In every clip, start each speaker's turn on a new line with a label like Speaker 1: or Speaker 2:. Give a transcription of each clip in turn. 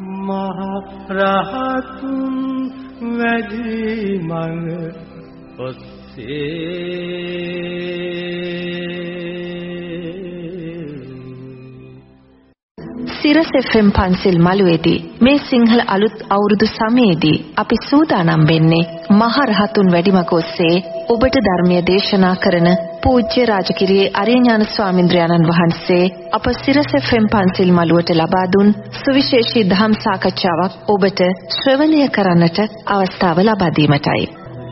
Speaker 1: මහ රහතුන් වැඩි මඟ ඔස්සේ.
Speaker 2: සිරස FM පන්සල් මළුවේදී මේ සිංහල අලුත් අවුරුදු සමයේදී අපි සූදානම් වෙන්නේ මහරහතුන් වැඩිමක ඔස්සේ ඔබට ධර්මීය දේශනා කරන පූජ්‍ය රාජකිරියේ අරියඥාන ස්වාමින්ද්‍රයන්න් වහන්සේ අප සිරස FM පන්සල් මළුවට ලබා දුන් සුවිශේෂී ධම් සාකච්ඡාවක් ඔබට ශ්‍රවණය කරන්නට අවස්ථාව ලබා දීමටයි.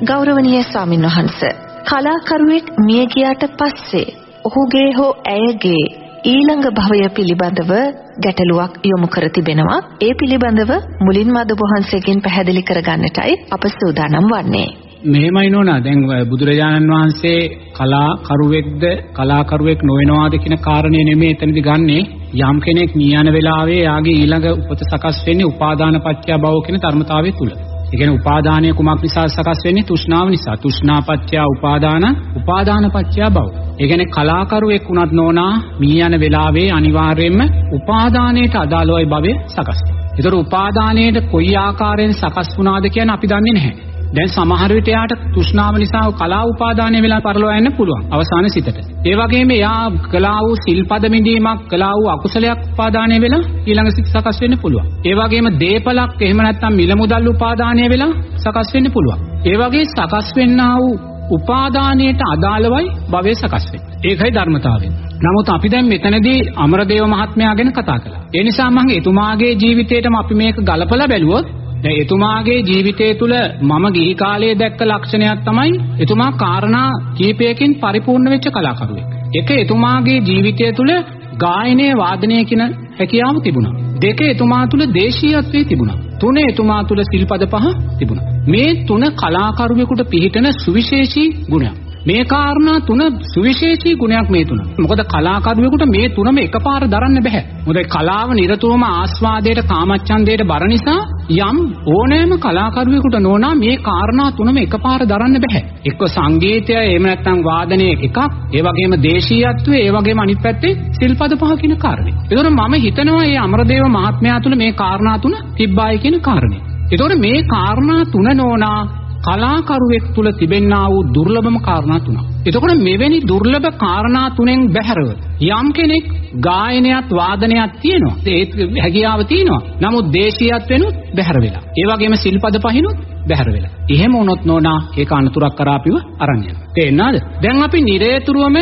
Speaker 2: ගෞරවනීය ස්වාමින්වහන්සේ කලාකරුවෙක් මිය ගියාට පස්සේ ඔහුගේ හෝ ඇයගේ ඊළඟ භවය පිළිබඳව ගැටලුවක් යොමු කර තිබෙනවා. ඒ පිළිබඳව මුලින්ම අද වහන්සේගෙන් පැහැදිලි කරගන්නටයි අප සූදානම් වන්නේ.
Speaker 3: මෙහෙමයි නෝනා දැන් බුදුරජාණන් වහන්සේ කලාකරුවෙක්ද කලාකරුවෙක් නොවෙනවාද කියන කාරණේ නෙමෙයි එතනදි ගන්නෙ යම් කෙනෙක් නියන වෙලාවේ යාගේ ඊළඟ උපත සකස් වෙන්නේ උපාදාන පත්‍ය භව කියන ධර්මතාවය තුල. ඒ කියන්නේ උපාදානය කුමක් නිසා සකස් වෙන්නේ? තෘෂ්ණාව නිසා. තෘෂ්ණාපත්‍ය උපාදාන, උපාදානපත්‍ය භව. ඒ කියන්නේ කලාකරුවෙක් වුණත් නෝනා මී යන වෙලාවේ අනිවාර්යයෙන්ම උපාදානයට අදාළවයි භවය සකස් වෙන්නේ. ඒතර උපාදානයට කොයි ආකාරයෙන් සකස් වුණාද කියන අපි දන්නේ නැහැ. දැන් සමහර විට යාට තෘෂ්ණාව නිසා කලා උපාදානය වෙලා පරලව යන්න පුළුවන් අවසාන සිතට. ඒ වගේම යා කලා වූ සිල්පද මිදීමක් කලා වූ අකුසලයක් උපාදානය වෙලා ඊළඟ සිත සකස් වෙන්න පුළුවන්. ඒ වගේම දීපලක් එහෙම නැත්නම් මිල මුදල් උපාදානය වෙලා සකස් වෙන්න පුළුවන්. ඒ වගේ සකස් වෙන්නා වූ උපාදානයට අදාළවයි භවය සකස් වෙන්නේ. ඒකයි ධර්මතාවය. නමුත් අපි දැන් මෙතනදී අමරදේව මහත්මයා ගැන කතා කළා. ඒ නිසා මම එතුමාගේ ජීවිතේටම අපි මේක ගලපලා බැලුවොත් දැන් එතුමාගේ ජීවිතය තුළ මම ගිහි කාලයේ දැක්ක ලක්ෂණයක් තමයි එතුමා කාරණා කීපයකින් පරිපූර්ණ වෙච්ච කලාකරුවෙක්. එක එතුමාගේ ජීවිතය තුළ ගායනය වාදනය කියන හැකියාව තිබුණා. දෙක එතුමා තුළ දේශීයත්වයේ තිබුණා. තුන එතුමා තුළ සිල්පද පහ තිබුණා. මේ තුන කලාකරුවෙකුට පිහිටන සුවිශේෂී ගුණයක්. මේ කාරණා තුන සුවිශේෂී ගුණයක් මේ තුන. මොකද කලාකරුවෙකුට මේ තුනම එකපාර දරන්න බෑ. මොකද කලාව නිරතුරුවම ආස්වාදයට කාමච්ඡන්දයට බර නිසා යම් ඕනෑම කලාකරුවෙකුට නෝනා මේ කාරණා තුනම එකපාර දරන්න බෑ. එක්ක සංගීතය, එහෙම නැත්නම් වාදනය එකක්, ඒ වගේම දේශීයත්වය, ඒ වගේම අනිත් පැත්තේ සිල්පද පහ කියන කාරණේ. ඒතකොට මම හිතනවා මේ අමරදේව මහත්මයා තුළ මේ කාරණා තුන තිබ්බායි කියන කාරණේ. ඒතකොට මේ කාරණා තුන නෝනා කලාකරුවෙක් තුල තිබෙන්නා වූ දුර්ලභම කාරණා තුනක්. එතකොට මෙවැනි දුර්ලභ කාරණා තුනෙන් බැහැරව යම් කෙනෙක් ගායනයත් වාදනයත් තියෙනවා. ඒත් හැකියාව තියෙනවා. නමුත් දේශීයත් වෙනුත් බැහැර වෙලා. ඒ වගේම සිල්පද පහිනුත් බැහැර වෙලා. එහෙම වුණොත් නෝනා ඒක අනතුරක් කරා අපිව අරන් යනවා. තේරෙනවද? දැන් අපි නිරේතුරුවම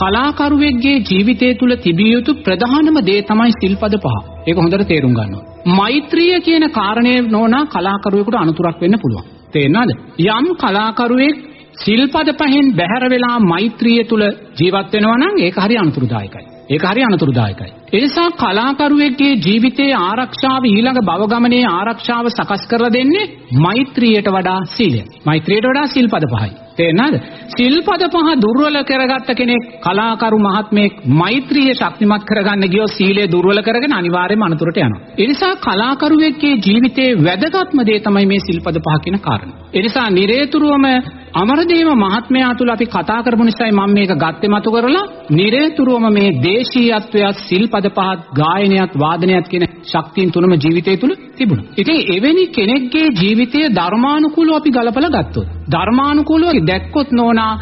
Speaker 3: කලාකරුවෙක්ගේ ජීවිතය තුළ තිබිය යුතු ප්‍රධානම දේ තමයි සිල්පද පහ. ඒක හොඳට තේරුම් ගන්න ඕනේ. මෛත්‍රිය කියන කාරණය නෝනා කලාකරුවෙකුට අනතුරක් වෙන්න පුළුවන්. තේරෙනවද? යම් කලාකරුවෙක් සිල්පද පහෙන් බැහැර වෙලා මෛත්‍රිය තුල ජීවත් වෙනවා නම් ඒක හරි අනුතුරුදායකයි. ඒක හරි අනුතුරුදායකයි. ඒ නිසා කලාකරුවෙක්ගේ ජීවිතයේ ආරක්ෂාව ඊළඟ භව ගමනේ ආරක්ෂාව සකස් කරලා දෙන්නේ මෛත්‍රියට වඩා සීලය. මෛත්‍රියට වඩා සිල්පද පහයි. තේරෙනවද? සිල්පද පහ දුර්වල කරගත්ත කෙනෙක් කලාකරු මහත්මයෙක් මෛත්‍රිය ශක්තිමත් කරගන්න ගියොත් සීලය දුර්වල කරගෙන අනිවාර්යයෙන්ම අනතුරට යනවා. ඒ නිසා කලාකරුවෙක්ගේ ජීවිතයේ වැදගත්ම දේ තමයි මේ සිල්පද පහ කියන කාරණා. ඒ නිසා නිරේතුරුවම අමරදේව මහත්මයා තුල අපි කතා කරපු නිසායි මම මේක ගත්තේ මතු කරලා නිරේතුරුවම මේ දේශීයත්වයත් සිල්පද පහත් ගායනයත් වාදනයත් කියන ශක්තියින් තුනම ජීවිතය තුල තිබුණා. ඉතින් එවැනි කෙනෙක්ගේ ජීවිතය ධර්මානුකූලව අපි ගලපලා ගත්තොත් ධර්මානුකූලව දැක්කොත් නෝනා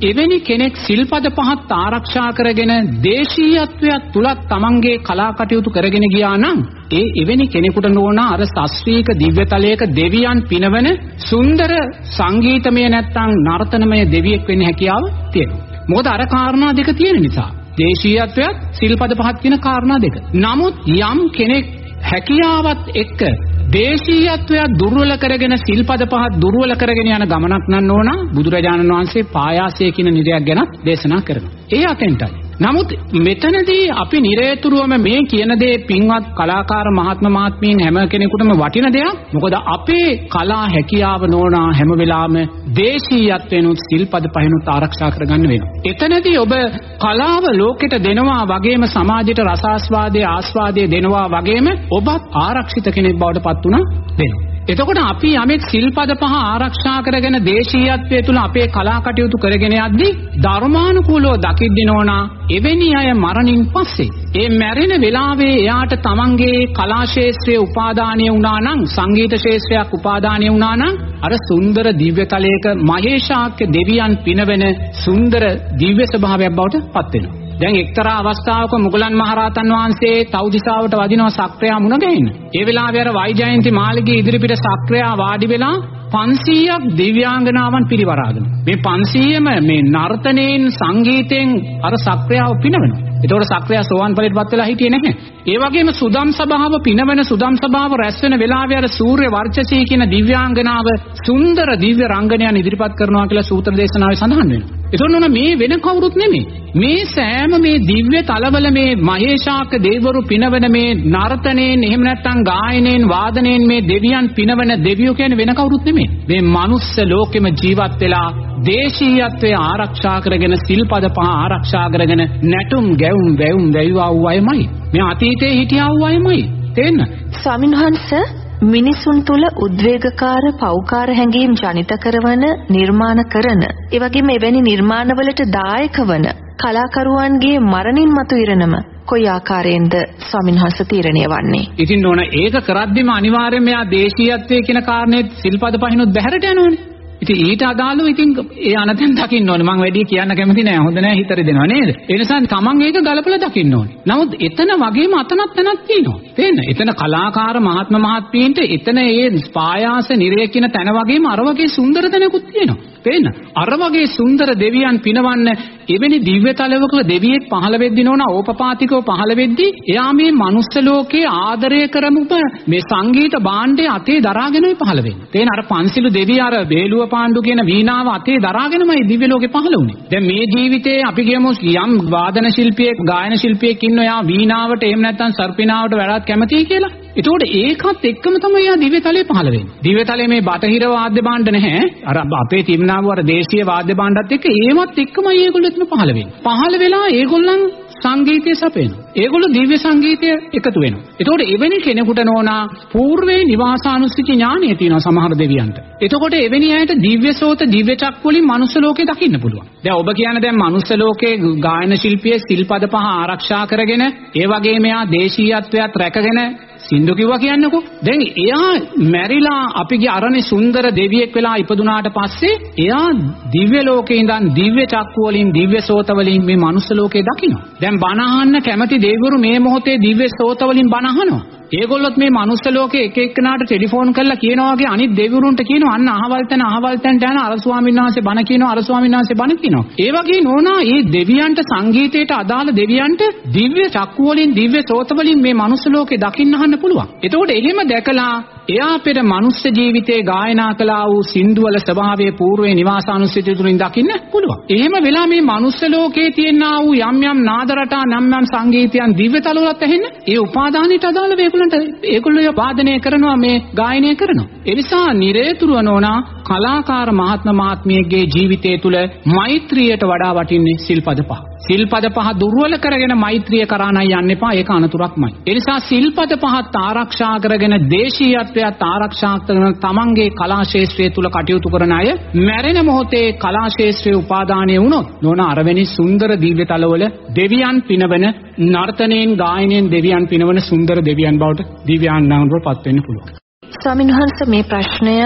Speaker 3: එවැනි කෙනෙක් සිල්පද පහත් ආරක්ෂා කරගෙන දේශීයත්වයක් තුලත් තමන්ගේ කලා කටයුතු කරගෙන ගියා නම් ඒ එවැනි කෙනෙකුට නෝනා අර ශාස්ත්‍රීය දිව්‍යතලයක දෙවියන් පිනවන සුන්දර සංගීතමය නැත්තම් නර්තනමය දෙවියෙක් වෙන්න හැකියාව තියෙනවා. මොකද අර කාරණා දෙක තියෙන නිසා. දේශීයත්වයත් සිල්පද පහත් කියන කාරණා දෙක. නමුත් යම් කෙනෙක් හැකියාවත් එක්ක දේශීයත්වයක් දුර්වල කරගෙන සිල්පද පහත් දුර්වල කරගෙන යන ගමනක් නන්න ඕන බුදුරජාණන් වහන්සේ පායාසය කියන නිරයක් ගැන දේශනා කරනවා. ඒ අතෙන්ටයි. නමුත් මෙතනදී අපි නිරේතුරුවම මේ කියන දේ පින්වත් කලාකාර මහත්ම මහත්මීන් හැම කෙනෙකුටම වටින දෙයක්. මොකද අපේ කලා හැකියාව නෝනා හැම වෙලාවෙම දේශීයත්වෙනුත් සිල්පද පහිනුත් ආරක්ෂා කරගන්න වෙනවා. එතනදී ඔබ කලාව ලෝකෙට දෙනවා වගේම සමාජයට රසාස්වාදයේ ආස්වාදයේ දෙනවා වගේම ඔබත් ආරක්ෂිත කෙනෙක් බවට පත් වුණා වෙනවා. එතකොට අපි යමෙක් සිල්පද පහ ආරක්ෂා කරගෙන දේශීයත්වයේ තුල අපේ කලා කටයුතු කරගෙන යද්දී ධර්මානුකූලව දකින්න ඕන එවැනි අය මරණින් පස්සේ ඒ මැරෙන වෙලාවේ එයාට තමන්ගේ කලා ශාස්ත්‍රයේ උපාදානය වුණා නම් සංගීත ශාස්ත්‍රයක් උපාදානය වුණා නම් අර සුන්දර දිව්‍යතලයක මහේශාක්‍ය දෙවියන් පිනවෙන සුන්දර දිව්‍ය ස්වභාවයක් බවට පත් වෙනවා. දැන් එක්තරා අවස්ථාවක මුගලන් මහරහතන් වහන්සේ තවුදිසාවට වදිනවා සක්‍රයා මුණ ගැහෙන්න. ඒ වෙලාවේ අර වෛජයන්ති මාළිගයේ ඉදිරිපිට සක්‍රයා වාඩි වෙලා 500ක් දිව්‍යාංගනාවන් පිරිවරාගෙන මේ 500ම මේ නර්තනයෙන් සංගීතයෙන් අර සක්‍රයාව පිනවනවා. ඒතකොට සක්‍රයා සෝවන් ඵලයටපත් වෙලා හිටියේ නැහැ. ඒ වගේම සුදම් සභාව පිනවන සුදම් සභාව රැස් වෙන වෙලාවේ අර සූර්ය වර්චසී කියන දිව්‍යාංගනාව සුන්දර දිව්‍ය රංගනයන් ඉදිරිපත් කරනවා කියලා සූත්‍ර දේශනාවේ සඳහන් වෙනවා. එතකොට නෝන මේ වෙන කවුරුත් නෙමෙයි. මේ සෑම මේ දිව්‍ය තලවල මේ මහේශාක දෙවිවරු පිනවන මේ නර්තනයෙන් එහෙම නැත්නම් ගායනයෙන් වාදනයෙන් මේ දෙවියන් පිනවන දෙවියෝ කියන්නේ වෙන කවුරුත් නෙමෙයි. මේ මනුස්ස ලෝකෙම ජීවත් වෙලා දේශීයත්වය ආරක්ෂා කරගෙන සිල්පද පහ ආරක්ෂා කරගෙන නැටුම් ගැවුම් වැවුම් වැයුවා වූ අයමයි. මේ අතීතයේ හිටියා වූ අයමයි. තේන්න?
Speaker 2: ස්වාමින්වහන්සේ මිනිසුන් තුල උද්වේගකාර පෞකාර හැඟීම් ජනිත කරන නිර්මාණ කරන ඒ වගේම එවැනි නිර්මාණවලට දායක වන කලාකරුවන්ගේ මරණින් මතු ඉරණම කොයි ආකාරයෙන්ද ස්වාමින්වහන්සේ තීරණය වන්නේ?
Speaker 3: ඉතින් ඕන ඒක කරද්දිම අනිවාර්යයෙන්ම යා දේශීයත්වයේ කියන කාරණේ සිල්පද පහිනුත් බැහැරට යනවනේ. ඉතින් ඊට අදාළව ඉතින් ඒ අනතෙන් දකින්න ඕනේ. මම වැඩි කියන්න කැමති නෑ. හොඳ නෑ හිතර දෙනවා නේද? ඒ නිසා තමන් ඒක ගලපලා දකින්න ඕනේ. නමුත් එතන වගේම අතනක් තැනක් තියෙනවා. තේන්න? එතන කලාකාර මහත්ම මහත්මීන්ට එතන ඒ පායාස නිරය කියන තැන වගේම අර වගේ සුන්දර තැනකුත් තියෙනවා. තේන්න? අර වගේ සුන්දර දෙවියන් පිනවන්න එවැනි දිව්‍ය තලවක දෙවියෙක් පහළ වෙද්දී නෝන ඕපපාතිකව පහළ වෙද්දී එයා මේ මනුස්ස ලෝකේ ආදරය කරමුම මේ සංගීත භාණ්ඩයේ අතේ දරාගෙනයි පහළ වෙන්නේ. තේන අර පන්සිලු දෙවිය අර වේලුව පාණ්ඩු කියන වීණාව අතේ දරාගෙනමයි දිව්‍ය ලෝකේ පහළ වුනේ. දැන් මේ ජීවිතේ අපි කියමු යම් වාදන ශිල්පියෙක් ගායන ශිල්පියෙක් ඉන්න යා වීණාවට එහෙම නැත්නම් සර්පිනාවට වැඩත් කැමතියි කියලා. ඒතකොට ඒකත් එක්කම තමයි යා දිව්‍ය තලයේ පහළ වෙන්නේ. දිව්‍ය තලයේ මේ බටහිර වාද්‍ය භාණ්ඩ නැහැ. අර අපේ තිම්නාව අර දේශීය වාද්‍ය භාණ්ඩත් එක්ක ඒවත් එක්කමයි ඒගොල්ලෝ එතන පහළ වෙන්නේ. පහළ වෙලා ඒගොල්ලන් සංගීතය සපයනවා. ඒගොල්ලෝ දිව්‍ය සංගීතය එකතු වෙනවා. ඒතකොට එවැනි කෙනෙකුට නෝනා పూర్වේ නිවාසානුස්සති ඥානය තියෙනවා සමහර දෙවියන්ට. එතකොට එවැනි අයට දිව්‍ය සෝත දිව්‍ය චක් වලින් මනුස්ස ලෝකේ දකින්න පුළුවන්. දැන් ඔබ කියන දැන් මනුස්ස ලෝකේ ගායන ශිල්පියේ සිල්පද පහ ආරක්ෂා කරගෙන ඒ වගේම එයා දේශීයත්වයක් රැකගෙන සින්දු කිව්වා කියන්නකෝ. දැන් එයා මැරිලා අපිගේ අරණේ සුන්දර දෙවියෙක් වෙලා ඉපදුනාට පස්සේ එයා දිව්‍ය ලෝකේ ඉඳන් දිව්‍ය චක්කු වලින් දිව්‍ය සෝත වලින් මේ මනුස්ස ලෝකේ දකිනවා. දැන් බණ අහන්න කැමති දෙවිවරු මේ මොහොතේ දිව්‍ය සෝත වලින් බණ අහනවා. ඒගොල්ලොත් මේ මනුස්ස ලෝකේ එක එක්කනාට ටෙලිෆෝන් කරලා කියනවා වගේ අනිත් දෙවිවරුන්ට කියනවා අන්න අහවල් තැන අහවල් තැනට යන අර ස්වාමීන් වහන්සේ බණ කියනවා අර ස්වාමීන් වහන්සේ බණ කියනවා. ඒ වගේ නෝනා මේ දෙවියන්ට සංගීතයට අදාළ දෙවියන්ට දිව්‍ය චක්කු වලින් දිව්‍ය සෝත වලින් මේ මනුස්ස ලෝකේ දකින්න අහන්න පුළුවන්. එතකොට එහෙම දැකලා එයා පෙර මනුස්ස ජීවිතේ ගායනා කළා වූ සින්දු වල ස්වභාවයේ పూర్වේ නිවාසානුස්සතිය තුලින් දකින්න පුළුවන්. එහෙම වෙලා මේ මනුස්ස ලෝකේ තියෙනා වූ යම් යම් නාද රටා නම් යම් සංගීතයන් දිව්‍ය තලවලත් ඇහෙන්න ඒ උපාදානයට අදාළව ඒගොල්ලන්ට ඒගොල්ලෝ වාදනය කරනවා මේ ගායනය කරනවා. ඒ නිසා නිරේතුරුව නෝනා කලාකාර මහත්ම මහත්මියගේ ජීවිතය තුළ මෛත්‍රියට වඩා වටින්නේ සිල්පද පහ. සිල්පද පහ දුර්වල කරගෙන මෛත්‍රිය කරා නම් යන්න එපා ඒක අනතුරක්මයි. ඒ නිසා සිල්පද පහත් ආරක්ෂා කරගෙන දේශීයත්වයත් ආරක්ෂා කරන තමන්ගේ කලා ශාස්ත්‍රය තුල කටයුතු කරන අය මැරෙන මොහොතේ කලා ශාස්ත්‍රයේ උපාදානය වුණොත් නෝන අරවැනි සුන්දර දිව්‍ය තලවල දෙවියන් පිනවන නර්තනයෙන් ගායනයෙන් දෙවියන් පිනවන සුන්දර දෙවියන් බවට දිව්‍යාංගනාවන්ට පත් වෙන්න පුළුවන්.
Speaker 2: ස්වාමීන් වහන්සේ මේ ප්‍රශ්නය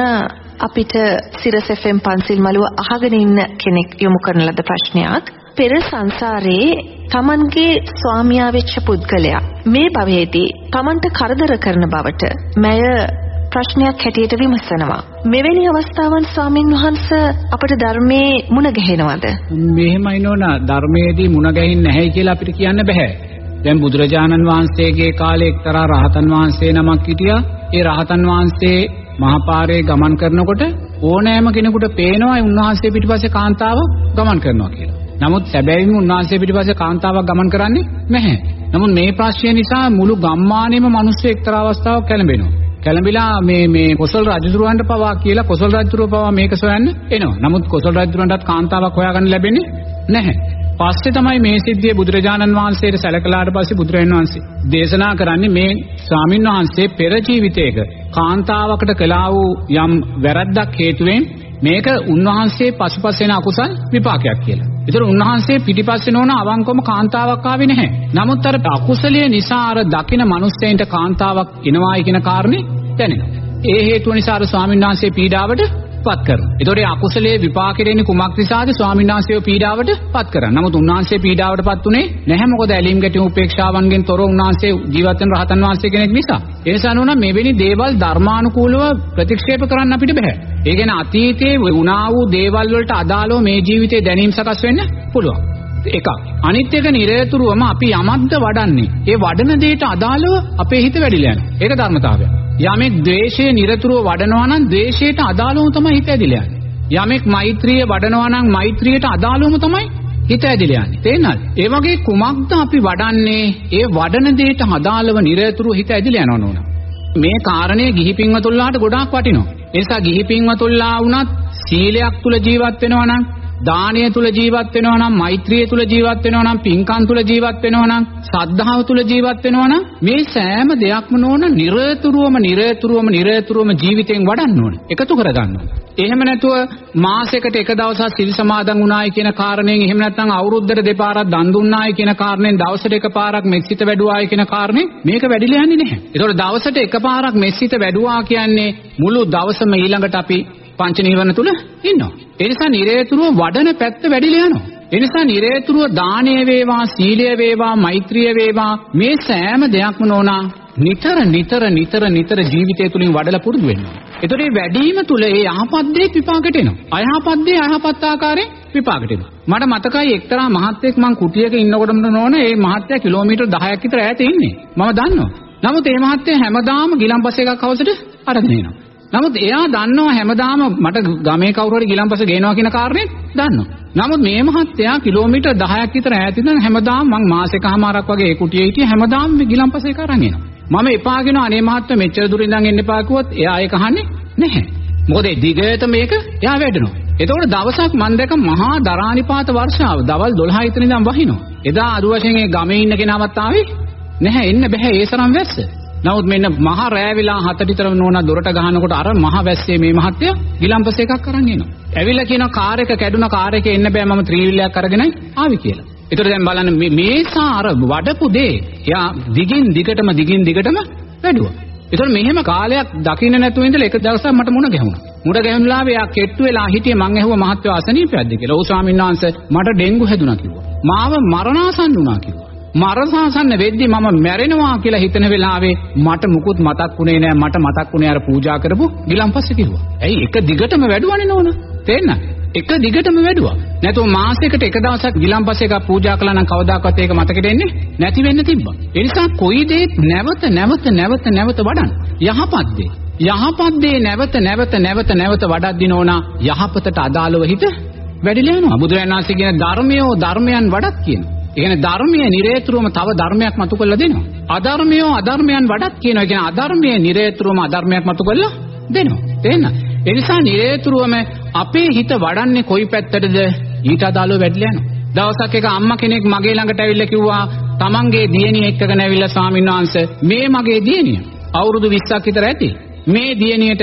Speaker 2: අපිට සිරස FM පන්සිල් මළුව අහගෙන ඉන්න කෙනෙක් යොමු කරන ලද ප්‍රශ්නයක්. පෙර සංසාරේ තමන්ගේ ස්වාමියා වෙච්ච පුද්ගලයා මේ භවයේදී තමන්ට කරදර කරන බවට මය ප්‍රශ්නයක් හැටියට විමසනවා. මෙවැනි අවස්ථාවන් ස්වාමින් වහන්සේ අපට ධර්මයේ මුණ ගැහෙනවද?
Speaker 3: මෙහෙමයි නෝනා ධර්මයේදී මුණ ගැහින්නේ නැහැ කියලා අපිට කියන්න බෑ. දැන් බුදුරජාණන් වහන්සේගේ කාලේ එක්තරා රහතන් වහන්සේ නමක් හිටියා. ඒ රහතන් වහන්සේ මහපාරේ ගමන් කරනකොට ඕනෑම කෙනෙකුට පේනවා උන්වහන්සේ පිටිපස්සේ කාන්තාවක් ගමන් කරනවා කියලා. නමුත් සැබෑවීම උන්වහන්සේ පිටිපස්සේ කාන්තාවක් ගමන් කරන්නේ නැහැ. නමුත් මේ ප්‍රශ්නය නිසා මුළු ගම්මානෙම මිනිස්සු එක්තරා අවස්ථාවක් කැළඹෙනවා. කැළඹිලා මේ මේ කොසල් රජුරුවන්ට පවා කියලා කොසල් රජුරුව පවා මේක සොයන්න එනවා. නමුත් කොසල් රජුරුවන්ටත් කාන්තාවක් හොයාගන්න ලැබෙන්නේ නැහැ. පස්සේ තමයි මේ සිද්ධිය බුදුරජාණන් වහන්සේට සැලකලාට පස්සේ බුදුරජාණන් වහන්සේ දේශනා කරන්නේ මේ ස්වාමින් වහන්සේ පෙර ජීවිතයක කාන්තාවකට කළා වූ යම් වැරද්දක් හේතුවෙන් මේක උන්වහන්සේ පසුපස වෙන අකුසල් විපාකයක් කියලා. ඒතර උන්වහන්සේ පිටිපස්සේ නොවන අවංකවම කාන්තාවක් ආවේ නැහැ. නමුත් අර අකුසලයේ නිසා අර දකින මිනිස්සෙන්ට කාන්තාවක් එනවායි කියන කාරණේ දැනෙනවා. ඒ හේතුව නිසා අර ස්වාමීන් වහන්සේ පීඩාවට පත් කරනවා. ඒතකොට මේ අකුසලයේ විපාකෙ දෙන්නේ කුමක් නිසාද? ස්වාමීන් වහන්සේව පීඩාවට පත් කරන්නේ. නමුත් උන්වහන්සේ පීඩාවට පත් උනේ නැහැ මොකද ඇලීම් ගැටීම් උපේක්ෂාවන්ගෙන් තොර උන්වහන්සේ ජීවත් වෙන රහතන් වහන්සේ කෙනෙක් නිසා. ඒ නිසා නෝනා මෙවැනි දේවල් ධර්මානුකූලව ප්‍රතික්ෂේප කරන්න අපිට බෑ. ඒ කියන්නේ අතීතයේ වුණා වූ දේවල් වලට අදාළව මේ ජීවිතේ දැනීම් සකස් වෙන්න පුළුවන්. එකක්. අනිත් එක නිරේතුරුවම අපි යමක්ද වඩන්නේ. ඒ වඩන දෙයට අදාළව අපේ හිත වැඩිලා යනවා. ඒක ධර්මතාවය. යමෙක් ද්වේෂය නිරතුරුව වඩනවා නම් ද්වේෂයට අදාළවම තමයි හිත ඇදිලා යන්නේ. යමෙක් මෛත්‍රිය වඩනවා නම් මෛත්‍රියට අදාළවම තමයි හිත ඇදිලා යන්නේ. තේරෙනවද? ඒ වගේ කුමක්ද අපි වඩන්නේ? ඒ වඩන දෙයට අදාළව නිරතුරුව හිත ඇදිලා යනවා නෝනා. මේ කාරණේ ගිහි පින්වතුන්ලාට ගොඩාක් වටිනවා. ඒ නිසා ගිහි පින්වතුන්ලා වුණත් සීලයක් තුල ජීවත් වෙනවා නම් දානය තුල ජීවත් වෙනවා නම් මෛත්‍රිය තුල ජීවත් වෙනවා නම් පින්කම් තුල ජීවත් වෙනවා නම් සද්ධාව තුල ජීවත් වෙනවා නම් මේ සෑම දෙයක්ම නෝන නිරතුරුවම නිරතුරුවම නිරතුරුවම ජීවිතෙන් වඩන්න ඕන එකතු කරගන්න ඕන එහෙම නැතුව මාසයකට එක දවසක් සිල් සමාදන් වුණායි කියන කාරණයෙන් එහෙම නැත්නම් අවුරුද්දට දෙපාරක් දන් දුන්නායි කියන කාරණයෙන් දවසට එකපාරක් මෙත්සිත වැඩුවායි කියන කාරණේ මේක වැඩිලා යන්නේ නැහැ. ඒතකොට දවසට එකපාරක් මෙත්සිත වැඩුවා කියන්නේ මුළු දවසම ඊළඟට අපි පංච නීවරණ තුල ඉන්නවා. ඒ නිසා නිරේතුරුව වඩන පැත්ත වැඩිලා යනවා. ඒ නිසා නිරේතුරුව දානය වේවා, සීලය වේවා, මෛත්‍රිය වේවා මේ සෑම දෙයක්ම නෝනා නිතර නිතර නිතර නිතර ජීවිතය තුලින් වඩලා පුරුදු වෙනවා. ඒතකොට මේ වැඩිම තුල ඒ යහපත් දේ විපාකෙට එනවා. අයහපත් දේ අයහපත් ආකාරයෙන් විපාකෙට එනවා. මට මතකයි එක්තරා මහත්තයෙක් මං කුටියක ඉන්නකොටම නෝන ඒ මහත්තයා කිලෝමීටර් 10ක් විතර ඈත ඉන්නේ. මම දන්නවා. නමුත් මේ මහත්තයා හැමදාම ගිලම්පස් එකක් හවසට අරගෙන එනවා. නමුත් එයා දන්නවා හැමදාම මට ගමේ කවුරු හරි ගිලම්පස ගේනවා කියන කාරණේ දන්නවා. නමුත් මේ මහත්තයා කිලෝමීටර් 10ක් විතර ඈත ඉඳන් හැමදාම මං මාසෙකමාරක් වගේ ඒ කුටියේ හිටියේ හැමදාම මේ ගිලම්පස එක අරන් එනවා. මම එපාගෙන අනේ මහත්තයා මෙච්චර දුර ඉඳන් එන්න එපා කිව්වොත් එයා ඒක අහන්නේ නැහැ. මොකද ඒ දිගට මේක එයා වැඩනවා. එතකොට දවසක් මම දැක මහා දරානිපාත වර්ෂාව දවල් 12 ඉතන ඉඳන් වහිනවා. එදා අද වශයෙන් ඒ ගමේ ඉන්න කෙනාවත් ආවේ නැහැ එන්න බෑ ඒ තරම් වැස්ස. නමුත් මෙන්න මහ රෑ වෙලා හතට විතර නෝන දොරට ගහනකොට අර මහ වැස්සේ මේ මහත්තයා ගිලම්පස එකක් අරන් එනවා. ඇවිල්ලා කියන කාර් එක කැඩුන කාර් එකේ එන්න බෑ මම ත්‍රිවිලයක් අරගෙනයි ආවි කියලා. ඒතර දැන් බලන්න මේසා අර වඩපු දේ එයා දිගින් දිගටම දිගින් දිගටම වැඩුවා. ඒතර මෙහෙම කාලයක් දකින්න නැතුව ඉඳලා එක දවසක් මට මුණ ගැහුණා. මුණ ගැහුණාම එයා කෙට්ටු වෙලා හිටියේ මං ඇහුවා මහත්තයා අසනීපයක්ද කියලා. ඔව් ස්වාමීන් වහන්සේ මට ඩෙන්ගු හැදුනා කිව්වා. මාව මරණාසන්න වුණා කිව්වා. මරණාසන්න වෙද්දි මම මැරෙනවා කියලා හිතන වෙලාවේ මට මුකුත් මතක් වුණේ නෑ මට මතක් වුණේ අර පූජා කරපු ගිලම්පස්ස කිව්වා. ඇයි එක දිගටම වැඩුවනේ නෝන? තේන්න? එක දිගටම වැඩුවා. නැතුව මාසයකට එක දවසක් ගිලම්පස්ස එකක් පූජා කළා නම් කවදාකවත් ඒක මතකෙට එන්නේ නැති වෙන්න තිබ්බා. ඒ නිසා කොයි දේත් නැවත නැවත නැවත නැවත වඩන්න. යහපත් දේ. යහපත් දේ නැවත නැවත නැවත නැවත වඩද්දී නෝනා යහපතට අදාළව හිත වැඩිලා යනවා. බුදුරජාණන් වහන්සේ කියන ධර්මයෝ ධර්මයන් වඩත් කියනවා. ඒ කියන්නේ ධර්මයේ නිරේතුරුවම තව ධර්මයක් මතු කරලා දෙනවා. අධර්මයෝ අධර්මයන් වඩත් කියනවා. ඒ කියන්නේ අධර්මයේ නිරේතුරුවම අධර්මයක් මතු කරලා දෙනවා. තේන්න? ඒ නිසා නිරේතුරුවම අපේ හිත වඩන්නේ කොයි පැත්තටද ඊට අදාළව වැඩිලා යනවා. දවසක් එක අම්මා කෙනෙක් මගේ ළඟට ඇවිල්ලා කිව්වා තමන්ගේ දියණිය එක්කගෙන ඇවිල්ලා ස්වාමීන් වහන්සේ මේ මගේ දියණිය අවුරුදු 20ක් විතර ඇති. මේ දියණියට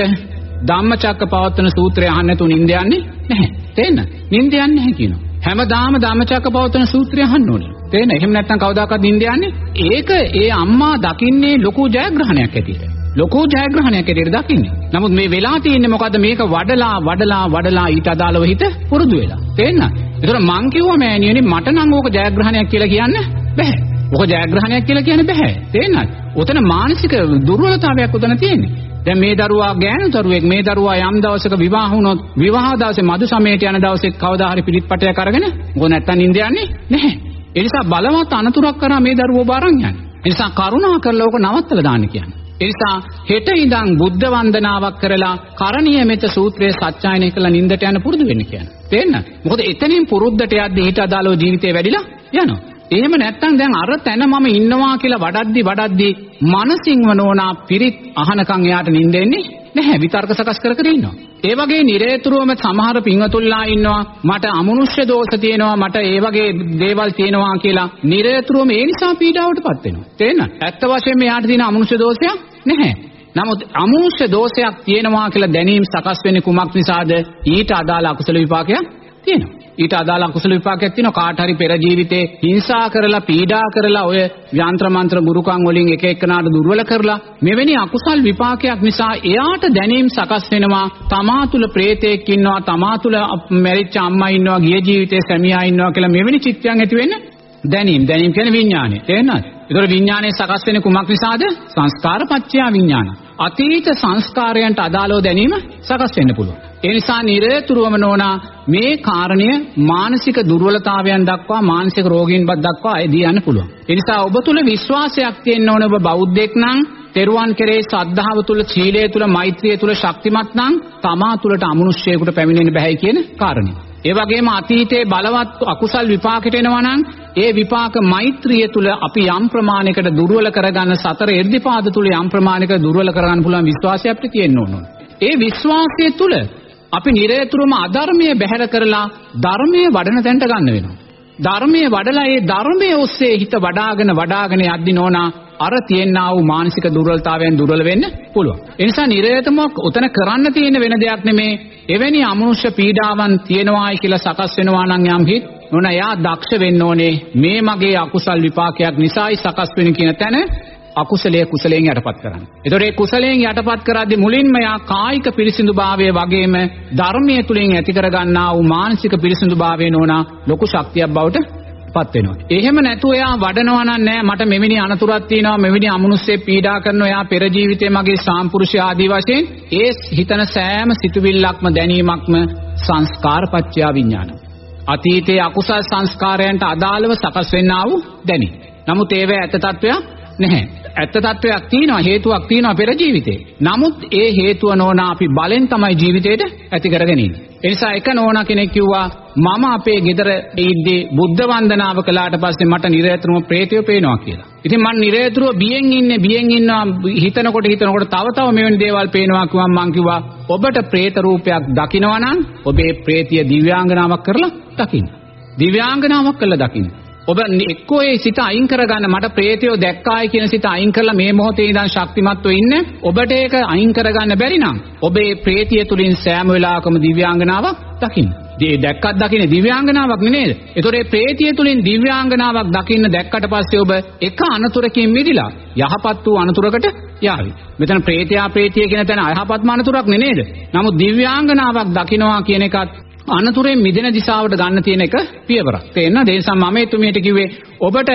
Speaker 3: ධම්මචක්ක පවත්වන සූත්‍රය අහන්න නැතුව නිින්ද යන්නේ නැහැ. තේන්න? නිින්ද යන්නේ නැහැ කියනවා. හැමදාම ධම්මචක්ක පවත්වන සූත්‍රය අහන්න ඕනේ. තේන්න? එහෙම නැත්නම් කවදාකවත් නිින්ද යන්නේ? ඒක ඒ අම්මා දකින්නේ ලොකු ජයග්‍රහණයක් ඇටියට. ලොකු ජයග්‍රහණයක් ඇටියට දකින්නේ. නමුත් මේ වෙලා තියෙන්නේ මොකද්ද මේක වඩලා වඩලා වඩලා ඊට අදාළව හිත පුරුදු වෙලා. තේන්න? ඒතර මං කිව්වා මෑණියනි මට නම් ඕක ජයග්‍රහණයක් කියලා කියන්න බෑ. ඕක ජයග්‍රහණයක් කියලා කියන්න බෑ. තේන්නද? උතන මානසික දුර්වලතාවයක් උතන තියෙන්නේ. දැන් මේ දරුවා ගෑනු දරුවෙක් මේ දරුවා යම් දවසක විවාහ වුණොත් විවාහ දවසේ මදු සමයට යන දවසේ කවදා හරි පිළිත්පටයක් අරගෙන මොකද නැත්තම් නිින්ද යන්නේ නැහැ. ඒ නිසා බලවත් අනතුරක් කරා මේ දරුවෝ බාරන් යන්නේ. ඒ නිසා කරුණා කරලා ඕක නවත්තලා දාන්න කියන්නේ. ඒ නිසා හෙට ඉඳන් බුද්ධ වන්දනාවක් කරලා කරණීය මෙත සූත්‍රයේ සත්‍යයන කළා නින්දට යන පුරුදු වෙන්න කියන්නේ. තේන්න? මොකද එතනින් පුරුද්දට යද්දී ඊට අදාළව ජීවිතේ වැඩිලා යනවා. එහෙම නැත්නම් දැන් අර තැන මම ඉන්නවා කියලා වඩද්දි වඩද්දි මනසින්ම නෝනා පිරිත් අහනකම් එයාට නිින්දෙන්නේ නැහැ විතර්ක සකස් කර කර ඉන්නවා. ඒ වගේ නිරේතුරුවම සමහර පින්වතුන්ලා ඉන්නවා මට අමනුෂ්‍ය දෝෂ තියෙනවා මට ඒ වගේ දේවල් තියෙනවා කියලා නිරේතුරුවම ඒ නිසා පීඩාවටපත් වෙනවා. තේන්න? ඇත්ත වශයෙන්ම එයාට තියෙන අමනුෂ්‍ය දෝෂයක් නැහැ. නමුත් අමනුෂ්‍ය දෝෂයක් තියෙනවා කියලා දැනීම සකස් වෙන්නේ කුමක් නිසාද? ඊට අදාළ අකුසල විපාකයක් තියෙනවා. ඊට අදාළ අකුසල විපාකයක් තියෙනවා කාට හරි පෙර ජීවිතේ හිංසා කරලා පීඩා කරලා ඔය යంత్ర මන්ත්‍ර ගුරුකම් වලින් එක එක්කනාට දුර්වල කරලා මෙවැනි අකුසල් විපාකයක් නිසා එයාට දැනීම සකස් වෙනවා තමා තුල ප්‍රේතෙක් ඉන්නවා තමා තුල මැරිච්ච අම්මා ඉන්නවා ගිය ජීවිතේ සැමියා ඉන්නවා කියලා මෙවැනි චිත්තයන් ඇති වෙන්න දැනීම දැනීම කියන්නේ විඥානය තේරෙනවද? ඒතර විඥානයේ සකස් වෙන්නේ කුමක් නිසාද? සංස්කාර පත්‍ය විඥාන. අතීත සංස්කාරයන්ට අදාළව දැනීම සකස් වෙන්න පුළුවන්. ඒ නිසා නිරතුරුවම නෝනා මේ කාරණය මානසික දුර්වලතාවයන් දක්වා මානසික රෝගීන්පත් දක්වා එදී යන්න පුළුවන්. ඒ නිසා ඔබ තුල විශ්වාසයක් තියෙන්න ඕන ඔබ බෞද්ධෙක් නම් තෙරුවන් කෙරේ ශ්‍රද්ධාව තුල සීලය තුල මෛත්‍රිය තුල ශක්තිමත් නම් තමා තුලට අමනුෂ්‍යයෙකුට පැමිණෙන්න බැහැ කියන කාරණය. ඒ වගේම අතීතයේ බලවත් අකුසල් විපාකෙට එනවා නම් ඒ විපාක මෛත්‍රිය තුල අපි යම් ප්‍රමාණයකට දුර්වල කරගන්න සතර එර්ධිපාද තුල යම් ප්‍රමාණයකට දුර්වල කරගන්න පුළුවන් විශ්වාසය අපිට තියෙන්න ඕන. ඒ විශ්වාසය තුල අපි නිරේතුරුම අධර්මයේ බැහැර කරලා ධර්මයේ වඩන තැනට ගන්න වෙනවා. ධර්මයේ වඩලා ඒ ධර්මයේ ඔස්සේ හිත වඩාගෙන වඩාගෙන යද්දි නෝනා අර තියෙනා වූ මානසික දුර්වලතාවයන් දුර්වල වෙන්න පුළුවන්. ඒ නිසා නිරේතම උතන කරන්න තියෙන වෙන දෙයක් නෙමේ. එවැනි අමනුෂ්‍ය පීඩාවන් තියෙනවායි කියලා සකස් වෙනවා නම් යම් හිත් නොන එයා දක්ෂ වෙන්න ඕනේ මේ මගේ අකුසල් විපාකයක් නිසායි සකස් වෙන්නේ කියන තැන අකුසලයේ කුසලයෙන් යටපත් කරන්න. ඒතකොට මේ කුසලයෙන් යටපත් කරද්දී මුලින්ම යා කායික පිරිසිදුභාවය වගේම ධර්මයේ තුලින් ඇති කරගන්නා වූ මානසික පිරිසිදුභාවය නෝනා ලොකු ශක්තියක් බවට පත් වෙනවා. එහෙම නැතුව එයා වඩනවා නම් නෑ මට මෙවැනි අනතුරක් තියෙනවා මෙවැනි අමනුෂ්‍ය පීඩා කරනවා එයා පෙර ජීවිතේ මගේ සාම්පුරුෂ ආදී වශයෙන් ඒ හිතන සෑම සිතුවිල්ලක්ම දැනීමක්ම සංස්කාරපච්චය විඥාන. අතීතයේ අකුසල් සංස්කාරයන්ට අදාළව සකස් වෙන්නා වූ දැනීම. නමුත් ඒව ඇත්ත తත්වයක් නැහැ. ඇත්ත తත්වයක් තියෙනවා හේතුවක් තියෙනවා පෙර ජීවිතේ. නමුත් ඒ හේතුව නෝනා අපි බලෙන් තමයි ජීවිතේට ඇති කරගෙන ඉන්නේ. ඒ නිසා එක නෝනා කෙනෙක් කිව්වා මම අපේ ගෙදර ඉද්දී බුද්ධ වන්දනාව කළාට පස්සේ මට නිරේතුරුම ප්‍රේතයෝ පේනවා කියලා. ඉතින් මම නිරේතුරුව බියෙන් ඉන්නේ බියෙන් ඉන්නවා හිතනකොට හිතනකොට තව තව මෙවැනි දේවල් පේනවා කිව්වම මං කිව්වා ඔබට ප්‍රේත රූපයක් දකිනවා නම් ඔබේ ප්‍රේතිය දිව්‍යාංගනාවක් කරලා දකින්න. දිව්‍යාංගනාවක් කරලා දකින්න. ඔබ එක්කෝ ඒ සිත අයින් කරගන්න මට ප්‍රේතයෝ දැක්කායි කියන සිත අයින් කරලා මේ මොහොතේ ඉඳන් ශක්තිමත්ව ඉන්න ඔබට ඒක අයින් කරගන්න බැරි නම් ඔබේ ප්‍රේතිය තුලින් සෑම වෙලාවකම දිව්‍යාංගනාවක් දකින්න. ඒ දැක්කත් දකින්නේ දිව්‍යාංගනාවක් නේද? ඒතොර ඒ ප්‍රේතිය තුලින් දිව්‍යාංගනාවක් දකින්න දැක්කට පස්සේ ඔබ එක අනතුරකින් මිදිලා යහපත් වූ අනතුරකට යාවි. මෙතන ප්‍රේතයා ප්‍රේතිය කියන තැන අයහපත්ම අනතුරක් නේද? නමුත් දිව්‍යාංගනාවක් දකින්නවා කියන එකත් අනතුරෙන් මිදෙන දිශාවට ගන්න තියෙන එක පියවරක්. තේරෙනවද? ඒ නිසා මම එතුමියට කිව්වේ ඔබට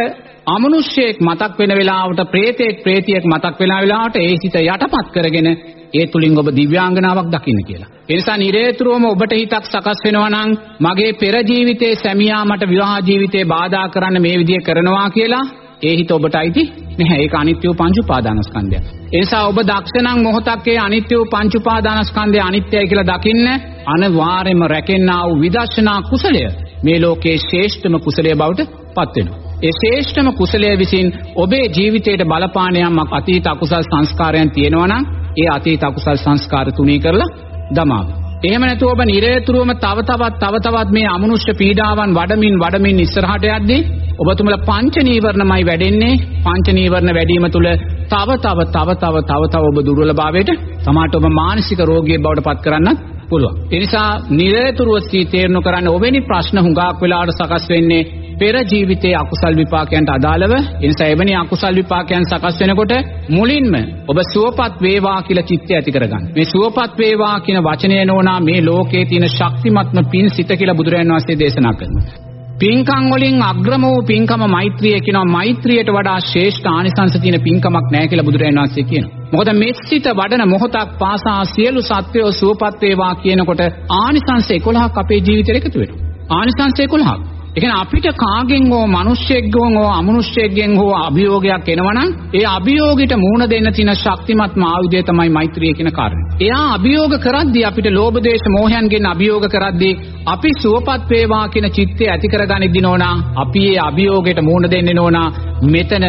Speaker 3: අමනුෂ්‍යයෙක් මතක් වෙන වෙලාවට ප්‍රේතෙක් ප්‍රේතියෙක් මතක් වෙන වෙලාවට ඒ සිත යටපත් කරගෙන ඒ තුලින් ඔබ දිව්‍යාංගනාවක් දකින්න කියලා. ඒ නිසා නිරේතුරුවම ඔබට හිතක් සකස් වෙනවා නම් මගේ පෙර ජීවිතයේ සැමියා මට විවාහ ජීවිතේ බාධා කරන්න මේ විදිය කරනවා කියලා ඒ හිත ඔබට අයිති නැහැ. ඒක අනිත්‍ය වූ පංච උපාදානස්කන්ධය. ඒ නිසා ඔබ දක්ෂ නම් මොහොතක් ඒ අනිත්‍ය වූ පංච උපාදානස්කන්ධය අනිත්‍යයි කියලා දකින්න අනිවාර්යයෙන්ම රැකෙන්නා වූ විදර්ශනා කුසලය මේ ලෝකයේ ශ්‍රේෂ්ඨම කුසලය බවට පත් වෙනවා. ඒ ශ්‍රේෂ්ඨම කුසලය විසින් ඔබේ ජීවිතයට බලපාන යම් අතීත අකුසල් සංස්කාරයන් තියෙනවා නම් ඒ අතීත අකුසල් සංස්කාර තුනී කරලා දමාවි. එහෙම නැතුව ඔබ නිරේතුරුවම තව තවත් තව තවත් මේ අමනුෂ්‍ය පීඩාවන් වඩමින් වඩමින් ඉස්සරහට යද්දී ඔබතුමලා පංච නීවරණමයි වැඩෙන්නේ පංච නීවරණ වැඩිම තුල තව තව තව තව තව තව ඔබ දුර්වලභාවයට සමාට ඔබ මානසික රෝගියෙක් බවට පත් කරන්නත් පුළුවන්. ඒ නිසා නිරේතුරුව තීරණ කරන්න ඔබෙනි ප්‍රශ්න හුඟක් වෙලාවට සකස් වෙන්නේ පෙර ජීවිතයේ අකුසල් විපාකයන්ට අදාළව ඒ නිසා එවැනි අකුසල් විපාකයන් සකස් වෙනකොට මුලින්ම ඔබ සුවපත් වේවා කියලා චිත්තය ඇති කරගන්න. මේ සුවපත් වේවා කියන වචනය නෝනා මේ ලෝකයේ තියෙන ශක්තිමත්ම පින් සිත කියලා බුදුරජාණන් වහන්සේ දේශනා කරනවා. පින්කම් වලින් අග්‍රම වූ පින්කම මෛත්‍රිය කියනවා මෛත්‍රියට වඩා ශ්‍රේෂ්ඨ ආනිසංස තියෙන පින්කමක් නැහැ කියලා බුදුරජාණන් වහන්සේ කියනවා. මොකද මෙස්සිත වඩන මොහොතක් පාසා සියලු සත්වයෝ සුවපත් වේවා කියනකොට ආනිසංස 11ක් අපේ ජීවිතේට එකතු වෙනවා. ආනිසංස 11ක්. ඒ කියන්නේ අපිට කාගෙන් හෝ මිනිස්සෙක්ගෙන් හෝ අමනුෂ්‍යයෙක්ගෙන් හෝ අභියෝගයක් එනවනම් ඒ අභියෝගයට මුහුණ දෙන්න තියෙන ශක්තිමත්ම ආයුධය තමයි මෛත්‍රිය කියන කාරණය. එයා අභියෝග කරද්දී අපිට ලෝභ දේශ මොහයන්ගෙන් අභියෝග කරද්දී අපි සුවපත් වේවා කියන චිත්තය ඇති කරගනිද්දී නෝනා අපි ඒ අභියෝගයට මුහුණ දෙන්නේ නෝනා මෙතන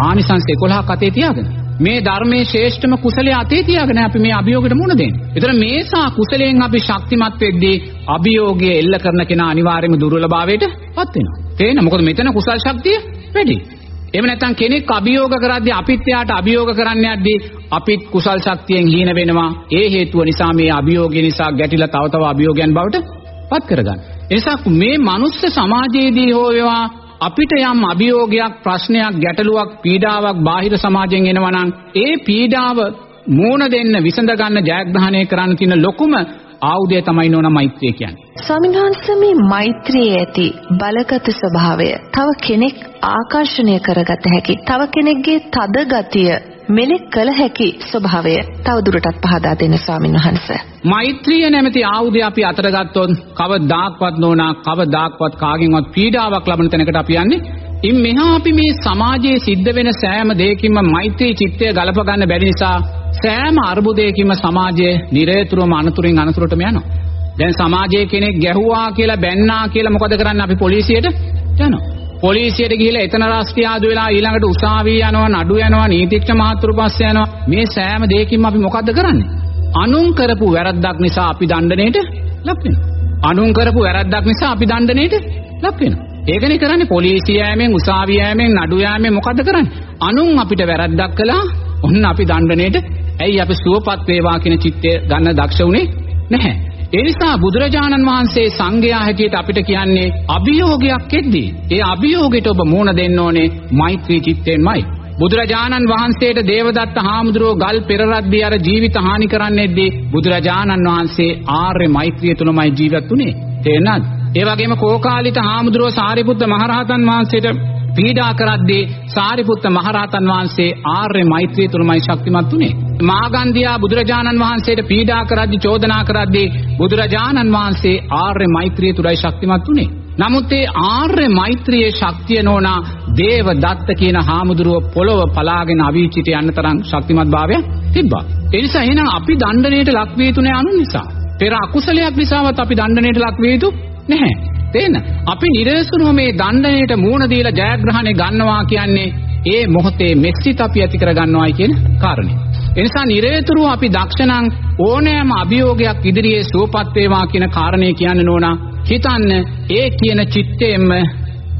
Speaker 3: ආනිසංස 11ක් අතේ තියාගෙන. මේ ධර්මයේ ශ්‍රේෂ්ඨම කුසලයේ අතේ තියාගෙන අපි මේ අභියෝගයට මුහුණ දෙන්නේ. ඒතර මේසා කුසලයෙන් අපි ශක්තිමත් වෙද්දී අභියෝගය එල්ල කරන කෙනා අනිවාර්යයෙන්ම දුර්වලභාවයට පත් වෙනවා. තේන මොකද මෙතන කුසල් ශක්තිය වැඩි. එහෙම නැත්නම් කෙනෙක් අභියෝග කරද්දී අපිත් එයාට අභියෝග කරන්න යද්දී අපිත් කුසල් ශක්තියෙන් හීන වෙනවා. ඒ හේතුව නිසා මේ අභියෝගය නිසා ගැටිලා තව තව අභියෝගයන් බවට පත් කරගන්න. ඒ නිසා මේ මනුස්ස සමාජයේදී හෝ වේවා අපිට යම් අභියෝගයක් ප්‍රශ්නයක් ගැටලුවක් පීඩාවක් බාහිර සමාජයෙන් එනවා නම් ඒ පීඩාව මූණ දෙන්න විසඳ ගන්න ජයග්‍රහණය කරන්න තියෙන ලොකුම ආයුධය තමයි නෝන මෛත්‍රිය කියන්නේ.
Speaker 2: ස්වාමීන් වහන්සේ මේ මෛත්‍රියේ ඇති බලගත ස්වභාවය තව කෙනෙක් ආකර්ෂණය කරගත හැකි. තව කෙනෙක්ගේ තද ගතිය මෙලෙක් කළ හැකි ස්වභාවය තවදුරටත් පහදා දෙන්න ස්වාමීන් වහන්සේ.
Speaker 3: මෛත්‍රිය නැමැති ආයුධය අපි අතට ගත්තොත් කවදාක්වත් නෝනා කවදාක්වත් කාගෙන්වත් පීඩාවක් ලබන තැනකට අපි යන්නේ ඉන් මෙහා අපි මේ සමාජයේ සිද්ධ වෙන සෑම දෙයකින්ම මෛත්‍රී චිත්තය ගලප ගන්න බැරි නිසා සෑම අර්බුදයකින්ම සමාජය නිරේතුරුවම අනතුරින් අනතුරටම යනවා. දැන් සමාජයේ කෙනෙක් ගැහුවා කියලා බැන්නා කියලා මොකද කරන්නේ අපි පොලිසියට යනවා. පොලිසියට ගිහිල්ලා එතන රාස්ත්‍යාදු වෙලා ඊළඟට උසාවිය යනවා නඩු යනවා නීතිඥ මහතුරු පස්සේ යනවා මේ සෑම දෙයකින්ම අපි මොකද්ද කරන්නේ? අනුන් කරපු වැරද්දක් නිසා අපි දඬණයට ලක් වෙනවා. අනුන් කරපු වැරද්දක් නිසා අපි දඬණයට ලක් වෙනවා. ඒකනේ කරන්නේ පොලිසිය යෑමෙන් උසාවිය යෑමෙන් නඩු යෑමෙන් මොකද්ද කරන්නේ? අනුන් අපිට වැරද්දක් කළා ඔන්න අපි දඬණයට ඇයි අපි සුවපත් වේවා කියන චිත්තය ගන්න දක්ෂ උනේ නැහැ. ඒ නිසා බුදුරජාණන් වහන්සේ සංඝයා හැටියට අපිට කියන්නේ අභියෝගයක් එද්දී ඒ අභියෝගයට ඔබ මුණ දෙන්න ඕනේ මෛත්‍රී චිත්තයෙන්මයි. බුදුරජාණන් වහන්සේට දේවදත්ත හාමුදුරුවෝ ගල් පෙරරද්දී අර ජීවිත හානි කරන්නෙද්දී බුදුරජාණන් වහන්සේ ආර්ය මෛත්‍රිය තුලමයි ජීවත් වුනේ. තේරෙනවද? ඒ වගේම කෝකාලිත හාමුදුරුවෝ සාරිපුත්ත මහරහතන් වහන්සේට පීඩා කරද්දී සාරිපුත්ත මහරහතන් වහන්සේ ආර්ය මෛත්‍රිය තුලමයි ශක්තිමත් වුනේ. මාගන්ධියා බුදුරජාණන් වහන්සේට පීඩා කරද්දී චෝදනා කරද්දී බුදුරජාණන් වහන්සේ ආර්ය මෛත්‍රිය තුලයි ශක්තිමත් වුනේ. නමුත් ඒ ආර්ය මෛත්‍රියේ ශක්තිය නෝනා දේව දත්ත කියන හාමුදුරුව පොළොව පලාගෙන අවීචිත යන්න තරම් ශක්තිමත් භාවයක් තිබ්බා. ඒ නිසා එහෙනම් අපි දණ්ඩණයට ලක් විය යුතුනේ අනුන් නිසා. පෙර අකුසලයක් නිසාවත් අපි දණ්ඩණයට ලක් විය යුතු නැහැ. තේන්න අපි නිරසුරුව මේ දණ්ඩණයට මූණ දීලා ජයග්‍රහණය ගන්නවා කියන්නේ ඒ මොහොතේ මෙස්සිත අපි ඇති කර ගන්නවායි කියන කාරණේ. ඒ නිසා නිරේතුරුව අපි දක්ෂණං ඕනෑම අභියෝගයක් ඉදිරියේ සුවපත් වේවා කියන කාරණේ කියන්නේ නෝනා හිතන්න ඒ කියන චිත්තයෙන්ම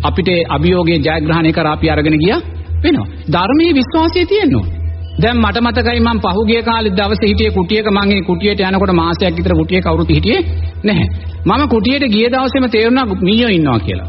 Speaker 3: අපිට අභියෝගයේ ජයග්‍රහණය කර අපි අරගෙන ගියා වෙනවා. ධර්මයේ විශ්වාසය තියෙන්න ඕනේ. දැන් මට මතකයි මම පහුගිය කාලේ දවසේ හිටියේ කුටියක මම ඒ කුටියට යනකොට මාසයක් විතර කුටියේ කවුරුත් හිටියේ නැහැ. මම කුටියට ගිය දවසේම තේරුණා මීයෝ ඉන්නවා කියලා.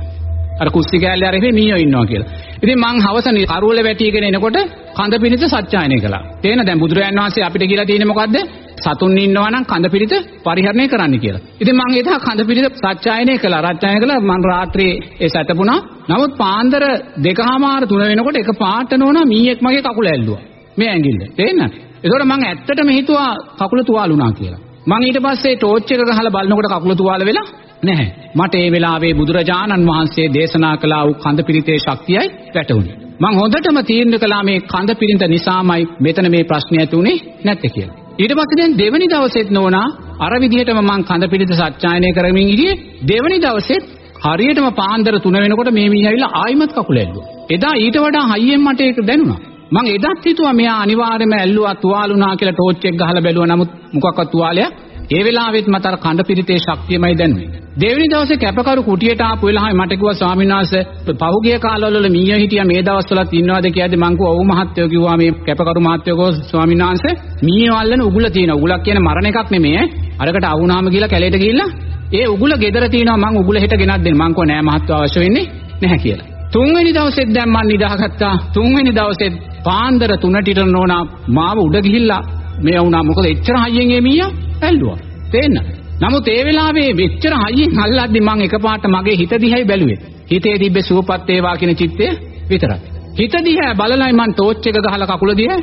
Speaker 3: අර කුස්සි කෑල්ලේ අර ඉන්නේ මීයෝ ඉන්නවා කියලා. ඉතින් මං හවස කරුවල වැටිගෙන එනකොට කඳ පිණිස සත්‍යයනය කළා. තේන දැන් බුදුරජාණන් වහන්සේ අපිට කියලා තියෙන්නේ මොකද්ද? සතුන් ඉන්නවා නම් කඳ පිළිත පරිහරණය කරන්න කියලා. ඉතින් මම එදා කඳ පිළිත සත්‍යයනය කළා. රත්යනය කළා මම රාත්‍රියේ ඒ සැතපුණා. නමුත් පාන්දර දෙකමාර තුන වෙනකොට එක පාට නෝනා මීයක් මගේ කකුල ඇල්ලුවා. මේ ඇඟිල්ල. තේරෙනවද? ඒකෝට මම ඇත්තටම හිතුවා කකුල තුවාලුණා කියලා. මම ඊට පස්සේ ටෝච් එක ගහලා බලනකොට කකුල තුවාල වෙලා නැහැ. මට ඒ වෙලාවේ බුදුරජාණන් වහන්සේ දේශනා කළා වූ කඳ පිරිතේ ශක්තියයි වැටුනේ. මං හොඳටම තීරණය කළා මේ කඳ පිරිත නිසාමයි මෙතන මේ ප්‍රශ්නේ ඇති උනේ නැත්තේ කියලා. ඊට පස්සේ දැන් දෙවනි දවසෙත් නෝනා අර විදිහටම මං කඳ පිරිත සත්‍යයනය කරමින් ඉන්නේ දෙවනි දවසෙත් හරියටම පාන්දර 3 වෙනකොට මේ මී ඇවිල්ලා ආයිමත් කකුල ඇල්ලුවා. එදා ඊට වඩා හයියෙන් මට ඒක දැනුණා. මං එදත් හිතුවා මෙයා අනිවාර්යයෙන්ම ඇල්ලුවා තුවාලුණා කියලා ටෝච් එක ගහලා බැලුවා නමුත් මොකක්වත් තුවාලයක් ඒ වෙලාවෙත් මට අර කඳ පිරිතේ ශක්තියමයි දැනුනේ. දෙවෙනි දවසේ කැපකරු කුටියට ආපු වෙලාවෙ මට කිව්වා ස්වාමීන් වහන්සේ පහුගිය කාලවල මීය හිටියා මේ දවස්වලත් ඉන්නවද කියද්දි මං කිව්වා ඔව් මහත්තයෝ කිව්වා මේ කැපකරු මහත්තයෝ කෝ ස්වාමීන් වහන්සේ මීය වල්ලන උගුල තියෙනවා. උගුලක් කියන්නේ මරණ එකක් නෙමෙයි ඈ. අරකට අවුනාම ගිහලා කැලේට ගිහිල්ලා ඒ උගුල ගෙදර තියෙනවා මං උගුල හෙට ගෙනත් දෙන්න. මං කිව්වා නෑ මහත්තයෝ අවශ්‍ය වෙන්නේ නැහැ කියලා. තුන්වෙනි දවසෙත් දැන් මං නිදාගත්තා. තුන්වෙනි දවසෙත් පාන්දර 3ට ඉතන නෝනා මාව උඩ ගිහිල්ලා මේ වුණා මොකද එච්චර හයියෙන් ඒ මීයා ඇල්ලුවා. තේන්න. නමුත් ඒ වෙලාවේ මෙච්චර හයියෙන් අල්ලද්දි මං එකපාරට මගේ හිත දිහායි බැලුවේ. හිතේ තිබ්බ සුවපත් වේවා කියන චිත්තය විතරයි. හිත දිහා බලලයි මං ටෝච් එක ගහලා කකුල දිහා.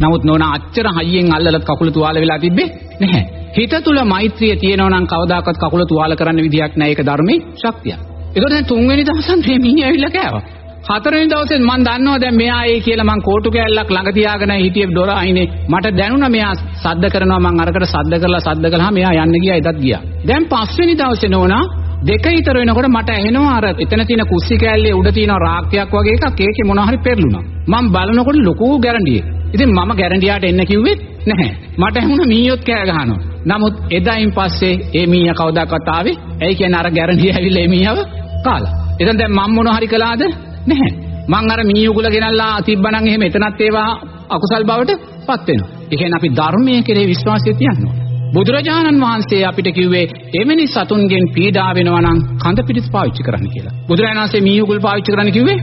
Speaker 3: නමුත් නෝනා අච්චර හයියෙන් අල්ලලත් කකුල තුවාල වෙලා තිබ්බේ නැහැ. හිත තුල මෛත්‍රිය තියෙනවා නම් කවදාකවත් කකුල තුවාල කරන්න විදියක් නැහැ. ඒක ධර්මයේ ශක්තිය. ඒකට දැන් තුන්වෙනි දවසන් මේ මිනිහ ඇවිල්ලා කෑවා. හතරවෙනි දවසේ මම දන්නවා දැන් මෙයා ඒ කියලා මං කෝටු කෑල්ලක් ළඟ තියාගෙන හිටියේ දොර අයිනේ මට දැනුණා මෙයා සද්ද කරනවා මං අරකට සද්ද කරලා සද්ද කළා මෙයා යන්න ගියා එදත් ගියා දැන් පස්වෙනි දවසේ නෝනා දෙක ඊතර වෙනකොට මට ඇහෙනවා අර එතන තියෙන කුස්සි කෑල්ලේ උඩ තියෙන රාක්කයක් වගේ එකක් ඒකේ මොනවා හරි පෙරළුණා මම බලනකොට ලොකු ගැරන්ඩියෙක්. ඉතින් මම ගැරන්ඩියාට එන්න කිව්වෙත් නැහැ. මට ඇහුණා මීයොත් කෑ ගහනවා. නමුත් එදායින් පස්සේ ඒ මීයා කවදාකවත් ආවේ? ඇයි කියන්නේ අර ගැරන්ඩිය ඇවිල්ලා ඒ මීයව කාලා? එතෙන් දැන් මම මොනවා හරි කළාද? නැහැ. මං අර මීයුගුල ගෙනල්ලා තිබ්බනම් එහෙම එතනත් ඒවා අකුසල් බවට පත් වෙනවා. ඒ කියන්නේ අපි ධර්මයේ කෙරේ විශ්වාසය තියන්න ඕනේ. බුදුරජාණන් වහන්සේ අපිට කිව්වේ එවැනි සතුන්ගෙන් පීඩා වෙනවා නම් කඳ පිටිස් පාවිච්චි කරන්න කියලා. බුදුරජාණන් වහන්සේ මීයුගුල් පාවිච්චි කරන්න කිව්වේ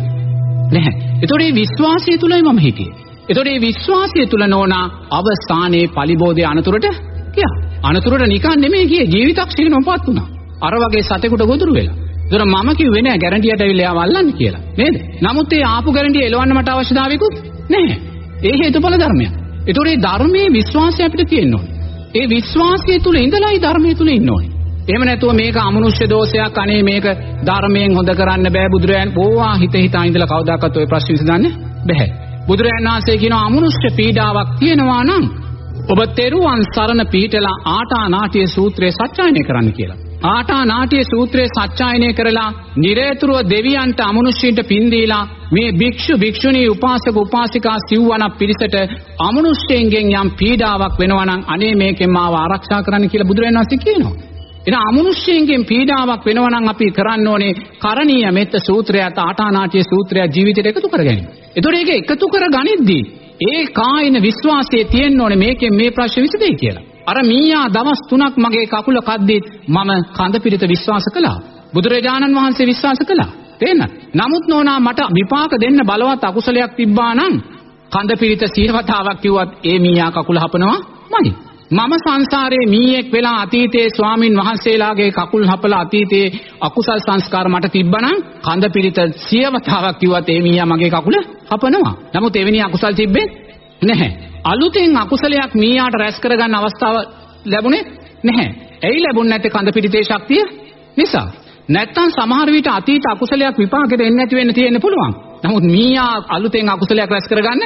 Speaker 3: නැහැ. ඒතකොට මේ විශ්වාසය තුලයි මම හිටියේ. ඒතකොට මේ විශ්වාසය තුල නෝනා අවස්ථානයේ පලිබෝධයේ අනතුරට ගියා. අනතුරට නිකන් නෙමෙයි ගියේ ජීවිතක්ෂේනමපත් වුණා. අර වගේ සතෙකුට ගොදුරු වෙලා. ඒතර මම කිව්වේ නෑ ගැරන්ටියට ඇවිල්ලා එයා වල්ලන්න කියලා. නේද? නමුත් ඒ ආපු ගැරන්ටිය එලවන්න මට අවශ්‍යතාවයකුත් නැහැ. ඒ හේතුඵල ධර්මයක්. ඒතකොට මේ ධර්මයේ විශ්වාසය අපිට තියෙන්න ඕනේ. ඒ විශ්වාසය තුල ඉඳලායි ධර්මයේ තුල ඉන්න ඕනේ. එහෙම නැතුව මේක අමනුෂ්‍ය දෝෂයක් අනේ මේක ධර්මයෙන් හොඳ කරන්න බෑ බුදුරයන් ඕවා හිත හිතා ඉඳලා කවදාකවත් ওই ප්‍රශ්න විසඳන්න බෑ. බුදුරයන් වහන්සේ කියනවා අමනුෂ්‍ය පීඩාවක් තියෙනවා නම් ඔබ තෙරුවන් සරණ පිහිටලා ආටා නාට්‍ය සූත්‍රය සත්‍යයනය කරන්න කියලා. ආටා නාට්‍ය සූත්‍රයේ සත්‍යයනය කරලා නිරේතුරුව දෙවියන්ට අමනුෂ්‍යයින්ට පින් දීලා මේ භික්ෂු භික්ෂුණී උපාසක උපාසිකා සිව්වනක් පිරිසට අමනුෂ්‍යයෙන් යම් පීඩාවක් වෙනවා නම් අනේ මේකෙන් මාව ආරක්ෂා කරන්න කියලා බුදුරජාණන් වහන්සේ කියනවා. එන අමනුෂ්‍යයෙන් පීඩාවක් වෙනවා නම් අපි කරන්න ඕනේ කරණීය මෙත්ත සූත්‍රයත් ආටානාටිය සූත්‍රයත් ජීවිතයට එකතු කර ගැනීම. ඒතකොට ඒක එකතු කර ගනිද්දී ඒ කායින විශ්වාසයේ තියෙන්න ඕනේ මේකෙන් මේ ප්‍රශ්න විසඳෙයි කියලා. අර මීයා දවස් 3ක් මගේ කකුල කද්දිත් මම කඳ පිළිත විශ්වාස කළා. බුදුරජාණන් වහන්සේ විශ්වාස කළා. තේන්න. නමුත් නෝනා මට විපාක දෙන්න බලවත් අකුසලයක් තිබ්බා නම් කඳ පිළිත සීලවතාවක් කිව්වත් ඒ මීයා කකුල හපනවා මයි. මම සංසාරේ මීයක් වෙලා අතීතයේ ස්වාමින් වහන්සේලාගේ කකුල් හපලා අතීතයේ අකුසල් සංස්කාර මට තිබ්බනම් කඳ පිළිත සියවතාවක් කිව්වත් ඒ මීයා මගේ කකුල හපනවා. නමුත් එවැනි අකුසල් තිබ්බේ නැහැ. අලුතෙන් අකුසලයක් මීයාට රැස් කරගන්න අවස්ථාව ලැබුණේ නැහැ. ඇයි ලැබුණ නැත්තේ කඳ පිළිතේ ශක්තිය නිසා. නැත්තම් සමහර විට අතීත අකුසලයක් විපාකෙට එන්නේ නැති වෙන්න තියෙන්න පුළුවන්. නමුත් මීයා අලුතෙන් අකුසලයක් රැස් කරගන්න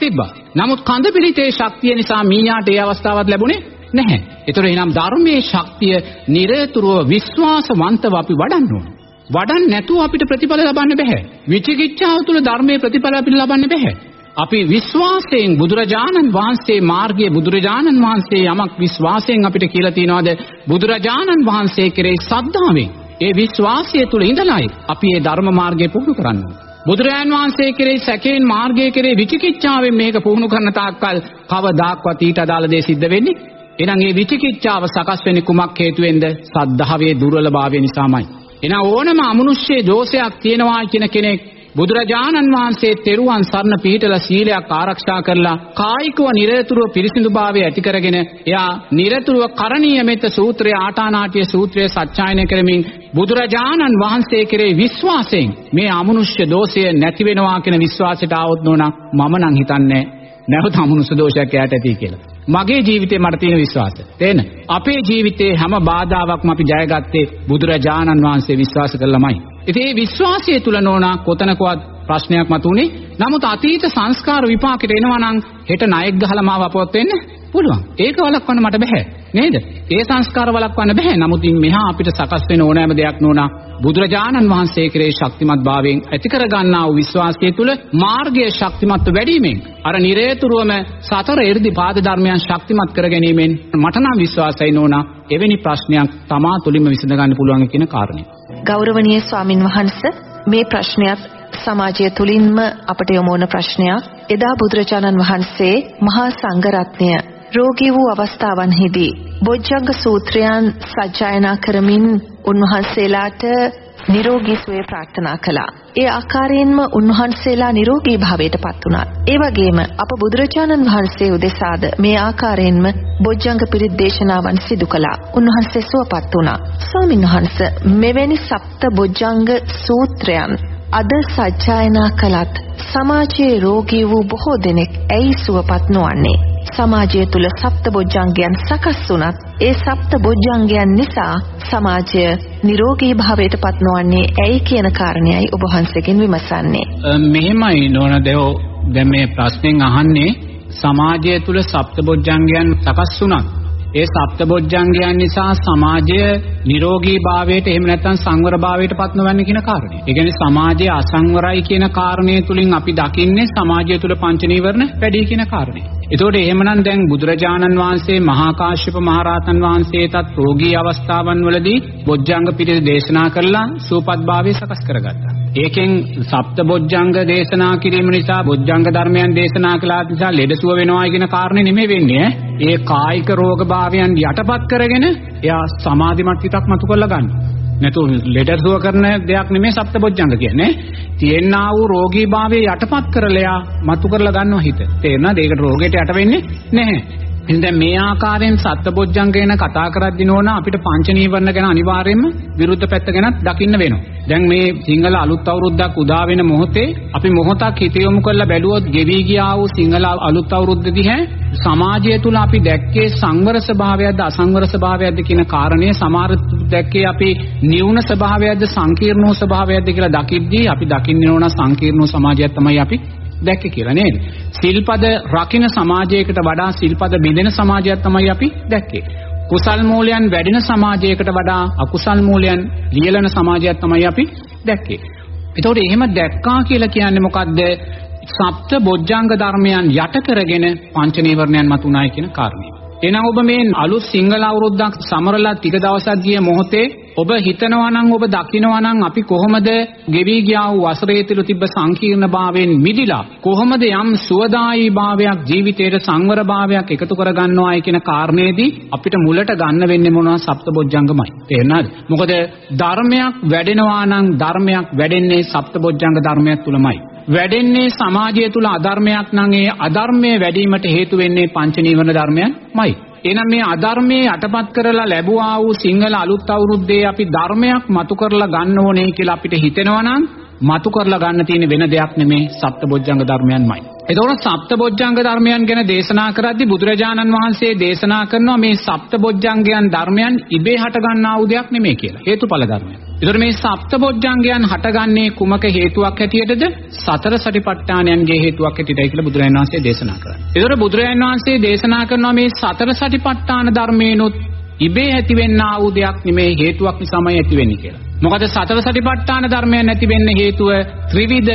Speaker 3: තිබ්බා. නමුත් කඳ පිළිතේ ශක්තිය නිසා මීයාට ඒ අවස්ථාවක් ලැබුණේ නැහැ. ඒතර එනම් ධර්මයේ ශක්තිය නිරතුරුව විශ්වාසවන්තව අපි වඩන්න ඕන. වඩන්න නැතුව අපිට ප්‍රතිඵල ලබන්න බෑ. විචිකිච්ඡාව තුළ ධර්මයේ ප්‍රතිඵල අපිට ලබන්න බෑ. අපි විශ්වාසයෙන් බුදුරජාණන් වහන්සේ මාර්ගයේ බුදුරජාණන් වහන්සේ යමක් විශ්වාසයෙන් අපිට කියලා තියනවාද බුදුරජාණන් වහන්සේ කෙරෙහි සද්ධාවෙන් ඒ විශ්වාසය තුළ ඉඳලායි අපි මේ ධර්ම මාර්ගය පුහුණු කරන්නේ. බුදුරජාන් වහන්සේ කෙරෙහි සැකයෙන් මාර්ගය කෙරෙහි විචිකිච්ඡාවෙන් මේක පුහුණු කරන තාක්කල් කවදාක්වත් ඊට අදාළ දේ සිද්ධ වෙන්නේ එහෙනම් මේ විචිකිච්ඡාව සකස් වෙන්නේ කුමක් හේතුවෙන්ද? සද්ධාවේ දුර්වලභාවය නිසාමයි. එහෙනම් ඕනම අමනුෂ්‍ය දෝෂයක් තියෙනවා කියන කෙනෙක් බුදුරජාණන් වහන්සේ තෙරුවන් සරණ පිහිටලා සීලයක් ආරක්ෂා කරලා කායිකව නිරතුරුව පිරිසිදුභාවය ඇති කරගෙන එයා නිරතුරුව කරණීය මෙත්ත සූත්‍රය ආටානාටිය සූත්‍රය සත්‍යයන කරමින් බුදුරජාණන් වහන්සේ කෙරේ විශ්වාසයෙන් මේ අමනුෂ්‍ය දෝෂය නැති වෙනවා කියන විශ්වාසයට ආවොත් නෝනා මම නම් හිතන්නේ නැවත අමනුෂ්‍ය දෝෂයක් එයාට ඇති කියලා. මගේ ජීවිතේ මට තියෙන විශ්වාසය. තේන අපේ ජීවිතේ හැම බාධාවක්ම අපි ජයගත්තේ බුදුරජාණන් වහන්සේ විශ්වාස කළාමයි. ඉතින් මේ විශ්වාසය තුල නෝනා කොතනකවත් ප්‍රශ්නයක් මතුනේ. නමුත් අතීත සංස්කාර විපාකෙට එනවා නම් හෙට ණයෙක් ගහලා මාව අපවත් වෙන්න පුළුවන්. ඒක වළක්වන්න මට බෑ. නේද? ඒ සංස්කාර වළක්වන්න බෑ. නමුත් මෙහා අපිට සකස් වෙන ඕනෑම දෙයක් නෝනා බුදුරජාණන් වහන්සේ කෙරේ ශක්තිමත් භාවයෙන් ඇති කර ගන්නා වූ විශ්වාසය තුල මාර්ගයේ ශක්තිමත්ව වැඩිමෙන් අර නිරේතුරුවම සතර 이르දි පාද ධර්මයන් ශක්තිමත් කර ගැනීමෙන් මට නම් විශ්වාසයි නෝනා එවැනි ප්‍රශ්නයක් තමා තුලින්ම විසඳ ගන්න පුළුවන් කියන කාරණේ.
Speaker 2: ගෞරවනීය ස්වාමින් වහන්සේ මේ ප්‍රශ්නයත් සමාජය තුලින්ම අපට යොමු වන ප්‍රශ්නයක්. එදා බුදුරජාණන් වහන්සේ මහා සංඝරත්නය රෝගී වූ අවස්ථාවන්හිදී බොජ්ජංග සූත්‍රයන් සජ්ජායනා කරමින් උන්වහන්සේලාට නිරෝගී සුවය ප්‍රාර්ථනා කළා. ඒ ආකාරයෙන්ම උන්වහන්සේලා නිරෝගී භාවයට පත් වුණා. ඒ වගේම අප බුදුරජාණන් වහන්සේ උදෙසාද මේ ආකාරයෙන්ම බොජ්ජංග පිරිත් දේශනාවන් සිදු කළා. උන්වහන්සේ සුවපත් වුණා. ස්වාමීන් වහන්සේ මෙවැනි සප්ත බොජ්ජංග සූත්‍රයන් අද සජ්ජායනා කළත් සමාජයේ රෝගී වූ බොහෝ දෙනෙක් ඇයි සුවපත් නොවන්නේ? සමාජය තුල සප්තබොජ්ජංගයන් සකස් වුණත් ඒ සප්තබොජ්ජංගයන් නිසා සමාජය නිරෝගී භාවයට පත් නොවන්නේ ඇයි කියන කාරණයයි ඔබ වහන්සේගෙන් විමසන්නේ.
Speaker 3: මෙහෙමයි නෝන දෙවෝ දැන් මේ ප්‍රශ්නෙන් අහන්නේ සමාජය තුල සප්තබොජ්ජංගයන් සකස් වුණත් ඒ සප්තබොජ්ජංගයන් නිසා සමාජය නිරෝගී භාවයට එහෙම නැත්නම් සංවර භාවයට පත් නොවන්නේ කියන කාරණේ. ඒ කියන්නේ සමාජය අසංවරයි කියන කාරණේ තුලින් අපි දකින්නේ සමාජය තුල පංච නීවරණ වැඩි කියන කාරණේ. එතකොට එහෙමනම් දැන් බුදුරජාණන් වහන්සේ මහා කාශ්‍යප මහරහතන් වහන්සේටත් රෝගී අවස්ථාවන් වලදී බොජ්ජංග පිළිද දේශනා කරලා සූපත්භාවය සකස් කරගත්තා. ඒකෙන් සප්ත බොජ්ජංග දේශනා කිරීම නිසා බොජ්ජංග ධර්මයන් දේශනා කළා නිසා ලෙඩසුව වෙනවා කියන කාරණේ නෙමෙයි වෙන්නේ ඒ කායික රෝග භාවයන් යටපත් කරගෙන එයා සමාධිමත් හිතක් මතු කරලා ගන්නවා. නැතු ලෙඩසුව කරන දෙයක් නෙමෙයි සප්තබොජ්ජංග කියන්නේ. තියෙනා වූ රෝගීභාවය යටපත් කරලා මතු කරලා ගන්නවා හිත. තේරෙනවද? ඒකට රෝගයට යට වෙන්නේ නැහැ. ඉතින් දැන් මේ ආකාරයෙන් සත්බොජ්ජංග ගැන කතා කරද්දී නෝන අපිට පංච නීවරණ ගැන අනිවාර්යයෙන්ම විරුද්ධ පැත්ත ගැනත් දකින්න වෙනවා. දැන් මේ සිංහල අලුත් අවුරුද්දක් උදා වෙන මොහොතේ අපි මොහොතක් හිත යොමු කරලා බැලුවොත් ගෙවි ගියා වූ සිංහල අලුත් අවුරුද්දදී හැ සමාජය තුල අපි දැක්කේ සංවර ස්වභාවයක්ද අසංවර ස්වභාවයක්ද කියන කාරණය සමහර දැක්කේ අපි නිවුන ස්වභාවයක්ද සංකීර්ණ ස්වභාවයක්ද කියලා දකිද්දී අපි දකින්නේ නෝන සංකීර්ණ සමාජයක් තමයි අපි දැක්කේ කියලා නේද? සිල්පද රකින්න සමාජයකට වඩා සිල්පද බිඳෙන සමාජයක් තමයි අපි දැක්කේ. කුසල් මූලයන් වැඩෙන සමාජයකට වඩා අකුසල් මූලයන් ලියලන සමාජයක් තමයි අපි දැක්කේ. ඒතකොට එහෙම දැක්කා කියලා කියන්නේ මොකද්ද? සප්ත බොජ්ජංග ධර්මයන් යට කරගෙන පංච නීවරණයන් මතුනායි කියන කාරණය. එහෙනම් ඔබ මේ අලුත් සිංහල අවුරුද්දක් සමරලා ටික දවසක් ගිය මොහොතේ ඔබ හිතනවා නම් ඔබ දකිනවා නම් අපි කොහොමද ගෙවි ගියා වූ වසරේ තුල තිබ්බ සංකීර්ණභාවයෙන් මිදිලා කොහොමද යම් සුවදායී භාවයක් ජීවිතයේ සංවර භාවයක් එකතු කරගන්නවායි කියන කාරණේදී අපිට මුලට ගන්න වෙන්නේ මොනවා සප්තබොජ්ජංගමයි. තේරෙනවද මොකද ධර්මයක් වැඩෙනවා නම් ධර්මයක් වැඩෙන්නේ සප්තබොජ්ජංග ධර්මයක් තුලමයි. වැඩෙන්නේ සමාජය තුල අධර්මයක් නම් ඒ අධර්මයේ වැඩිවීමට හේතු වෙන්නේ පංච නීවරණ ධර්මයන්මයි. එහෙනම් මේ අධර්මයේ යටපත් කරලා ලැබුවා වූ සිංහල අලුත් අවුරුද්දේ අපි ධර්මයක් මතු කරලා ගන්න ඕනේ කියලා අපිට හිතෙනවා නම් මතු කරලා ගන්න තියෙන වෙන දෙයක් නෙමේ සප්තබොජ්ජංග ධර්මයන්මයි. එතකොට සප්තබොජ්ජංග ධර්මයන් ගැන දේශනා කරද්දී බුදුරජාණන් වහන්සේ දේශනා කරනවා මේ සප්තබොජ්ජංගයන් ධර්මයන් ඉබේ හට ගන්නා වූ දෙයක් නෙමේ කියලා. හේතුඵල ධර්මයන්. එතකොට මේ සප්තබොජ්ජංගයන් හටගන්නේ කුමක හේතුවක් හැටියටද? සතර සටිපට්ඨානයන්ගේ හේතුවක් හැටියටයි කියලා බුදුරජාණන් වහන්සේ දේශනා කරන්නේ. එතකොට බුදුරජාණන් වහන්සේ දේශනා කරනවා මේ සතර සටිපට්ඨාන ධර්මේනොත් ඉබේ ඇතිවෙන්නා වූ දෙයක් නෙමේ හේතුවක් නිසාමයි ඇති වෙන්නේ කියලා. මොකද සතර සටිපට්ඨාන ධර්මයන් නැති වෙන්න හේතුව ත්‍රිවිධ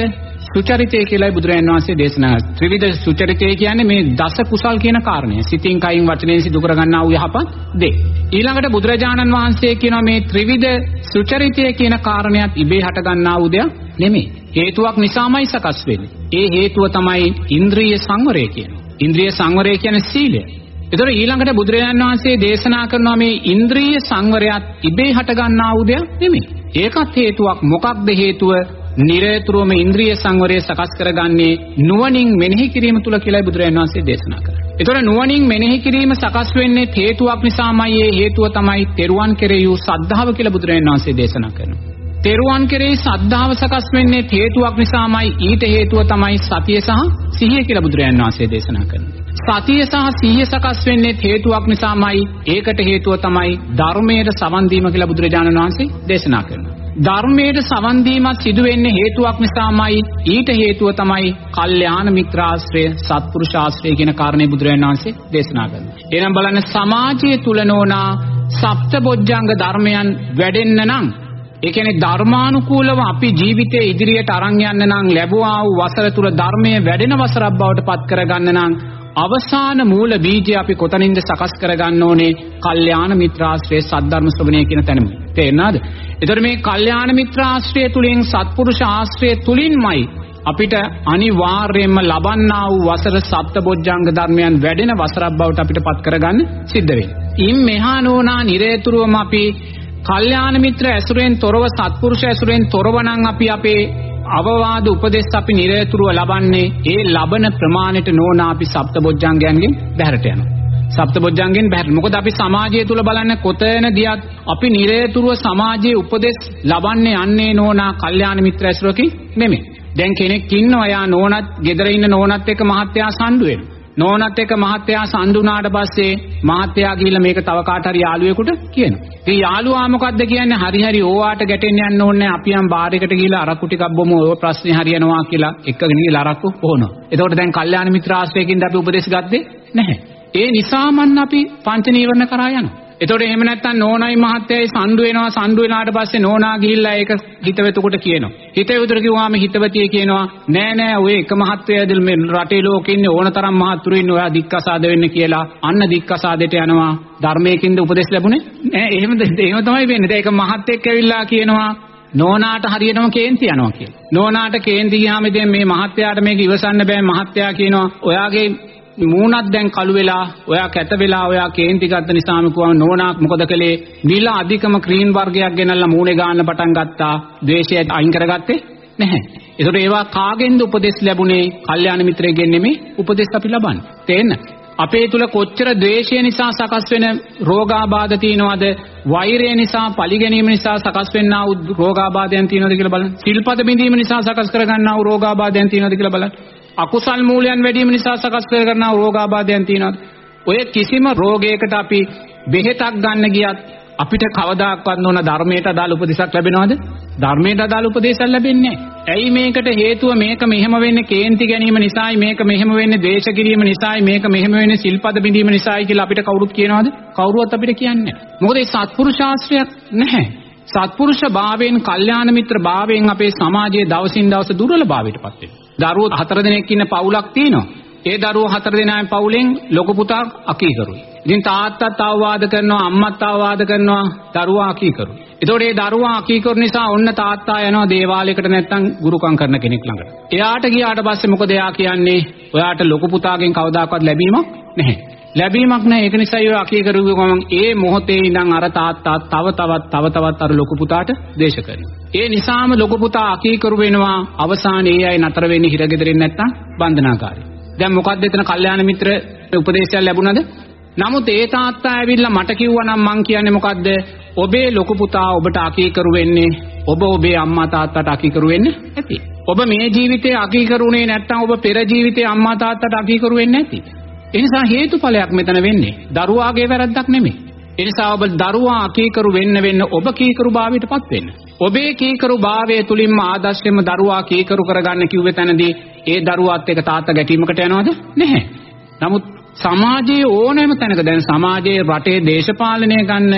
Speaker 3: සුචරිතය කියලායි බුදුරජාණන් වහන්සේ දේශනා කළා. ත්‍රිවිධ සුචරිතය කියන්නේ මේ දස කුසල් කියන කාරණය. සිතින් කයින් වචනයෙන් සිදු කරගන්නා වූ යහපත් දේ. ඊළඟට බුදුරජාණන් වහන්සේ කියනවා මේ ත්‍රිවිධ සුචරිතය කියන කාරණයක් ඉබේ හට ගන්නා වූ දෙයක් නෙමෙයි. හේතුවක් නිසාමයි සකස් වෙන්නේ. ඒ හේතුව තමයි ඉන්ද්‍රිය සංවරය කියන්නේ. ඉන්ද්‍රිය සංවරය කියන්නේ සීලය. ඒතර ඊළඟට බුදුරජාණන් වහන්සේ දේශනා කරනවා මේ ඉන්ද්‍රිය සංවරයත් ඉබේ හට ගන්නා වූ දෙයක් නෙමෙයි. ඒකත් හේතුවක් මොකක්ද හේතුව? නිරේතුරුවම ඉන්ද්‍රිය සංවරය සකස් කරගන්නේ නුවණින් මෙනෙහි කිරීම තුල කියලායි බුදුරජාණන් වහන්සේ දේශනා කරන්නේ. ඒතර නුවණින් මෙනෙහි කිරීම සකස් වෙන්නේ හේතුවක් නිසාමයි ඒ හේතුව තමයි තෙරුවන් කෙරෙහි වූ සද්ධාව කියලා බුදුරජාණන් වහන්සේ දේශනා කරනවා. තෙරුවන් කෙරෙහි සද්ධාව සකස් වෙන්නේ හේතුවක් නිසාමයි ඊට හේතුව තමයි සතිය සහ සිහිය කියලා බුදුරජාණන් වහන්සේ දේශනා කරනවා. සතිය සහ සිහිය සකස් වෙන්නේ හේතුවක් නිසාමයි ඒකට හේතුව තමයි ධර්මයට සවන් දීම කියලා බුදුරජාණන් වහන්සේ දේශනා කරනවා. ධර්මයට සවන් දීමත් සිදු වෙන්නේ හේතුවක් නිසාමයි ඊට හේතුව තමයි කල්යාණ මිත්‍රාශ්‍රය සත්පුරුෂාශ්‍රය කියන කාරණේ බුදුරජාණන් වහන්සේ දේශනා කරනවා. එහෙනම් බලන්න සමාජයේ තුල නෝනා සප්තබොජ්ජංග ධර්මයන් වැඩෙන්න නම් ඒ කියන්නේ ධර්මානුකූලව අපි ජීවිතයේ ඉදිරියට අරන් යන්න නම් ලැබුවා වූ වසර තුල ධර්මයේ වැඩෙන වසරක් බවට පත් කරගන්න නම් අවසාන මූල බීජය අපි කොතනින්ද සකස් කරගන්න ඕනේ? කල්යාණ මිත්‍රාශ්‍රයේ සද්ධර්ම ශ්‍රවණය කියන තැනම. තේරෙනවද? ඒතර මේ කල්යාණ මිත්‍රාශ්‍රය තුලින් සත්පුරුෂ ආශ්‍රය තුලින්මයි අපිට අනිවාර්යයෙන්ම ලබන්නා වූ වසර සප්තබොජ්ජංග ධර්මයන් වැඩෙන වසරක් බවට අපිට පත් කරගන්න සිද්ධ වෙන්නේ. ඉන් මෙහා නෝනා නිරේතුරුවම අපි කල්යාණ මිත්‍ර ඇසුරෙන් තොරව සත්පුරුෂ ඇසුරෙන් තොරව නම් අපි අපේ අවවාද උපදෙස් අපි නිරතුරුව ලබන්නේ ඒ ලබන ප්‍රමාණයට නෝන අපි සප්තබොජ්ජංගයන්ගෙන් බැහැරට යනවා. සප්තබොජ්ජංගෙන් බැහැර. මොකද අපි සමාජය තුල බලන්න කොතැන දියත් අපි නිරතුරුව සමාජයේ උපදෙස් ලබන්නේ යන්නේ නෝනා කල්යාණ මිත්‍ර ඇසුරකින් නෙමෙයි. දැන් කෙනෙක් ඉන්නවා යා නෝනත් gedara ඉන්න නෝනත් එක්ක මහත්තයා සම්ඩු වෙනවා. නෝනත් එක්ක මහත්තයා සම්දුනාට පස්සේ මහත්තයා ගිහිල්ලා මේක තව කාට හරි යාළුවෙකුට කියනවා. ඉතින් යාළුවා මොකද්ද කියන්නේ? හරි හරි ඕවාට ගැටෙන්න යන්න ඕනේ අපි යම් බාර් එකට ගිහිල්ලා අරක්කු ටිකක් බොමු ඔය ප්‍රශ්නේ හරියනවා කියලා එක්කගෙන ගිහිල්ලා අරක්කු බොනවා. එතකොට දැන් කල්යාණ මිත්‍ර ආශ්‍රයකින්ද අපි උපදෙස් ගත්තේ නැහැ. ඒ නිසාමන්න අපි පංච නීවරණ කරා යනවා. එතකොට එහෙම නැත්නම් නෝනායි මහත්තයයි සම්ඩු වෙනවා සම්ඩු වෙනාට පස්සේ නෝනා ගිහිල්ලා ඒක හිතවතුකට කියනවා. හිතවතුට කිව්වාම හිතවතිය කියනවා නෑ නෑ ඔය එක මහත්තයද මේ රටේ ලෝකෙ ඉන්නේ ඕනතරම් මහත්තුරු ඉන්නේ ඔයා දික්කසාද වෙන්න කියලා. අන්න දික්කසාදෙට යනවා. ධර්මයකින්ද උපදෙස් ලැබුණේ? නෑ එහෙමද එහෙම තමයි වෙන්නේ. ඒක මහත්තයෙක් ඇවිල්ලා කියනවා නෝනාට හරියටම කේන්ති යනවා කියලා. නෝනාට කේන්ති ගියාම ඉතින් මේ මහත්තයාට මේක ඉවසන්න බෑ මහත්තයා කියනවා ඔයාගේ මූණක් දැන් කළු වෙලා ඔයා කැත වෙලා ඔයා කේන්ති ගත්ත නිසාම කිව්වම නෝනා මොකද කළේ? මිල අධිකම ක්‍රීම් වර්ගයක් ගෙනල්ලා මූණේ ගන්න පටන් ගත්තා. ද්වේෂය අයින් කරගත්තේ නැහැ. ඒකට ඒවා කාගෙන්ද උපදෙස් ලැබුණේ? කල්යාණ මිත්‍රයෙක්ගෙන් නෙමෙයි උපදෙස් අපි ලබන්නේ. තේන්න. අපේ තුල කොච්චර ද්වේෂය නිසා සකස් වෙන රෝගාබාධ තියෙනවද? වෛරය නිසා පරිගැනීම නිසා සකස් වෙන්නා වූ රෝගාබාධයන් තියෙනවද කියලා බලන්න. සිල්පද බිඳීම නිසා සකස් කරගන්නා වූ රෝගාබාධයන් තියෙනවද කියලා බලන්න. අකුසල් මූලයන් වැඩි වීම නිසා සකස් කරගන්නා රෝගාබාධයන් තියෙනවාද? ඔය කිසිම රෝගයකට අපි බෙහෙතක් ගන්න ගියත් අපිට කවදාක්වත් නොන ධර්මයට අදාළ උපදේශක් ලැබෙනවද? ධර්මයට අදාළ උපදේශයක් ලැබෙන්නේ ඇයි මේකට හේතුව මේක මෙහෙම වෙන්නේ කේන්ති ගැනීම නිසායි මේක මෙහෙම වෙන්නේ ද්වේෂ කිරීම නිසායි මේක මෙහෙම වෙන්නේ සිල්පද බිඳීම නිසායි කියලා අපිට කවුරුත් කියනවද? කවුරුවත් අපිට කියන්නේ නැහැ. මොකද ඒ සත්පුරුෂ ශාස්ත්‍රයක් නැහැ. සත්පුරුෂ භාවයෙන්, කල්යාණ මිත්‍ර භාවයෙන් අපේ සමාජයේ දවසින් දවස දුර්වල භාවයටපත් වෙනවා. දරුවෝ හතර දෙනෙක් ඉන්න පවුලක් තියෙනවා. ඒ දරුවෝ හතර දෙනාම පවුලෙන් ලොකු පුතා අකීකරුයි. ඉතින් තාත්තත් අවවාද කරනවා අම්මත් අවවාද කරනවා දරුවා අකීකරු. ඒතකොට ඒ දරුවා අකීකරු නිසා ඔන්න තාත්තා යනවා දේවාලයකට නැත්තම් ගුරුකම් කරන කෙනෙක් ළඟට. එයාට ගියාට පස්සේ මොකද එයා කියන්නේ? ඔයාට ලොකු පුතාගෙන් කවදාකවත් ලැබීමක් නැහැ. ලැබීමක් නැහැ ඒක නිසා ඔය අකීකරුගේ ගමන් ඒ මොහොතේ ඉඳන් අර තාත්තා තව තවත් තව තවත් අර ලොකු පුතාට දේශ කරනවා. ඒ නිසාම ලොකු පුතා අකීකරු වෙනවා අවසානයේ ඒ අය නතර වෙන්නේ හිරගෙදරින් නැත්තම් බන්ධනාකාරී. දැන් මොකද්ද එතන කල්යාණ මිත්‍ර උපදේශයක් ලැබුණද? නමුත් ඒ තාත්තා ඇවිල්ලා මට කිව්වනම් මං කියන්නේ මොකද්ද? ඔබේ ලොකු පුතා ඔබට අකීකරු වෙන්නේ ඔබ ඔබේ අම්මා තාත්තට අකීකරු වෙන්නේ නැති. ඔබ මේ ජීවිතේ අකීකරුනේ නැත්තම් ඔබ පෙර ජීවිතේ අම්මා තාත්තට අකීකරු වෙන්නේ නැති. ඒ නිසා හේතුඵලයක් මෙතන වෙන්නේ. දරුවාගේ වැරද්දක් නෙමෙයි. ඒ නිසා ඔබ දරුවා අකීකරු වෙන්න වෙන්න ඔබ කීකරු භාවයටපත් වෙන්න. ඔබේ කීකරු භාවය තුලින්ම ආදර්ශයෙන්ම දරුවා කීකරු කරගන්න කිව්වේ තැනදී ඒ දරුවාත් එක්ක තාත්තා ගැටීමකට යනවද? නැහැ. නමුත් සමාජයේ ඕනෑම තැනක දැන් සමාජයේ රටේ දේශපාලනය ගන්න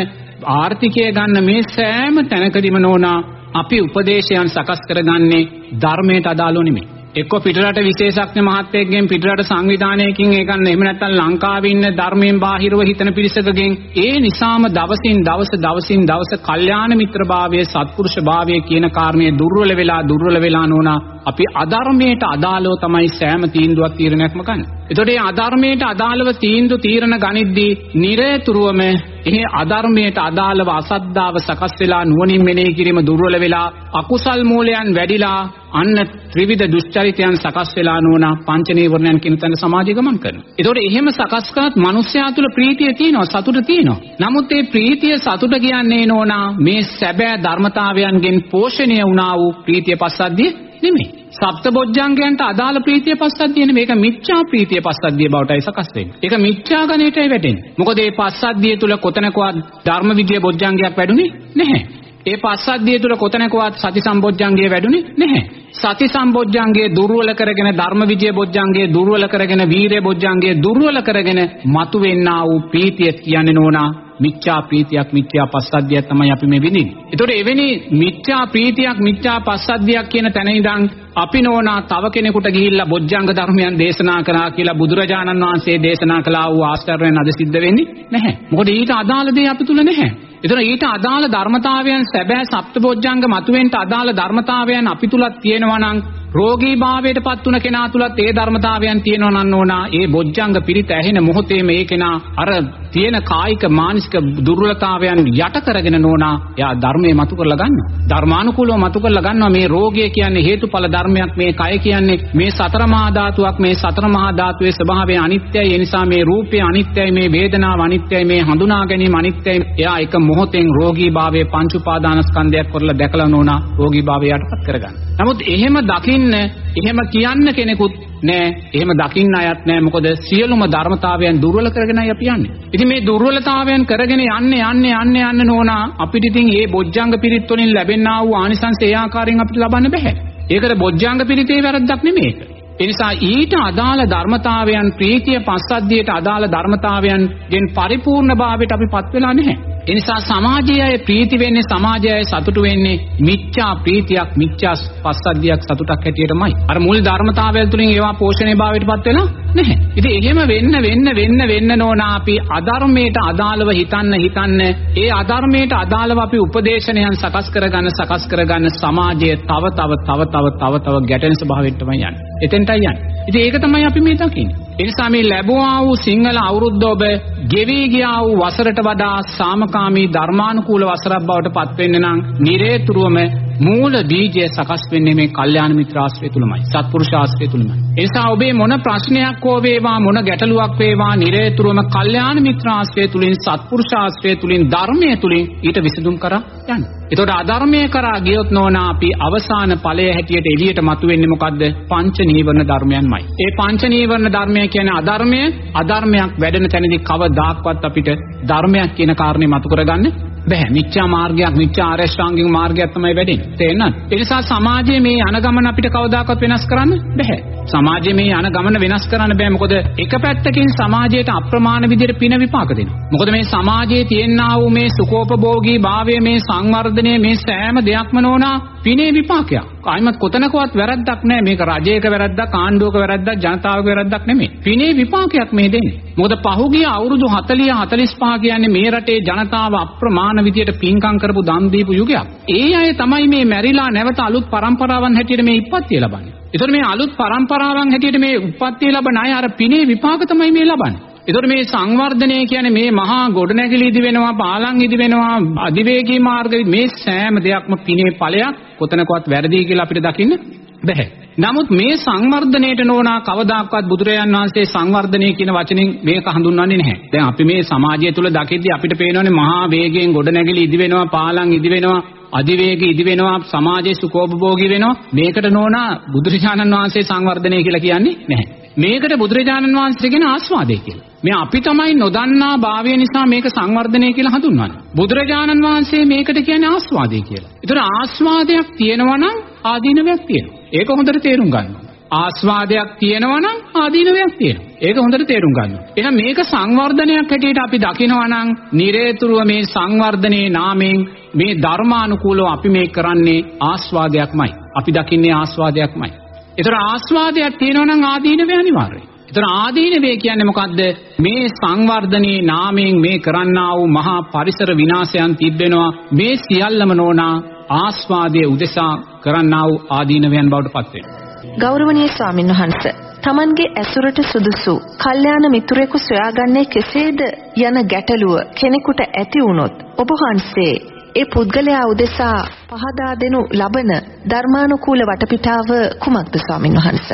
Speaker 3: ආර්ථිකය ගන්න මේ සෑම තැනකදීම නෝනා අපි උපදේශයන් සකස් කරගන්නේ ධර්මයට අදාළව නෙමෙයි. එක්ක පිටරට විශේෂඥ මහත්තයෙක්ගෙන් පිටරට සංවිධානයකින් ඒකන්න එහෙම නැත්නම් ලංකාවේ ඉන්න ධර්මයෙන් බාහිරව හිතන පිරිසකගෙන් ඒ නිසාම දවසින් දවස දවසින් දවස කල්යාණ මිත්‍රභාවයේ සත්පුරුෂභාවයේ කියන කාරණේ දුර්වල වෙලා දුර්වල වෙලා නෝනා අපි අධර්මයට අදාළව තමයි සෑම තීන්දුවක් තීරණයක්ම ගන්න. එතකොට මේ අධර්මයට අදාළව තීන්දුව තීරණ ගනිද්දී නිරේතුරුවම එහේ අධර්මයට අදාළව අසද්ධාව සකස් වෙලා නුවණින් මෙනෙහි කිරීම දුර්වල වෙලා අකුසල් මූලයන් වැඩිලා අන්න ත්‍රිවිධ දුෂ්චරිතයන් සකස් වෙලා නොවන පංච නීවරණයන් කියන තැන සමාජය ගමන් කරනවා. ඒතකොට එහෙම සකස් කරත් මිනිස්යා තුළ ප්‍රීතිය තියෙනවා සතුට තියෙනවා. නමුත් මේ ප්‍රීතිය සතුට කියන්නේ නෝනා මේ සැබෑ ධර්මතාවයන්ගෙන් පෝෂණය වුණා වූ ප්‍රීතිය පස්සද්ධිය නෙමෙයි. සප්තබොජ්ජංගයන්ට අදාළ ප්‍රීතිය පස්සද්ධිය නෙමෙයි. මේක මිච්ඡා ප්‍රීතිය පස්සද්ධිය බවටයි සකස් වෙන්නේ. ඒක මිච්ඡා ගණයටයි වැටෙන්නේ. මොකද මේ පස්සද්ධිය තුල කොතනකවත් ධර්ම විද්‍ය බොජ්ජංගයක් වැඩුණේ නැහැ. ඒ පස්සද්ධිය තුල කොතනකවත් සති සම්බොජ්ජංගය වැඩුණේ නැහැ. සති සම්බොජ්ජංගයේ දුර්වල කරගෙන ධර්ම විජය බොජ්ජංගයේ දුර්වල කරගෙන වීරය බොජ්ජංගයේ දුර්වල කරගෙන මතුවෙන්නා වූ ප්‍රීතිය කියන්නේ නෝනා මිච්ඡා ප්‍රීතියක් මිච්ඡා පස්සද්ධියක් තමයි අපි මේ විඳින්නේ. ඒතකොට එවැනි මිච්ඡා ප්‍රීතියක් මිච්ඡා පස්සද්ධියක් කියන තැන ඉඳන් අපි නෝනා තව කෙනෙකුට ගිහිල්ලා බොජ්ජංග ධර්මයන් දේශනා කරා කියලා බුදුරජාණන් වහන්සේ දේශනා කළා වූ ආශ්චර්යයන් අද සිද්ධ වෙන්නේ නැහැ. මොකද ඊට අදාළ දේ අපි තුල නැහැ. එතන ඊට අදාළ ධර්මතාවයන් සැබෑ සප්තබොජ්ජංග මතුවෙන්න අදාළ ධර්මතාවයන් අපි තුලත් තියෙනවා නම් රෝගී භාවයට පත් වුණ කෙනා තුලත් ඒ ධර්මතාවයන් තියෙනවා නම් ඕනා. ඒ බොජ්ජංග පිරිත ඇහෙන මොහොතේම ඒ කෙනා අර තියෙන කායික මානසික දුර්වලතාවයන් යට කරගෙන නෝනා එයා ධර්මයේ මතු කරලා ගන්නවා. ධර්මානුකූලව මතු කරලා ගන්නවා මේ රෝගය කියන්නේ හේතුඵල ධර්මයක් මේ කය කියන්නේ මේ සතර මහා ධාතුවක් මේ සතර මහා ධාතුවේ ස්වභාවය අනිත්‍යයි ඒ නිසා මේ රූපය අනිත්‍යයි මේ වේදනාව අනිත්‍යයි මේ හඳුනා ගැනීම අනිත්‍යයි. එයා එක මොහොතෙන් රෝගී භාවයේ පංච උපාදානස්කන්ධයක් කරලා දැකලා නෝනා රෝගී භාවය යටපත් කරගන්න. නමුත් එහෙම දකින්න එහෙම කියන්න කෙනෙකුත් නෑ එහෙම දකින්න අයත් නෑ මොකද සියලුම ධර්මතාවයන් දුර්වල කරගෙනයි අපි යන්නේ. ඉතින් මේ දුර්වලතාවයන් කරගෙන යන්නේ යන්නේ යන්නේ යන්න නෝනා අපිට ඉතින් මේ බොජ්ජංග පිරිත් වලින් ලැබෙනා වූ ආනිසංස ඒ ආකාරයෙන් අපිට ලබන්න බෑ. ඒකට බොජ්ජංග පිරිතේ වැරද්දක් නෙමෙයි ඒක. ඒ නිසා ඊට අදාළ ධර්මතාවයන් ප්‍රීතිය පස්සද්ධියට අදාළ ධර්මතාවයන් ගෙන් පරිපූර්ණභාවයට අපිපත් වෙලා නැහැ. ඒ නිසා සමාජයේ ප්‍රීති වෙන්නේ සමාජයේ සතුටු වෙන්නේ මිච්ඡා ප්‍රීතියක් මිච්ඡා පස්සද්ධියක් සතුටක් හැටියටමයි. අර මුල් ධර්මතාවයන් තුලින් ඒවා පෝෂණය භාවයටපත් වෙලා නැහැ. ඉතින් එහෙම වෙන්න වෙන්න වෙන්න වෙන්න නෝන අපි අධර්මයට අදාළව හිතන්න හිතන්න ඒ අධර්මයට අදාළව අපි උපදේශනයන් සකස් කරගන්න සකස් කරගන්න සමාජය තව තව තව තව තව තව ගැටෙන ස්වභාවයට තමයි යන්නේ. එතෙන්ටයි යන්නේ. ඉතින් ඒක තමයි අපි මේ දකින්නේ. ඒ නිසා මේ ලැබුවා වූ සිංහල අවුරුද්ද ඔබ ගෙවි ගියා වූ වසරට වඩා සාමකාමී ධර්මානුකූල වසරක් බවට පත් වෙන්න නම් නිරේතුරුවම මූල බීජය සකස් වෙන්නේ මේ කල්යාණ මිත්‍රාශ්‍රය තුලමයි. සත්පුරුෂ ආශ්‍රය තුලමයි. ඒ නිසා ඔබේ මොන ප්‍රශ්නයක් හෝ වේවා මොන ගැටලුවක් වේවා නිරේතුරුවම කල්යාණ මිත්‍රාශ්‍රය තුලින් සත්පුරුෂ ආශ්‍රය තුලින් ධර්මයේ තුලින් ඊට විසඳුම් කරා යන්න. එතකොට අධර්මයේ කරා ගියොත් නෝනා අපි අවසාන ඵලය හැටියට එළියට මතුවෙන්නේ මොකද්ද? පංච නීවරණ ධර්මයන්මයි. ඒ පංච නීවරණ ධර්මය කියන්නේ අධර්මය, අධර්මයක් වැඩෙන තැනදී කවදාක්වත් අපිට ධර්මයක් කියන කාරණේ මතු කරගන්න බෑ මිච්ඡා මාර්ගයක් මිච්ඡා ආරෂ්ඨාංගික මාර්ගයක් තමයි වැඩෙන්නේ. තේරෙනවද? ඒ නිසා සමාජයේ මේ යන ගමන අපිට කවදාකවත් වෙනස් කරන්න බෑ සමාජයේ මේ යන ගමන වෙනස් කරන්න බෑ මොකද එක පැත්තකින් සමාජයට අප්‍රමාණ විදිහට පින විපාක දෙනවා. මොකද මේ සමාජයේ තියෙනා වූ මේ සුකෝපභෝගී භාවය මේ සංවර්ධනය මේ සෑම දෙයක්ම නෝනා පිනේ විපාකයක්. ආයිමත් කොතනකවත් වැරද්දක් නැහැ. මේක රජයක වැරද්දක්, ආණ්ඩුවක වැරද්දක්, ජනතාවගේ වැරද්දක් නෙමෙයි. පිනේ විපාකයක් මේ දෙන්නේ. මොකද පහුගිය අවුරුදු 40 45 කියන්නේ මේ රටේ ජනතාව අප්‍රමාණ විදියට පින්කම් කරපු දන් දීපු යුගයක්. ඒ අය තමයි මේ මැරිලා නැවත අලුත් පරම්පරාවන් හැටියට මේ ඉපත්ති ලබන්නේ. ඒතර මේ අලුත් පරම්පරාවන් හැටියට මේ උප්පත්ති ලබන අය අර පිනේ විපාක තමයි මේ ලබන්නේ. ඒතකොට මේ සංවර්ධනය කියන්නේ මේ මහා ගොඩනැගිලි ඉදි වෙනවා, පාලම් ඉදි වෙනවා, අධිවේගී මාර්ග මේ සෑම දෙයක්ම පිනේ ඵලයක් කොතනකවත් වැරදි කියලා අපිට දකින්න බැහැ. නමුත් මේ සංවර්ධනයේට නෝනා කවදාකවත් බුදුරජාන් වහන්සේ සංවර්ධනය කියන වචනෙන් මේක හඳුන්වන්නේ නැහැ. දැන් අපි මේ සමාජය තුල දකිද්දී අපිට පේනවනේ මහා වේගයෙන් ගොඩනැගිලි ඉදි වෙනවා, පාලම් ඉදි වෙනවා, අධිවේගී ඉදි වෙනවා සමාජයේ සුකෝපභෝගී වෙනවා මේකට නෝනා බුදුරජාණන් වහන්සේ සංවර්ධනය කියලා කියන්නේ නැහැ මේකට බුදුරජාණන් වහන්සේගෙන ආස්වාදය කියලා මේ අපි තමයි නොදන්නා භාවය නිසා මේක සංවර්ධනය කියලා හඳුන්වන්නේ බුදුරජාණන් වහන්සේ මේකට කියන්නේ ආස්වාදය කියලා ඒතර ආස්වාදයක් තියෙනවා නම් ආදීනවයක් තියෙනවා ඒක හොඳට තේරුම් ගන්න ආස්වාදයක් තියෙනවා නම් ආදීනවයක් තියෙනවා. ඒක හොඳට තේරුම් ගන්න. එහෙනම් මේක සංවර්ධනයක් හැටියට අපි දකිනවා නම් නිරේතුරුව මේ සංවර්ධනයේ නාමයෙන් මේ ධර්මානුකූලව අපි මේ කරන්නේ ආස්වාදයක්මයි. අපි දකින්නේ ආස්වාදයක්මයි. ඒතර ආස්වාදයක් තියෙනවා නම් ආදීනවේ අනිවාර්යයි. ඒතර ආදීනවේ කියන්නේ මොකද්ද? මේ සංවර්ධනයේ නාමයෙන් මේ කරන්නා වූ මහා පරිසර විනාශයන් තිබෙනවා. මේ සියල්ලම නෝනා ආස්වාදයේ උදෙසා කරන්නා වූ ආදීනවයන් බවට පත් වෙනවා.
Speaker 2: ගෞරවනීය ස්වාමින්වහන්ස තමන්ගේ ඇසුරට සුදුසු කල්යාණ මිතුරෙකු සොයාගන්නේ කෙසේද යන ගැටලුව කෙනෙකුට ඇති වුනොත් ඔබ වහන්සේ ඒ පුද්ගලයා උදෙසා පහදා දෙනු ලබන ධර්මානුකූල වටපිටාව කුමක්ද ස්වාමින්වහන්ස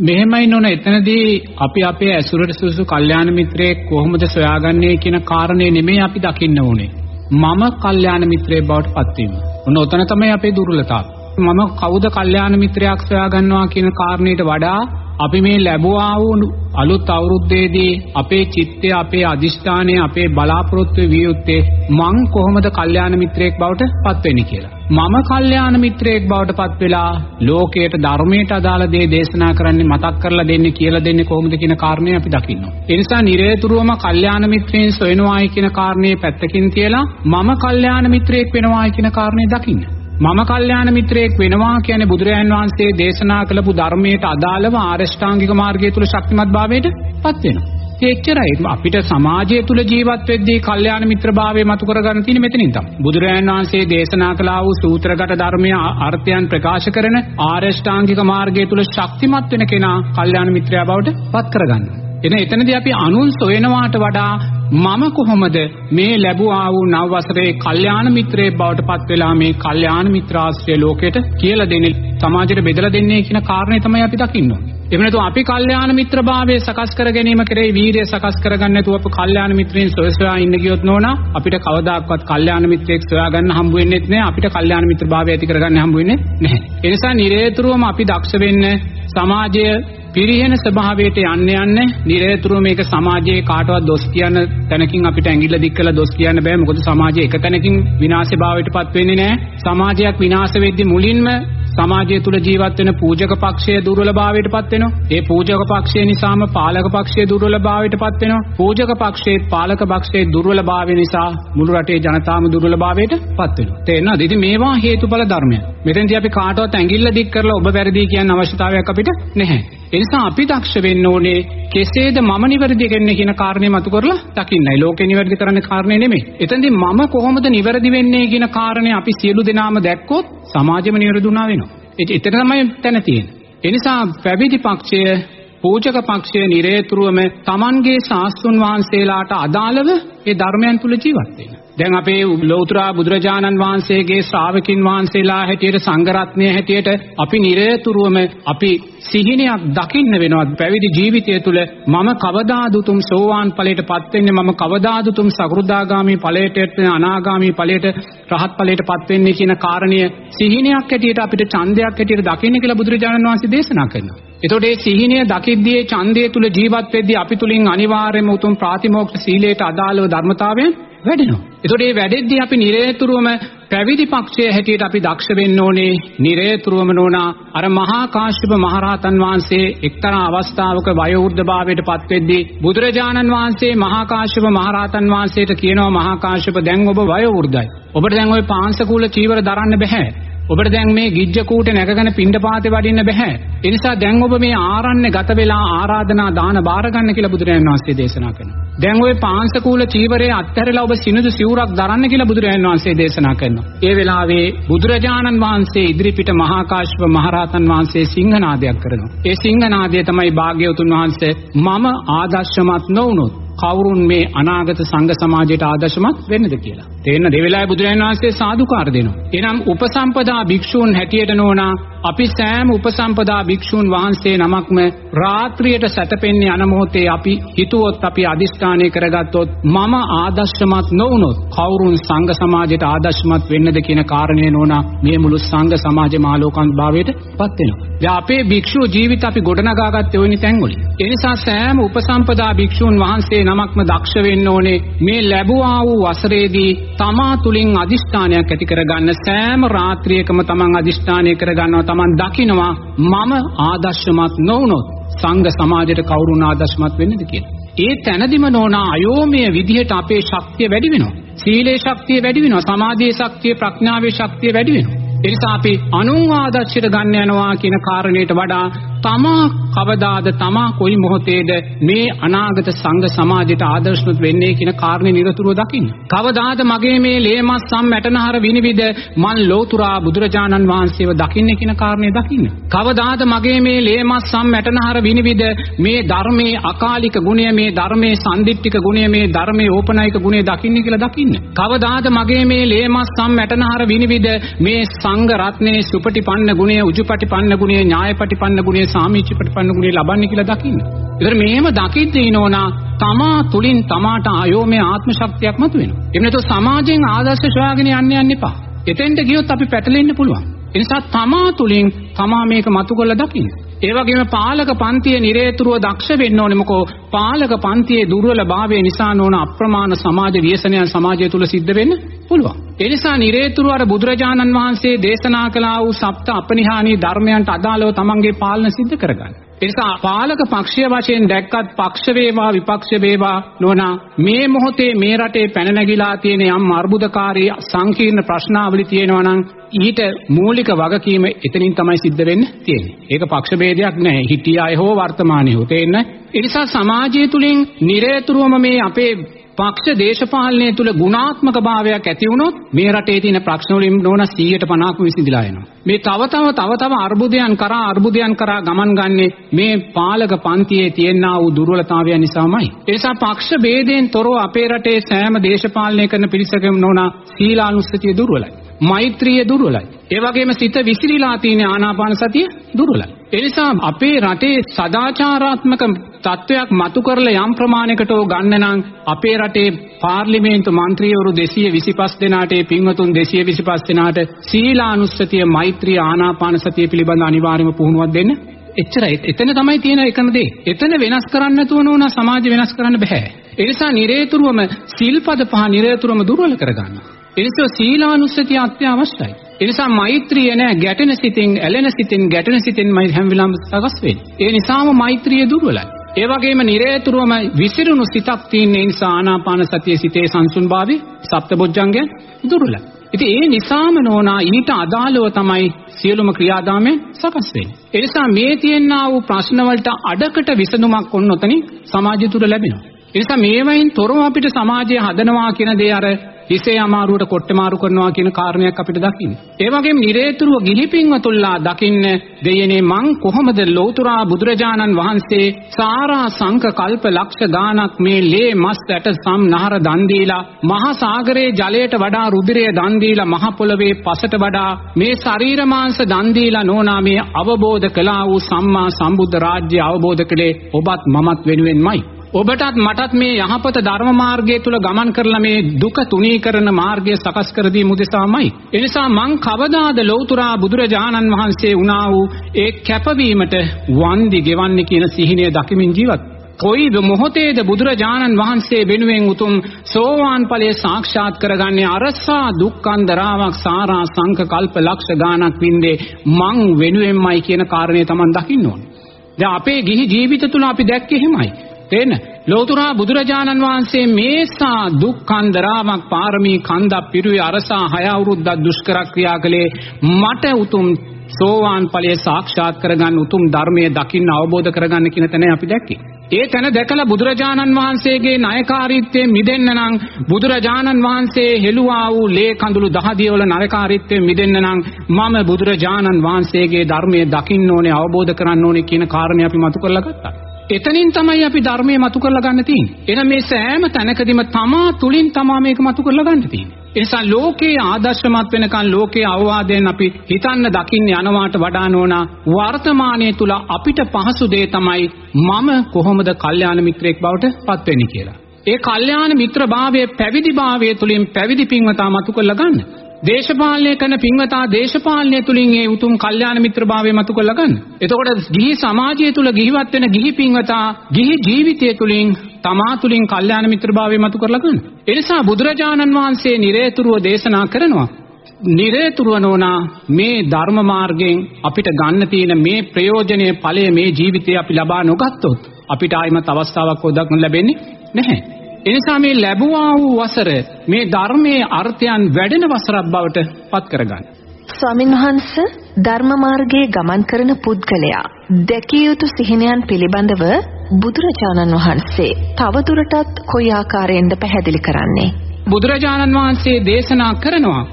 Speaker 3: මෙහෙමයි නෝන එතනදී අපි අපේ ඇසුරට සුදුසු කල්යාණ මිත්‍රයෙක් කොහොමද සොයාගන්නේ කියන කාරණේ නෙමෙයි අපි දකින්න ඕනේ මම කල්යාණ මිත්‍රයෙක් බවට පත්වීම. ඔන්න ඔතන තමයි අපේ දුර්වලතාවය. මම කවුද කල්යාණ මිත්‍රයෙක් සොයාගන්නවා කියන කාරණයට වඩා අපි මේ ලැබුවා වූ අලුත් අවුරුද්දේදී අපේ චිත්තය අපේ අදිෂ්ඨානය අපේ බලාපොරොත්තු විය යුත්තේ මං කොහොමද කල්යාණ මිත්‍රයෙක් බවට පත් වෙන්නේ කියලා. මම කල්යාණ මිත්‍රයෙක් බවට පත් වෙලා ලෝකයට ධර්මයට අදාළ දේ දේශනා කරන්නේ මතක් කරලා දෙන්නේ කියලා දෙන්නේ කොහොමද කියන කාරණේ අපි දකින්නවා. ඒ නිසා නිරේතුරුවම කල්යාණ මිත්‍රයන් සොයනවායි කියන කාරණේ පැත්තකින් තියලා මම කල්යාණ මිත්‍රයෙක් වෙනවායි කියන කාරණේ දකින්න. මම කල්යාණ මිත්‍රයෙක් වෙනවා කියන්නේ බුදුරජාන් වහන්සේ දේශනා කළපු ධර්මයට අදාළව ආරෂ්ඨාංගික මාර්ගය තුල ශක්තිමත් භාවයට පත් වෙනවා. එච්චරයි අපිට සමාජය තුල ජීවත් වෙද්දී කල්යාණ මිත්‍රභාවය මතු කරගන්න තියෙන මෙතනින් තමයි. බුදුරජාන් වහන්සේ දේශනා කළා වූ සූත්‍රගත ධර්මයේ අර්ථයන් ප්‍රකාශ කරන ආරෂ්ඨාංගික මාර්ගය තුල ශක්තිමත් වෙන කෙනා කල්යාණ මිත්‍රයා බවට පත් කරගන්නවා. එන එතනදී අපි අනුන් සොයනවාට වඩා මම කොහොමද මේ ලැබුවා වූ නව වසරේ කල්යාණ මිත්‍රයෙක් බවට පත් වෙලා මේ කල්යාණ මිත්‍රාශ්‍රය ලෝකෙට කියලා දෙන්නේ සමාජයට බෙදලා දෙන්නේ කියන කාරණේ තමයි අපි දකින්න ඕනේ. එහෙම නැතුව අපි කල්යාණ මිත්‍රභාවය සකස් කර ගැනීම කරේ වීරිය සකස් කරගන්න නැතුව අපි කල්යාණ මිත්‍රයන් සොය සොයා ඉන්න ගියොත් නෝනා අපිට කවදාකවත් කල්යාණ මිත්‍රයෙක් සොයා ගන්න හම්බ වෙන්නේ නැහැ අපිට කල්යාණ මිත්‍රභාවය ඇති කරගන්න හම්බ වෙන්නේ නැහැ. ඒ නිසා නිරේතුරුවම අපි දක්ෂ වෙන්න සමාජය පිරිහෙන ස්වභාවයට යන්න යන්න නිරේතුරුව මේක සමාජයේ කාටවත් දොස් කියන්න තැනකින් අපිට ඇඟිල්ල දික් කළා දොස් කියන්න බෑ මොකද සමාජය එක තැනකින් විනාශය භාවයටපත් වෙන්නේ නැහැ සමාජයක් විනාශ වෙද්දී මුලින්ම සමාජය තුල ජීවත් වෙන පූජක පක්ෂයේ දුර්වලභාවයටපත් වෙනවා. ඒ පූජක පක්ෂය නිසාම පාලක පක්ෂයේ දුර්වලභාවයටපත් වෙනවා. පූජක පක්ෂයේ පාලක පක්ෂයේ දුර්වලභාවය නිසා මුළු රටේ ජනතාවම දුර්වලභාවයටපත් වෙනවා. තේරෙනවද? ඉතින් මේවා හේතුඵල ධර්මයන්. මෙතෙන්දී අපි කාටවත් ඇඟිල්ල දික් කරලා ඔබ වැරදි කියන අවශ්‍යතාවයක් අපිට නැහැ. ඒ නිසා අපි දක්ෂ වෙන්න ඕනේ කෙසේද මම නිවැරදි කෙන්නේ කියන කාරණේ මතු කරලා දකින්නයි. ලෝකේ නිවැරදි කරන්න කාරණේ නෙමෙයි. එතෙන්දී මම කොහොමද නිවැරදි වෙන්නේ කියන කාරණේ අපි සියලු දෙනාම දැක්කොත් සමාජෙම නිවැරදි වුණා වෙනවා. එතන තමයි තැන තියෙන්නේ. ඒ නිසා පැවිදි පක්ෂය පූජක පක්ෂය නිරේතුරුවම Tamanගේ ශාස්ත්‍රුන් වහන්සේලාට අදාළව ඒ ධර්මයන් තුල ජීවත් වෙන්න. දැන් අපේ ලෞතර බුදුරජාණන් වහන්සේගේ ශ්‍රාවකින් වහන්සේලා හැටියට සංඝරත්නය හැටියට අපි නිරේතුරුවම අපි සිහිනයක් දකින්න වෙනවා පැවිදි ජීවිතය තුළ මම කවදාද උතුම් සෝවාන් ඵලයටපත් වෙන්නේ මම කවදාද උතුම් සකෘදාගාමි ඵලයට අනාගාමි ඵලයට රහත් ඵලයටපත් වෙන්නේ කියන කාරණය සිහිනයක් හැටියට අපිට ඡන්දයක් හැටියට දකින්න කියලා බුදුරජාණන් වහන්සේ දේශනා කරනවා. එතකොට මේ සිහිනය දකිද්දී ඡන්දය තුල ජීවත් වෙද්දී අපි තුලින් අනිවාර්යයෙන්ම උතුම් ප්‍රාතිමෝක්ෂ සීලයට අදාළව ධර්මතාවයන් වැඩෙනවා. ඒතකොට මේ වැඩෙද්දී අපි නිරේතුරුවම පැවිදි පක්ෂයේ හැටියට අපි දක්ෂ වෙන්න ඕනේ නිරේතුරුවම නෝනා අර මහා කාශ්‍යප මහරහතන් වහන්සේ එක්තරා අවස්ථාවක වයෝවෘද්ධ භාවයට පත් වෙද්දී බුදුරජාණන් වහන්සේ මහා කාශ්‍යප මහරහතන් වහන්සේට කියනවා මහා කාශ්‍යප දැන් ඔබ වයෝවෘද්ධයි. ඔබට දැන් ওই පාංශකූල චීවර දරන්න බෑ. ඔබට දැන් මේ ගිජ්ජ කූට නැගගෙන පිණ්ඩපාතේ වඩින්න බෑ. ඒ නිසා දැන් ඔබ මේ ආරණ්‍ය ගත වෙලා ආරාධනා දාන බාර ගන්න කියලා බුදුරජාණන් වහන්සේ දේශනා කරනවා. දැන් ওই පාංශකූල චීවරයේ අත්හැරලා ඔබ සිනිඳු සිවුරක් දරන්න කියලා බුදුරජාණන් වහන්සේ දේශනා කරනවා. ඒ වෙලාවේ බුදුරජාණන් වහන්සේ ඉදිරිපිට මහා කාශ්‍යප මහරහතන් වහන්සේ සිංහනාදයක් කරනවා. ඒ සිංහනාදය තමයි භාග්‍යවතුන් වහන්සේ මම ආදර්ශමත් නොවුනොත් කවුරුන් මේ අනාගත සංඝ සමාජයට ආදර්ශමත් වෙන්නද කියලා. තේන්න දෙවෙලාවේ බුදුරජාණන් වහන්සේ සාදුකාර දෙනවා. එනම් උපසම්පදා භික්ෂූන් හැටියට නෝනා අපි සෑම උපසම්පදා භික්ෂූන් වහන්සේ නමක්ම රාත්‍රියට සැතපෙන්නේ යන මොහොතේ අපි හිතුවොත් අපි අදිස්ථානය කරගත්තොත් මම ආදර්ශමත් නොවුනොත් කවුරුන් සංඝ සමාජයට ආදර්ශමත් වෙන්නද කියන කාරණේ නෝනා මේ මුළු සංඝ සමාජෙම ආලෝකන්ත භාවයට පත් වෙනවා. දැන් අපේ භික්ෂුව ජීවිත අපි ගොඩනගාගත්තේ ওই නිතැන් වලින්. ඒ නිසා සෑම උපසම්පදා භික්ෂූන් වහන්සේ නමක්ම දක්ෂ වෙන්න ඕනේ මේ ලැබුවා වූ වසරේදී තමා තුලින් අදිස්ථානයක් ඇති කරගන්න සෑම රාත්‍රියකම තමන් අදිස්ථානය කරගන්නවා තමන් දකිනවා මම ආදර්ශමත් නොවුනොත් සංඝ සමාජයට කවුරුන් ආදර්ශමත් වෙන්නේද කියලා. ඒ තැනදිම නෝනා අයෝමය විදිහට අපේ ශක්තිය වැඩි වෙනවා. සීලේ ශක්තිය වැඩි වෙනවා. සමාධියේ ශක්තිය, ප්‍රඥාවේ ශක්තිය වැඩි වෙනවා. එනිසා අපි අනුන් ආදර්ශයට ගන්න යනවා කියන කාරණයට වඩා තමා කවදාද තමා කොයි මොහොතේද මේ අනාගත සංඝ සමාජයට ආදර්ශමත් වෙන්නේ කියන කාරණේ නිරතුරුව දකින්න. කවදාද මගේ මේ ලේමස් සම් මැටනහර විනිවිද මන් ලෝතුරා බුදුරජාණන් වහන්සේව දකින්නේ කියන කාරණේ දකින්න. කවදාද මගේ මේ ලේමස් සම් මැටනහර විනිවිද මේ ධර්මයේ අකාලික ගුණය මේ ධර්මයේ සම්දිට්ඨික ගුණය මේ ධර්මයේ ඕපනායක ගුණය දකින්නේ කියලා දකින්න. කවදාද මගේ මේ ලේමස් සම් මැටනහර විනිවිද මේ සංඝ රත්නයේ සුපටිපන්න ගුණය උජුපටිපන්න ගුණය ඥායපටිපන්න ගුණය සාමීච ප්‍රතිපන්න ගුණය ලබන්නේ කියලා දකින්න. ඒතර මේව දකිද්දී නෝනා තමා තුලින් තමාට ආයෝමය ආත්ම ශක්තියක් මතුවෙනවා. එහෙම නැත්නම් සමාජයෙන් ආදර්ශ සොයාගෙන යන්න යන්න එපා. එතෙන්ට ගියොත් අපි පැටලෙන්න පුළුවන්. ඒ නිසා තමා තුලින් තමා මේක මතු කරලා දකින්න. ඒ වගේම පාලක පන්තියේ නිරේතුරුව දක්ෂ වෙන්න ඕනේ මොකෝ පාලක පන්තියේ දුර්වලභාවය නිසා නොවන අප්‍රමාණ සමාජ ව්‍යසනයන් සමාජය තුල සිද්ධ වෙන්න පුළුවන්. ඒ නිසා නිරේතුරුව අර බුදුරජාණන් වහන්සේ දේශනා කළා වූ සප්ත අපනිහානී ධර්මයන්ට අදාළව තමන්ගේ පාලන සිද්ධ කරගන්න. ඒ නිසා පාලක පක්ෂය වශයෙන් දැක්කත් පක්ෂ වේවා විපක්ෂ වේවා නොනා මේ මොහොතේ මේ රටේ පැන නැගිලා තියෙන යම් අර්බුදකාරී සංකීර්ණ ප්‍රශ්නාවලි තියෙනවා නම් ඊට මූලික වගකීම එතනින් තමයි සිද්ධ වෙන්න තියෙන්නේ. ඒක පක්ෂ ભેදයක් නැහැ. හිටිය අය හෝ වර්තමානයේ හෝ තේන්න. ඒ නිසා සමාජය තුලින් නිරේතුරුවම මේ අපේ පක්ෂ දේශපාලනය තුල ගුණාත්මක භාවයක් ඇති වුණොත් මේ රටේ තියෙන ප්‍රශ්න වලින් නෝන 150ක් විසඳිලා යනවා. මේ තව තව තව තව අර්බුදයන් කරා අර්බුදයන් කරා ගමන් ගන්නේ මේ පාලක පන්තියේ තියෙනා වූ දුර්වලතාවයන් නිසාමයි. ඒ නිසා පක්ෂ ભેදයෙන් තොරව අපේ රටේ සෑම දේශපාලනය කරන පිරිසකම නෝන සීලානුස්සතිය දුර්වලයි. මෛත්‍රිය දුර්වලයි. ඒ වගේම සිත විසිරීලා තියෙන ආනාපාන සතිය දුර්වලයි. ඒ නිසා අපේ රටේ සදාචාරාත්මක තත්වයක් මතු කරලා යම් ප්‍රමාණයකට ගන්න නම් අපේ රටේ පාර්ලිමේන්තු මන්ත්‍රීවරු 225 දෙනාට ඒ පින්වතුන් 225 දෙනාට සීලානුස්සතිය මෛත්‍රිය ආනාපාන සතිය පිළිබඳ අනිවාර්යම පුහුණුවක් දෙන්න එච්චරයි. එතන තමයි තියෙන එකම දේ. එතන වෙනස් කරන්න නැතුව නෝනා සමාජය වෙනස් කරන්න බෑ. ඒ නිසා නිරේතුරුවම සිල්පද පහ නිරේතුරුවම දුර්වල කරගන්නවා. ඒ නිසා සීලානුස්සතිය අත්‍යවශ්‍යයි. ඒ නිසා මෛත්‍රිය නෑ ගැටෙන සිතින් ඇලෙන සිතින් ගැටෙන සිතින්මයි හැම වෙලාවෙම සකස් වෙන්නේ. ඒ නිසාම මෛත්‍රිය දුර්වලයි. ඒ වගේම නිරේතුරුවම විසිරුණු සිතක් තියෙන නිසා ආනාපාන සතිය සිතේ සංසුන්භාවය සප්තබොජ්ජංගයන් දුර්වලයි. ඉතින් ඒ නිසාම නෝනා ඊට අදාළව තමයි සියලුම ක්‍රියාදාමයන් සකස් වෙන්නේ. ඒ නිසා මේ තියෙනා වූ ප්‍රශ්න වලට අඩකට විසඳුමක් ඔන්නොතනින් සමාජය තුර ලැබෙනවා. ඒ නිසා මේවයින් තොරව අපිට සමාජය හදනවා කියන දේ අර හිසේ අමාරුවට කොට්ට මාරු කරනවා කියන කාරණයක් අපිට දකින්න. ඒ වගේම නිරේතුරුව ගිහි පින්වතුල්ලා දකින්න දෙයනේ මං කොහොමද ලෞතුරා බුදුරජාණන් වහන්සේ සාරා සංක කල්ප ලක්ෂ ගානක් මේ ලේ මස් ඇට සම් නහර දන් දීලා මහා සාගරයේ ජලයට වඩා රුධිරය දන් දීලා මහ පොළවේ පසට වඩා මේ ශරීර මාංශ දන් දීලා නෝනා මේ අවබෝධ කළා වූ සම්මා සම්බුද්ධ රාජ්‍ය අවබෝධ කළේ ඔබත් මමත් වෙනුවෙන්මයි. ඔබටත් මටත් මේ යහපත ධර්ම මාර්ගය තුල ගමන් කරලා මේ දුක තුනී කරන මාර්ගය සකස් කර දී මුදෙසාමයි. එනිසා මං කවදාද ලෞතුරා බුදුරජාණන් වහන්සේ වුණා වූ ඒ කැපවීමට වන්දි ගෙවන්නේ කියන සිහිනය දකිමින් ජීවත් කොයි මොහොතේද බුදුරජාණන් වහන්සේ වෙනුවෙන් උතුම් සෝවාන් ඵලයේ සාක්ෂාත් කරගන්නේ අරසා දුක්ඛන්දරාවක් සාරා සංක කල්ප ලක්ෂ ගානක් වින්දේ මං වෙනුවෙන්මයි කියන කාරණේ Taman දකින්න ඕනේ. දැන් අපේ ගිහි ජීවිත තුල අපි දැක්කේ එහෙමයි. තේන්න ලෝතුරා බුදුරජාණන් වහන්සේ මේසා දුක්ඛන්දරාවක් පාරමී කන්දක් පිරුවේ අරසා හය අවුරුද්දක් දුෂ්කර ක්‍රියා කළේ මට උතුම් සෝවාන් ඵලයේ සාක්ෂාත් කරගන්න උතුම් ධර්මයේ දකින්න අවබෝධ කරගන්න කියන තැන අපි දැක්කේ. ඒ තැන දැකලා බුදුරජාණන් වහන්සේගේ ණයකාරීත්වයෙන් මිදෙන්න නම් බුදුරජාණන් වහන්සේ හෙළුවා වූ ලේ කඳුළු දහදිය වල ණයකාරීත්වයෙන් මිදෙන්න නම් මම බුදුරජාණන් වහන්සේගේ ධර්මයේ දකින්න ඕනේ අවබෝධ කරන්න ඕනේ කියන කාරණේ අපි මතු කරලා ගත්තා. එතනින් තමයි අපි ධර්මයේ මතු කරලා ගන්න තියෙන්නේ. එහෙනම් මේ සෑම තැනකදීම තමා තුලින් තමා මේක මතු කරලා ගන්න තියෙන්නේ. ඒ නිසා ලෝකේ ආදර්ශමත් වෙනකන් ලෝකේ අවවාදයෙන් අපි හිතන්න දකින්න යනවාට වඩා නෝනා වර්තමානයේ තුල අපිට පහසු දේ තමයි මම කොහොමද කල්යාණ මිත්‍රයෙක් බවට පත් වෙන්නේ කියලා. ඒ කල්යාණ මිත්‍රභාවයේ පැවිදිභාවයේ තුලින් පැවිදි පින්වතා මතු කරලා ගන්න. දේශපාලනය කරන පින්වතා දේශපාලනය තුලින් ඒ උතුම් කල්යාණ මිත්‍රභාවය මතු කරලා ගන්න. එතකොට ගිහි සමාජය තුල ගිහිවත් වෙන ගිහි පින්වතා ගිහි ජීවිතය තුලින් තමා තුලින් කල්යාණ මිත්‍රභාවය මතු කරලා ගන්න. ඒ නිසා බුදුරජාණන් වහන්සේ නිරේතුරුව දේශනා කරනවා. නිරේතුරුව නෝනා මේ ධර්ම මාර්ගයෙන් අපිට ගන්න තියෙන මේ ප්‍රයෝජනීය ඵලය මේ ජීවිතේ අපි ලබා නොගත්තොත් අපිට ආයිමත් අවස්ථාවක් ඔදක්න ලැබෙන්නේ නැහැ. එනිසා මේ ලැබුවා වූ වසර මේ ධර්මයේ අර්ථයන් වැඩෙන වසරක් බවට පත් කරගන්න.
Speaker 2: ස්වාමින් වහන්සේ ධර්ම මාර්ගයේ ගමන් කරන පුද්ගලයා දැකිය යුතු සිහිනයන් පිළිබඳව බුදුරජාණන් වහන්සේ තවදුරටත් කොයි ආකාරයෙන්ද පැහැදිලි කරන්නේ?
Speaker 3: බුදුරජාණන් වහන්සේ දේශනා කරනවා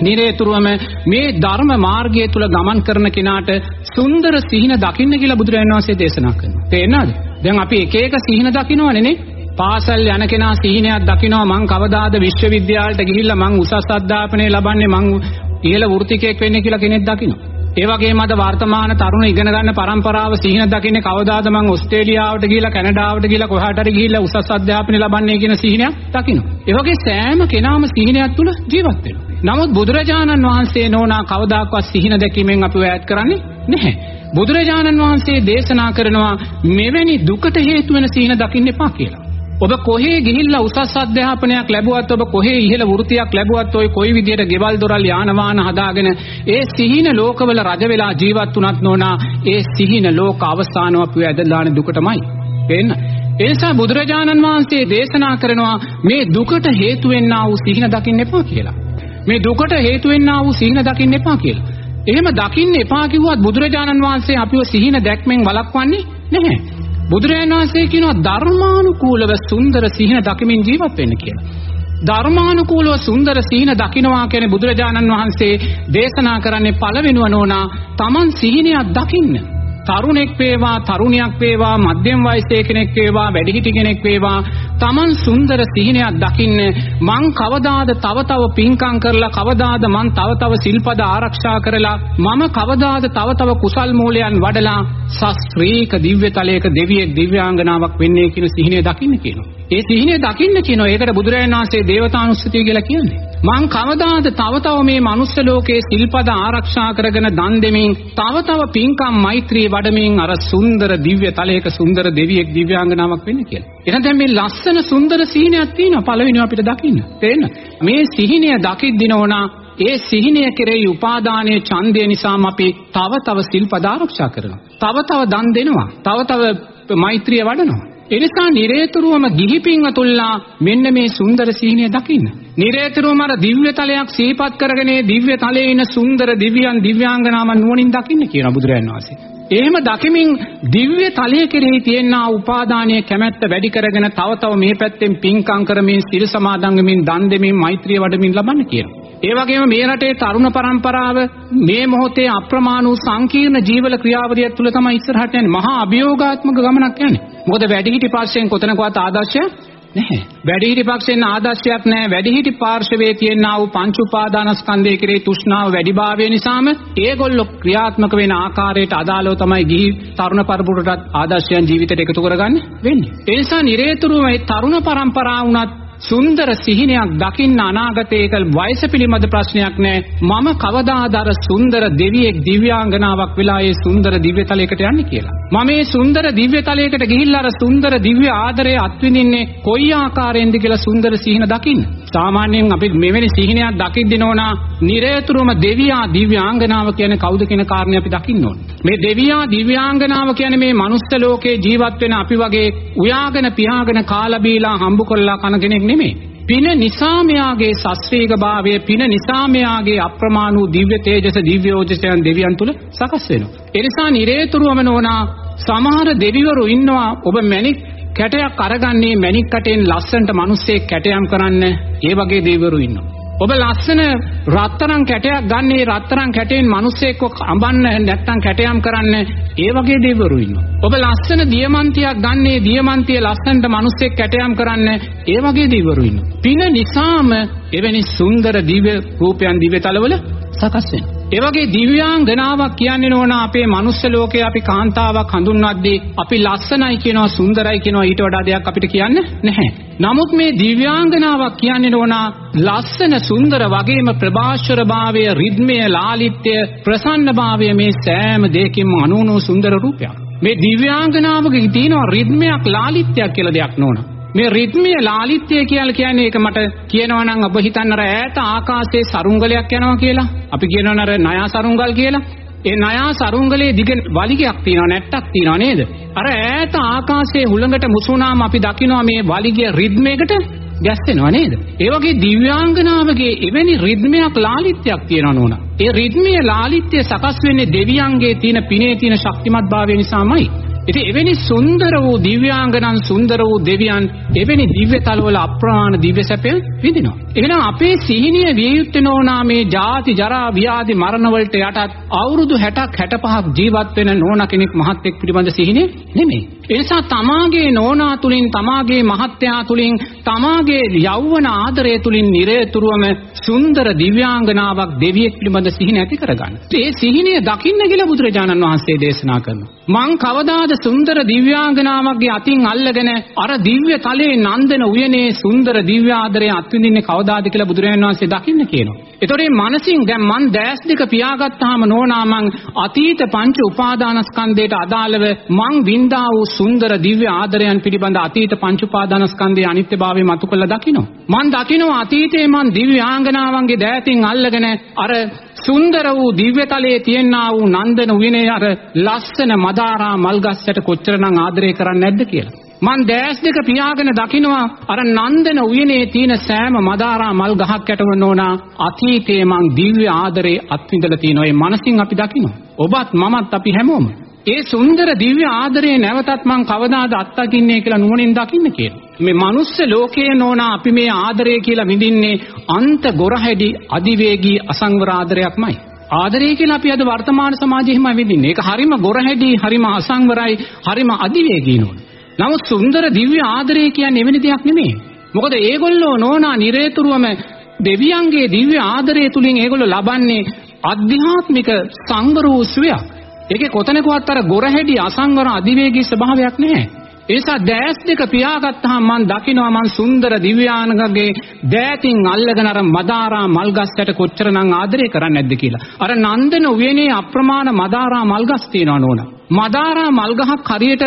Speaker 3: නිරේතුරුවම මේ ධර්ම මාර්ගය තුල ගමන් කරන කෙනාට සුන්දර සිහින දකින්න කියලා බුදුරජාණන් වහන්සේ දේශනා කරනවා. තේරෙනවද? දැන් අපි එක එක සිහින දකින්නවනේ නේ. පාසල් යන කෙනා සිහිනයක් දකිනවා මං කවදාද විශ්වවිද්‍යාලයට ගිහිල්ලා මං උසස් අධ්‍යාපනය ලබන්නේ මං ඉහළ වෘත්තිකයෙක් වෙන්නේ කියලා කෙනෙක් දකිනවා. ඒ වගේම අද වර්තමාන තරුණ ඉගෙන ගන්න පරම්පරාව සිහින දකින්නේ කවදාද මං ඕස්ට්‍රේලියාවට ගිහිල්ලා කැනඩාවට ගිහිල්ලා කොහාට හරි ගිහිල්ලා උසස් අධ්‍යාපනය ලබන්නේ කියන සිහිනයක් දකිනවා. ඒ වගේ සෑම කෙනාම සිහිනයක් තුල ජීවත් වෙනවා. නමුත් බුදුරජාණන් වහන්සේ නෝනා කවදාකවත් සිහින දැකීමෙන් අපිව ඈත් කරන්නේ නැහැ. බුදුරජාණන් වහන්සේ දේශනා කරනවා මෙවැනි දුකට හේතු වෙන සිහින දකින්න එපා කියලා. ඔබ කොහේ ගිහිල්ලා උසස් අධ්‍යාපනයක් ලැබුවත් ඔබ කොහේ ඉහළ වෘත්තියක් ලැබුවත් ඔය කොයි විදියට ගෙවල් දොරල් යාන වාහන හදාගෙන ඒ සිහින ලෝකවල රජ වෙලා ජීවත් වුණත් නෝනා ඒ සිහින ලෝක අවස්ථානව අපි ඇදලාන දුකටමයි වෙන්න. ඒ නිසා බුදුරජාණන් වහන්සේ දේශනා කරනවා මේ දුකට හේතු වෙන්නා වූ සිහින දකින්න එපා කියලා. මේ දුකට හේතු වෙන්නා වූ සිහින දකින්න එපා කියලා. එහෙම දකින්න එපා කිව්වත් බුදුරජාණන් වහන්සේ අපිව සිහින දැක්මෙන් වළක්වන්නේ නැහැ. බුදුරජාණන් වහන්සේ කියනවා ධර්මානුකූලව සුන්දර සිහින දකිමින් ජීවත් වෙන්න කියලා. ධර්මානුකූලව සුන්දර සිහින දකින්නවා කියන බුදුරජාණන් වහන්සේ දේශනා කරන්නේ පළවෙනුව නෝනා Taman සිහිනයක් දකින්න. තරුණෙක් වේවා තරුණියක් වේවා මධ්‍යම වයසේ කෙනෙක් වේවා වැඩිහිටි කෙනෙක් වේවා Taman සුන්දර සිහිනයක් දකින්න මං කවදාද තව තව පින්කම් කරලා කවදාද මං තව තව සිල්පද ආරක්ෂා කරලා මම කවදාද තව තව කුසල් මූලයන් වඩලා ශාස්ත්‍රීක දිව්‍ය තලයක දෙවියෙක් දිව්‍යාංගනාවක් වෙන්නේ කියන සිහිනය දකින්න කියනවා. ඒ සිහිනය දකින්න කියනවා. ඒකට බුදුරජාණන් වහන්සේ දේවතානුස්සතිය කියලා කියන්නේ. මං කවදාද තව තව මේ මනුස්ස ලෝකයේ සිල්පද ආරක්ෂා කරගෙන දන් දෙමින් තව තව පින්කම් මෛත්‍රී වඩමින් අර සුන්දර දිව්‍ය තලයක සුන්දර දෙවියෙක් දිව්‍යාංගනාවක් වෙන්න කියලා. එහෙනම් දැන් මේ ලස්සන සුන්දර සීනයක් තියෙනවා පළවෙනිව අපිට දකින්න. තේරෙනවද? මේ සිහිනය දකිද්දී නෝනා ඒ සිහිනය කෙරෙහි උපාදානයේ ඡන්දය නිසාම අපි තව තව සිල්පද ආරක්ෂා කරනවා. තව තව දන් දෙනවා. තව තව මෛත්‍රිය වඩනවා. එනිසා නිරේතුරුවම ගිහි පින්වතුල්ලා මෙන්න මේ සුන්දර සීනිය දකින්න. නිරේතුරුවම අර දිව්‍ය තලයක් සිහිපත් කරගෙන දිව්‍ය තලයේ ඉන සුන්දර දිව්‍යයන් දිව්‍යාංගනාවන් නුවණින් දකින්න කියන බුදුරයන් වහන්සේ. එහෙම දකිමින් දිව්‍ය තලයේ කෙරෙහි තියෙනා උපාදානීය කැමැත්ත වැඩි කරගෙන තව තව මේ පැත්තෙන් පින්කම් කරමින් සිල් සමාදන් වෙමින් දන් දෙමින් මෛත්‍රිය වඩමින් ලබන්න කියනවා. ඒ වගේම මේ රටේ තරුණ පරම්පරාව මේ මොහොතේ අප්‍රමාණ වූ සංකීර්ණ ජීවල ක්‍රියාවලිය තුළ තමයි ඉස්සරහට යන්නේ. මහා අභියෝගාත්මක ගමනක් යන්නේ. මොකද වැඩිහිටි පක්ෂයෙන් කොතනකවත් ආදර්ශයක් නැහැ. වැඩිහිටි පක්ෂයෙන් ආදර්ශයක් නැහැ. වැඩිහිටි පාර්ශවයේ තියෙනා වූ පංච උපාදානස්කන්ධය කෙරේ තෘෂ්ණාව වැඩිභාවය නිසාම ඒගොල්ලෝ ක්‍රියාත්මක වෙන ආකාරයට අදාළව තමයි ගිහි තරුණ පරපුරටත් ආදර්ශයන් ජීවිතයට එකතු කරගන්න වෙන්නේ. ඒ නිසා නිරේතුරුව මේ තරුණ පරම්පරාව උනත් සුන්දර සිහිනයක් දකින්න අනාගතයේක වයස පිළිබඳ ප්‍රශ්නයක් නෑ. මම කවදාද අර සුන්දර දෙවියෙක් දිව්‍යාංගනාවක් වෙලා ඒ සුන්දර දිව්‍ය තලයකට යන්නේ කියලා. මම මේ සුන්දර දිව්‍ය තලයකට ගිහිල්ලා අර සුන්දර දිව්‍ය ආදරය අත්විඳින්නේ කොයි ආකාරයෙන්ද කියලා සුන්දර සිහින දකින්න. සාමාන්‍යයෙන් අපි මෙවැනි සිහිනයක් දකිද්දී නෝනා නිරේතුරුම දෙවියා දිව්‍යාංගනාව කියන්නේ කවුද කියන කාරණේ අපි දකින්න ඕනේ. මේ දෙවියා දිව්‍යාංගනාව කියන්නේ මේ මනුස්ස ලෝකේ ජීවත් වෙන අපි වගේ උයාගෙන පියාගෙන කාලා බීලා හම්බ කරලා කන කෙනෙක් නෙමෙයි. පින නිසා මෙයාගේ ශාස්ත්‍රීය භාවය පින නිසා මෙයාගේ අප්‍රමාණ වූ දිව්‍ය තේජස දිව්‍ය ඕජසයන් දෙවියන් තුල සකස් වෙනවා. ඒ නිසා නිරේතුරුවම නෝනා සමහර දෙවිවරු ඉන්නවා ඔබ මැණික් කැටයක් අරගන්නේ මැණික් කටෙන් ලස්සනට මිනිස්සෙක් කැටයම් කරන්න ඒ වගේ දෙවිවරු ඉන්නවා. ඔබ ලස්සන රත්තරන් කැටයක් ගන්නේ රත්තරන් කැටෙන් මිනිස්සෙක්ව අඹන්න නැත්තම් කැටයම් කරන්න ඒ වගේ දෙවිවරු ඉන්නවා. ඔබ ලස්සන දියමන්තියක් ගන්නේ දියමන්තිය ලස්සනට මිනිස්සෙක් කැටයම් කරන්න ඒ වගේ දෙවිවරු ඉන්නවා. පින නිසාම එවැනි සුන්දර දිව්‍ය රූපයන් දිව්‍ය තලවල සකස් වෙනවා. ඒ වගේ දිව්‍යාංගනාවක් කියන්නේ නෝන අපේ මනුස්ස ලෝකේ අපි කාන්තාවක් හඳුන්වද්දී අපි ලස්සනයි කියනවා සුන්දරයි කියනවා ඊට වඩා දෙයක් අපිට කියන්න නැහැ. නමුත් මේ දිව්‍යාංගනාවක් කියන්නේ නෝන ලස්සන සුන්දර වගේම ප්‍රභාෂර භාවය, රිද්මය, ලාලිත්‍ය, ප්‍රසන්න භාවය මේ සෑම දෙයකින්ම අනුනු සුන්දර රූපයක්. මේ දිව්‍යාංගනාවක තියෙනවා රිද්මයක් ලාලිත්‍යයක් කියලා දෙයක් නෝනා. මේ රිද්මීය ලාලිත්‍යය කියලා කියන්නේ ඒක මට කියනවා නම් ඔබ හිතන්න අර ඈත ආකාශයේ සරුංගලයක් යනවා කියලා. අපි කියනවා අර නයා සරුංගල් කියලා. ඒ නයා සරුංගලේ දිග වලිගයක් තියෙනවා නැට්ටක් තියෙනවා නේද? අර ඈත ආකාශයේ හුළඟට මුසුනාම අපි දකිනවා මේ වලිගය රිද්මයකට ගැස්සෙනවා නේද? ඒ වගේ දිව්‍යාංගනාවගේ එවැනි රිද්මයක් ලාලිත්‍යයක් තියෙනවා නෝනා. ඒ රිද්මීය ලාලිත්‍ය සකස් වෙන්නේ දෙවියන්ගේ තියෙන පිනේ තියෙන ශක්තිමත් භාවය නිසාමයි. ඉතින් එවැනි සුන්දර වූ දිව්‍යාංගනන් සුන්දර වූ දෙවියන් එවැනි දිව්‍ය තලවල අප්‍රමාණ දිව්‍ය සැපයන් විඳිනවා. එහෙනම් අපේ සිහිනිය විය යුත්තේ නෝනා මේ ජාති ජරා ව්‍යාධි මරණ වලට යටත් අවුරුදු 60ක් 65ක් ජීවත් වෙන නෝනා කෙනෙක් මහත් එක් පිළිබඳ සිහිනිය නෙමෙයි. ඒ නිසා තමාගේ නෝනා තුලින් තමාගේ මහත්යා තුලින් තමාගේ යෞවන ආදරය තුලින් නිරේතුරුවම සුන්දර දිව්‍යාංගනාවක් දෙවියෙක් පිළිබඳ සිහින ඇති කරගන්න. ඒ සිහිනිය දකින්න කියලා බුදුරජාණන් වහන්සේ දේශනා කරනවා. මං කවදාද සුන්දර දිව්‍යාංගනාවක්ගේ අතින් අල්ලගෙන අර දිව්‍ය තලයේ නන්දන උයනේ සුන්දර දිව්‍ය ආදරය අත්විඳින්නේ කවදාද කියලා බුදුරජාණන් වහන්සේ දකින්න කියනවා. ඒතොරේ මනසින් දැන් මං දැස් දෙක පියාගත්තාම නෝනා මං අතීත පංච උපාදානස්කන්ධයට අදාළව මං වින්දා වූ සුන්දර දිව්‍ය ආදරයන් පිළිබඳ අතීත පංච උපාදානස්කන්ධයේ අනිත්‍යභාවය මතු කළා දකිනවා. මං දකිනවා අතීතයේ මං දිව්‍ය ආංගනාවන්ගේ දෑතින් අල්ලගෙන අර සුන්දර වූ දිව්‍යතලයේ තියෙනා වූ නන්දන උයනේ අර ලස්සන මදාරා මල්ගස්සට කොච්චරනම් ආදරය කරන්නේ නැද්ද කියලා. මං දැස් දෙක පියාගෙන දකිනවා අර නන්දන උයනේ තියෙන සෑම මදාරා මල් ගහක් යටවන ඕනා අතීතයේ මං දිව්‍ය ආදරේ අත්විඳලා තියෙනවා. ඒ මනසින් අපි දකිනවා. ඔබත් මමත් අපි හැමෝම ඒ සුන්දර දිව්‍ය ආදරේ නැවතත් මං කවදාද අත්දකින්නේ කියලා නුවණින් දකින්න කියලා. මේ මනුස්ස ලෝකයේ නෝනා අපි මේ ආදරය කියලා විඳින්නේ අන්ත ගොරහැඩි අදිවේගී අසංවර ආදරයක්මයි. ආදරය කියලා අපි අද වර්තමාන සමාජෙහිම විඳින්නේ. ඒක හරිම ගොරහැඩි, හරිම අසංවරයි, හරිම අදිවේගී නෝන. නමුත් සුන්දර දිව්‍ය ආදරය කියන්නේ එවැනි දෙයක් නෙමෙයි. මොකද ඒගොල්ලෝ නෝනා නිරේතුරුවම දෙවියන්ගේ දිව්‍ය ආදරය තුලින් ඒගොල්ලෝ ලබන්නේ අධ්‍යාත්මික සංවර වූ සුවයක්. ඒකේ කොතනකවත් අර ගොරහැඩි අසංවර අධිවේගී ස්වභාවයක් නැහැ. ඒ නිසා දැස් දෙක පියාගත්තාම මං දකිනවා මං සුන්දර දිව්‍යාංගගේ දෑතින් අල්ලගෙන අර මදාරා මල්ගස්යට කොච්චරනම් ආදරය කරන්නේ නැද්ද කියලා. අර නන්දන උයනේ අප්‍රමාණ මදාරා මල්ගස් තියෙනවා නෝන. මදාරා මල්ගහක් හරියට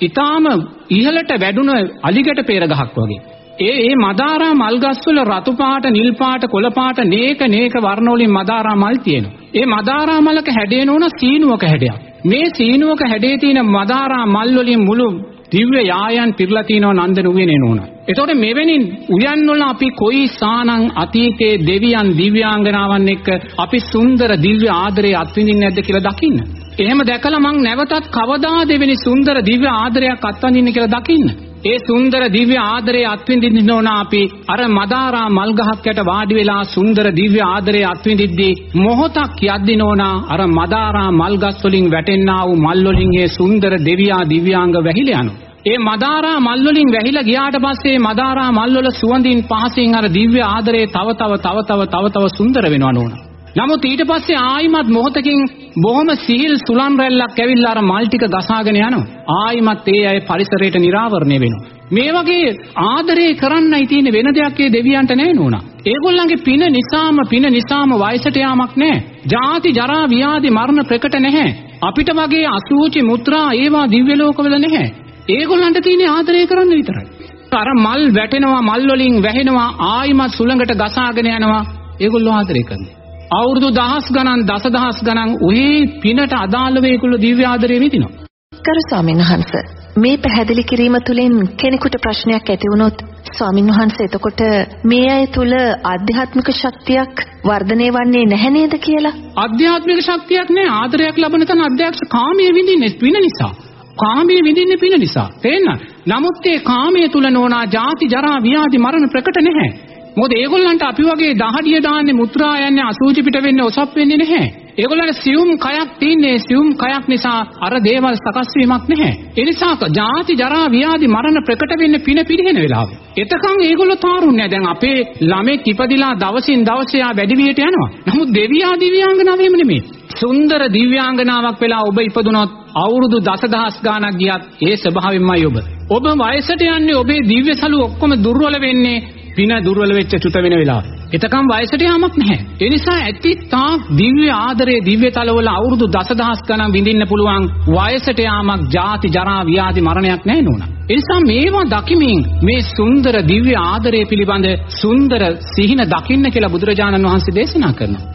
Speaker 3: ඊටාම ඉහළට වැඩුණ අලිගට peer ගහක් වගේ. ඒ ඒ මදාරා මල් ගස්වල රතු පාට, නිල් පාට, කොළ පාට නේක නේක වර්ණ වලින් මදාරා මල් තියෙනවා. ඒ මදාරා මලක හැඩේ නෝන සීනුවක හැඩයක්. මේ සීනුවක හැඩේ තියෙන මදාරා මල් වලින් මුළු දිව්‍ය යායන් පිරලා තිනවා නන්දන උයනේ නෝනා. එතකොට මෙවැනි උයන් වල අපි කොයි සානං අතීතයේ දෙවියන් දිව්‍යාංගනාවන් එක්ක අපි සුන්දර දිව්‍ය ආදරේ අත්විඳින්නේ නැද්ද කියලා දකින්න. එහෙම දැකලා මං නැවතත් කවදා දෙවෙනි සුන්දර දිව්‍ය ආදරයක් අත්විඳින්න කියලා දකින්න. ඒ සුන්දර දිව්‍ය ආදරේ අත්විඳින්න ඕන අපි අර මදාරා මල් ගහක් යට වාඩි වෙලා සුන්දර දිව්‍ය ආදරේ අත්විඳිද්දී මොහොතක් යද්දී නෝනා අර මදාරා මල් ගස් වලින් වැටෙන්නා වූ මල් වලින් ඒ සුන්දර දෙවියා දිව්‍යාංග වැහිලා යනවා. ඒ මදාරා මල් වලින් වැහිලා ගියාට පස්සේ මදාරා මල් වල සුවඳින් පහසින් අර දිව්‍ය ආදරේ තව තව තව තව තව තව සුන්දර වෙනවා නෝනා. නමුත් ඊට පස්සේ ආයිමත් මොහොතකින් බොහොම සිහිල් සුලන් රැල්ලක් ඇවිල්ලා අර මල් ටික ගසාගෙන යනවා. ආයිමත් ඒ අය පරිසරයට නිරාවරණය වෙනවා. මේ වගේ ආදරේ කරන්නයි තියෙන වෙන දෙයක් ඒ දෙවියන්ට නැහැ නෝනා. ඒගොල්ලන්ගේ පින නිසාම පින නිසාම වයසට යාමක් නැහැ. ජාති ජරා ව්‍යාධි මරණ ප්‍රකට නැහැ. අපිට වගේ අසූචි මුත්‍රා ඒවා දිව්‍ය ලෝකවල නැහැ. ඒගොල්ලන්ට තියෙන ආදරය කරන්න විතරයි. අර මල් වැටෙනවා මල් වලින් වැහෙනවා ආයිමත් සුළඟට ගසාගෙන යනවා. ඒගොල්ලෝ ආදරය කරනවා. අවුරුදු දහස් ගණන් දසදහස් ගණන් ඔහේ පිනට අදාළව ඒගොල්ලෝ දිව්‍ය ආදරය විඳිනවා.
Speaker 2: කරු ස්වාමීන් වහන්ස මේ පැහැදිලි කිරීම තුළින් කෙනෙකුට ප්‍රශ්නයක් ඇති වුණොත් ස්වාමීන් වහන්සේ එතකොට මේ අය තුල ආධ්‍යාත්මික ශක්තියක් වර්ධනය වන්නේ නැහැ නේද කියලා?
Speaker 3: ආධ්‍යාත්මික ශක්තියක් නෑ ආදරයක් ලබන තන අධ්‍යක්ෂ කාමයේ විඳින්නේ පින නිසා. කාමයේ විඳින්නේ පින නිසා. තේන්න? නමුත් ඒ කාමයේ තුල නෝනා ජාති ජරා ව්‍යාධි මරණ ප්‍රකට නැහැ. මොකද ඒගොල්ලන්ට අපි වගේ දහඩිය දාන්නේ මුත්‍රා යන්නේ අසූචි පිට වෙන්නේ ඔසප් වෙන්නේ නැහැ. ඒගොල්ලන්ට සියුම් කයක් තින්නේ සියුම් කයක් නිසා අර දේවල් සකස් වීමක් නැහැ. ඒ නිසා ජාති ජරා ව්‍යාධි මරණ ප්‍රකට වෙන්නේ පින පිළිහෙන වෙලාවෙ. එතකන් ඒගොල්ලෝ තාරුන්නේ දැන් අපේ ළමෙක් ඉපදිලා දවසින් දවස යා වැඩි වියට යනවා. නමුත් දෙවියා දිව්‍යාංගනාව එහෙම නෙමෙයි. සුන්දර දිව්‍යාංගනාවක් වෙලා ඔබ ඉපදුනොත් අවුරුදු දසදහස් ගාණක් ගියත් ඒ ස්වභාවයෙන්මයි ඔබ. ඔබ වයසට යන්නේ ඔබේ දිව්‍ය සලු ඔක්කොම දුර්වල වෙන්නේ පින දුර්වල වෙච්ච චුත වෙන වෙලාව. එතකම් වයසට යාමක් නැහැ. ඒ නිසා ඇති තාක් දිව්‍ය ආදරයේ දිව්‍ය තලවල අවුරුදු දසදහස් ගණන් විඳින්න පුළුවන් වයසට යාමක් ජාති ජරා ව්‍යාධි මරණයක් නැහැ නෝනා. ඒ නිසා මේවා දකිමින් මේ සුන්දර දිව්‍ය ආදරය පිළිබඳ සුන්දර සිහින දකින්න කියලා බුදුරජාණන් වහන්සේ දේශනා කරනවා.